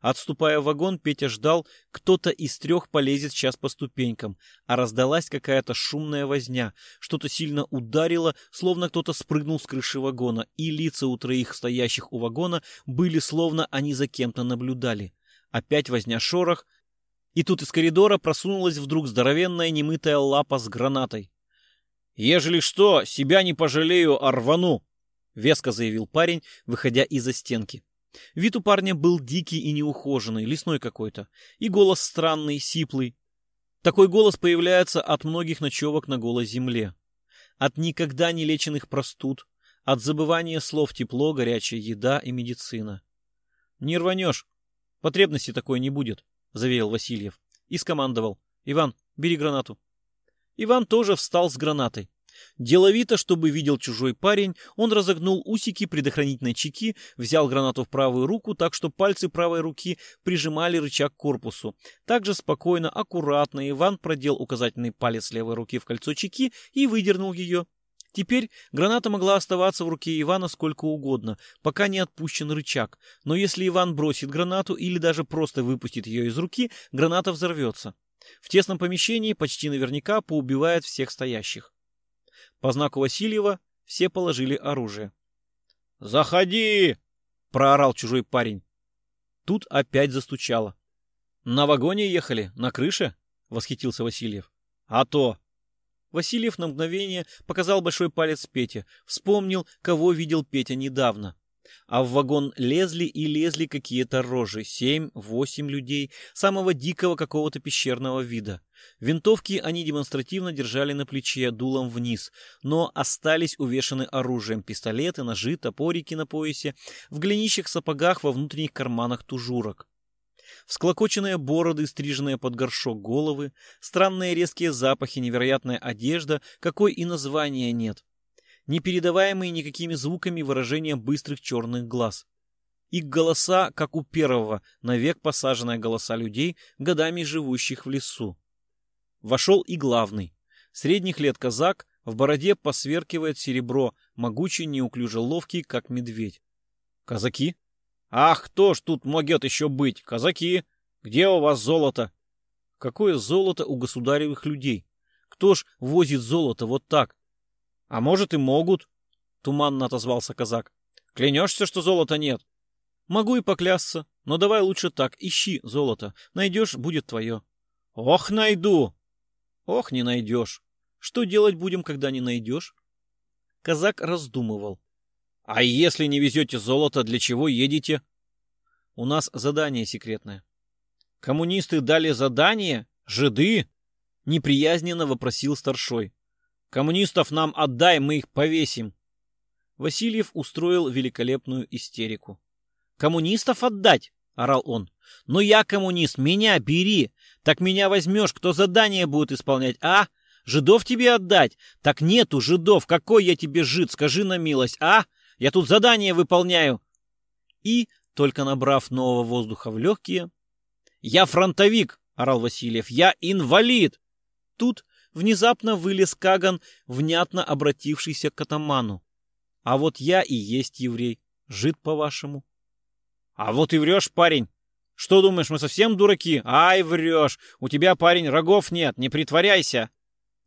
[SPEAKER 1] Отступая в вагон, Петя ждал, кто-то из трех полезет сейчас по ступенькам, а раздалась какая-то шумная возня, что-то сильно ударило, словно кто-то спрыгнул с крыши вагона, и лица у троих стоящих у вагона были словно они за кем-то наблюдали. Опять возня шорох, и тут из коридора просунулась вдруг здоровенная немытая лапа с гранатой.
[SPEAKER 2] «Ежели что, себя не пожалею, а рвану!» — веско заявил парень, выходя из-за стенки.
[SPEAKER 1] Вид у парня был дикий и неухоженный, лесной какой-то, и голос странный, сиплый. Такой голос появляется от многих ночевок на голой земле. От никогда не леченных простуд, от забывания слов тепло, горячая еда и медицина. «Не рванешь, потребности такой не будет», — заверил Васильев и скомандовал. «Иван, бери гранату». Иван тоже встал с гранатой. Деловито, чтобы видел чужой парень, он разогнул усики предохранительной чеки, взял гранату в правую руку, так что пальцы правой руки прижимали рычаг к корпусу. Также спокойно, аккуратно Иван продел указательный палец левой руки в кольцо чеки и выдернул ее. Теперь граната могла оставаться в руке Ивана сколько угодно, пока не отпущен рычаг. Но если Иван бросит гранату или даже просто выпустит ее из руки, граната взорвется. В тесном помещении почти наверняка поубивает всех стоящих. По знаку Васильева все положили оружие.
[SPEAKER 2] «Заходи!» — проорал чужой парень.
[SPEAKER 1] Тут опять застучало. «На вагоне ехали? На крыше?» — восхитился Васильев.
[SPEAKER 2] «А то!»
[SPEAKER 1] Васильев на мгновение показал большой палец Пете, вспомнил, кого видел Петя недавно. А в вагон лезли и лезли какие-то рожи, семь-восемь людей, самого дикого какого-то пещерного вида. Винтовки они демонстративно держали на плече, дулом вниз, но остались увешаны оружием, пистолеты, ножи, топорики на поясе, в голенищах сапогах во внутренних карманах тужурок. Всклокоченные бороды, стриженные под горшок головы, странные резкие запахи, невероятная одежда, какой и названия нет непередаваемые никакими звуками выражения быстрых черных глаз. Их голоса, как у первого, навек посаженные голоса людей, годами живущих в лесу. Вошел и главный. Средних лет казак, в бороде посверкивает серебро, могучий, неуклюже ловкий, как медведь.
[SPEAKER 2] Казаки? Ах, кто ж тут могет еще быть? Казаки! Где у вас золото?
[SPEAKER 1] Какое золото у государевых людей? Кто ж возит золото вот так, —
[SPEAKER 2] А может, и могут, — туманно отозвался казак. — Клянешься, что золота нет?
[SPEAKER 1] — Могу и поклясться, но давай лучше так, ищи золото. Найдешь — будет твое.
[SPEAKER 2] — Ох, найду!
[SPEAKER 1] — Ох, не найдешь. Что делать будем, когда не найдешь? Казак раздумывал.
[SPEAKER 2] — А если не везете золото, для чего едете?
[SPEAKER 1] — У нас задание секретное.
[SPEAKER 2] — Коммунисты дали задание? Жиды?
[SPEAKER 1] — неприязненно вопросил старшой.
[SPEAKER 2] Коммунистов нам отдай, мы их повесим.
[SPEAKER 1] Васильев устроил великолепную истерику. «Коммунистов отдать?» — орал он. «Ну я коммунист, меня бери! Так меня возьмешь, кто задание будет исполнять, а? Жидов тебе отдать? Так нету жидов, какой я тебе жид, скажи на милость, а? Я тут задание выполняю!» И, только набрав нового воздуха в легкие...
[SPEAKER 2] «Я фронтовик!» — орал Васильев. «Я инвалид!»
[SPEAKER 1] Тут внезапно вылез Каган, внятно обратившийся к атаману. А вот я и есть еврей. Жид, по-вашему.
[SPEAKER 2] А вот и врешь, парень. Что думаешь, мы совсем дураки? Ай, врешь. У тебя, парень, рогов нет, не притворяйся.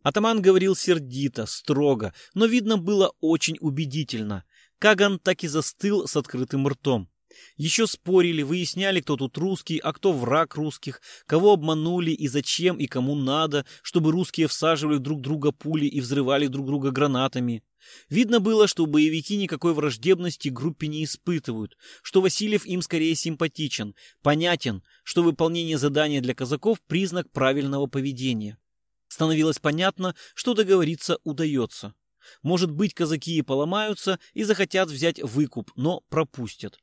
[SPEAKER 1] Атаман говорил сердито, строго, но видно было очень убедительно. Каган так и застыл с открытым ртом. Еще спорили, выясняли, кто тут русский, а кто враг русских, кого обманули и зачем и кому надо, чтобы русские всаживали друг друга пули и взрывали друг друга гранатами. Видно было, что боевики никакой враждебности группе не испытывают, что Васильев им скорее симпатичен, понятен, что выполнение задания для казаков – признак правильного поведения. Становилось понятно, что договориться удается. Может быть, казаки и поломаются и захотят взять выкуп, но пропустят.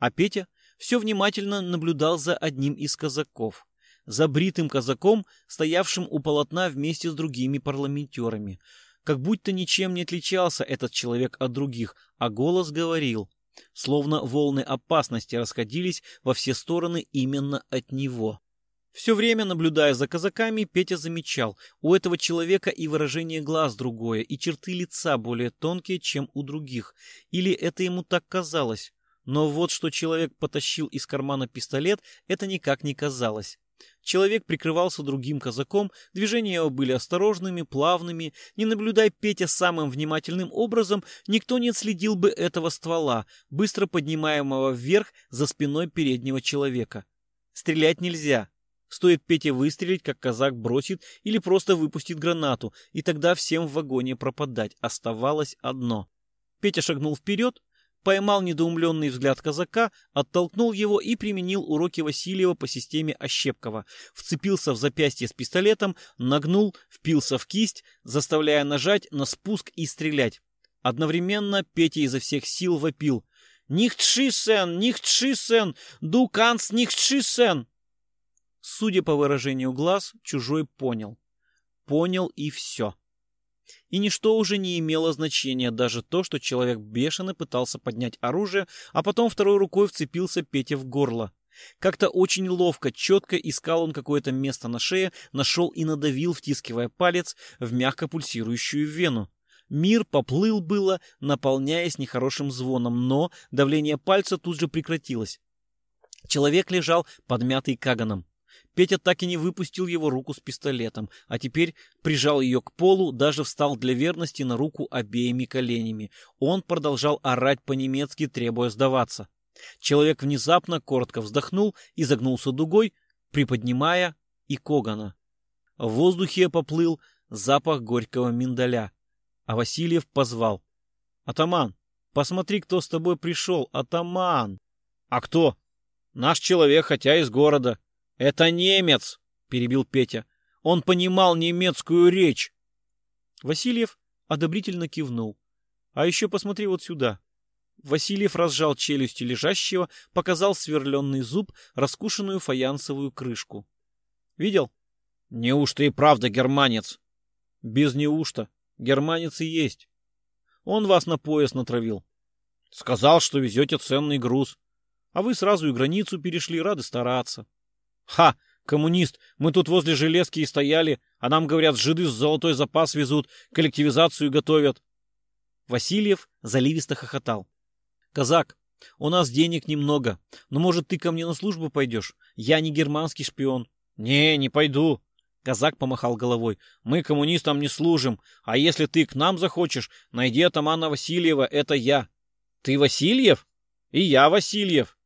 [SPEAKER 1] А Петя все внимательно наблюдал за одним из казаков. За бритым казаком, стоявшим у полотна вместе с другими парламентерами – как будто ничем не отличался этот человек от других, а голос говорил, словно волны опасности расходились во все стороны именно от него. Все время, наблюдая за казаками, Петя замечал, у этого человека и выражение глаз другое, и черты лица более тонкие, чем у других. Или это ему так казалось. Но вот что человек потащил из кармана пистолет, это никак не казалось. Человек прикрывался другим казаком, движения его были осторожными, плавными. Не наблюдая Петя самым внимательным образом, никто не отследил бы этого ствола, быстро поднимаемого вверх за спиной переднего человека. Стрелять нельзя. Стоит Пете выстрелить, как казак бросит или просто выпустит гранату, и тогда всем в вагоне пропадать. Оставалось одно. Петя шагнул вперед, поймал недоумленный взгляд казака, оттолкнул его и применил уроки Васильева по системе Ощепкова. Вцепился в запястье с пистолетом, нагнул, впился в кисть, заставляя нажать на спуск и стрелять. Одновременно Петя изо всех сил вопил. «Нихтшисен! Нихтшисен! Ду канц нихтшисен!» Судя по выражению глаз, чужой понял. Понял и все. И ничто уже не имело значения, даже то, что человек бешено пытался поднять оружие, а потом второй рукой вцепился Пете в горло. Как-то очень ловко, четко искал он какое-то место на шее, нашел и надавил, втискивая палец в мягко пульсирующую вену. Мир поплыл было, наполняясь нехорошим звоном, но давление пальца тут же прекратилось. Человек лежал подмятый каганом. Петя так и не выпустил его руку с пистолетом, а теперь прижал ее к полу, даже встал для верности на руку обеими коленями. Он продолжал орать по-немецки, требуя сдаваться. Человек внезапно коротко вздохнул и загнулся дугой, приподнимая и Когана. В воздухе поплыл запах горького миндаля, а Васильев позвал. «Атаман, посмотри, кто с тобой пришел, атаман!» «А кто?» «Наш человек, хотя из города», «Это немец!» — перебил Петя. «Он понимал немецкую речь!» Васильев одобрительно кивнул. «А еще посмотри вот сюда!» Васильев разжал челюсти лежащего, показал сверленный зуб, раскушенную фаянсовую крышку. «Видел?» «Неужто и правда германец?» «Без неужто. Германец и есть. Он вас на пояс натравил. Сказал, что везете ценный груз. А вы сразу и границу перешли, рады стараться. Ха, коммунист, мы тут возле железки и стояли, а нам говорят, жиды с золотой запас везут, коллективизацию готовят. Васильев заливисто хохотал. Казак, у нас денег немного, но может ты ко мне на службу пойдешь? Я не германский шпион. Не, не пойду. Казак помахал головой. Мы коммунистам не служим, а если ты к нам захочешь, найди атамана Васильева, это я. Ты Васильев? И я Васильев.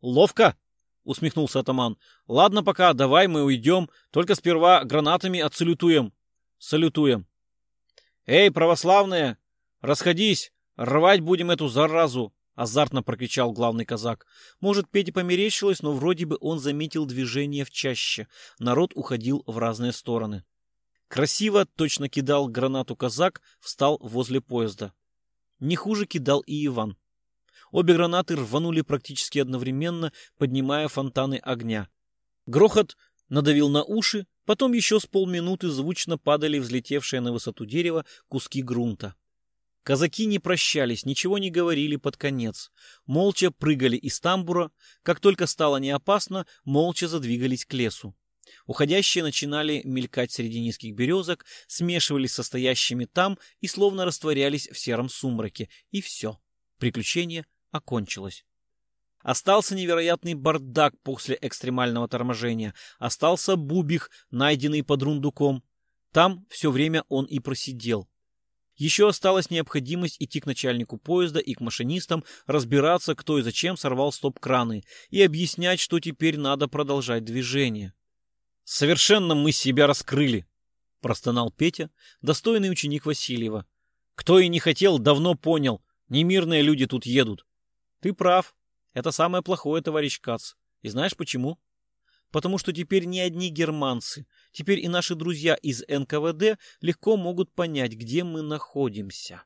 [SPEAKER 1] Ловко, — усмехнулся атаман. — Ладно пока, давай мы уйдем, только сперва гранатами отсалютуем. — Салютуем. — Эй, православные, расходись, рвать будем эту заразу! — азартно прокричал главный казак. Может, Пете померещилось, но вроде бы он заметил движение в чаще. Народ уходил в разные стороны. Красиво, точно кидал гранату казак, встал возле поезда. Не хуже кидал и Иван. Обе гранаты рванули практически одновременно, поднимая фонтаны огня. Грохот надавил на уши, потом еще с полминуты звучно падали взлетевшие на высоту дерева куски грунта. Казаки не прощались, ничего не говорили под конец. Молча прыгали из тамбура, как только стало неопасно, молча задвигались к лесу. Уходящие начинали мелькать среди низких березок, смешивались со стоящими там и словно растворялись в сером сумраке. И все. Приключение окончилось. Остался невероятный бардак после экстремального торможения. Остался бубих, найденный под рундуком. Там все время он и просидел. Еще осталась необходимость идти к начальнику поезда и к машинистам, разбираться, кто и зачем сорвал стоп-краны, и объяснять, что теперь надо продолжать движение. «Совершенно мы себя раскрыли!» — простонал Петя, достойный ученик Васильева.
[SPEAKER 2] Кто и не хотел, давно понял. Немирные люди тут едут. Ты прав. Это самое плохое, товарищ Кац. И знаешь почему? Потому что теперь не одни германцы. Теперь и наши друзья из НКВД легко могут понять, где мы находимся.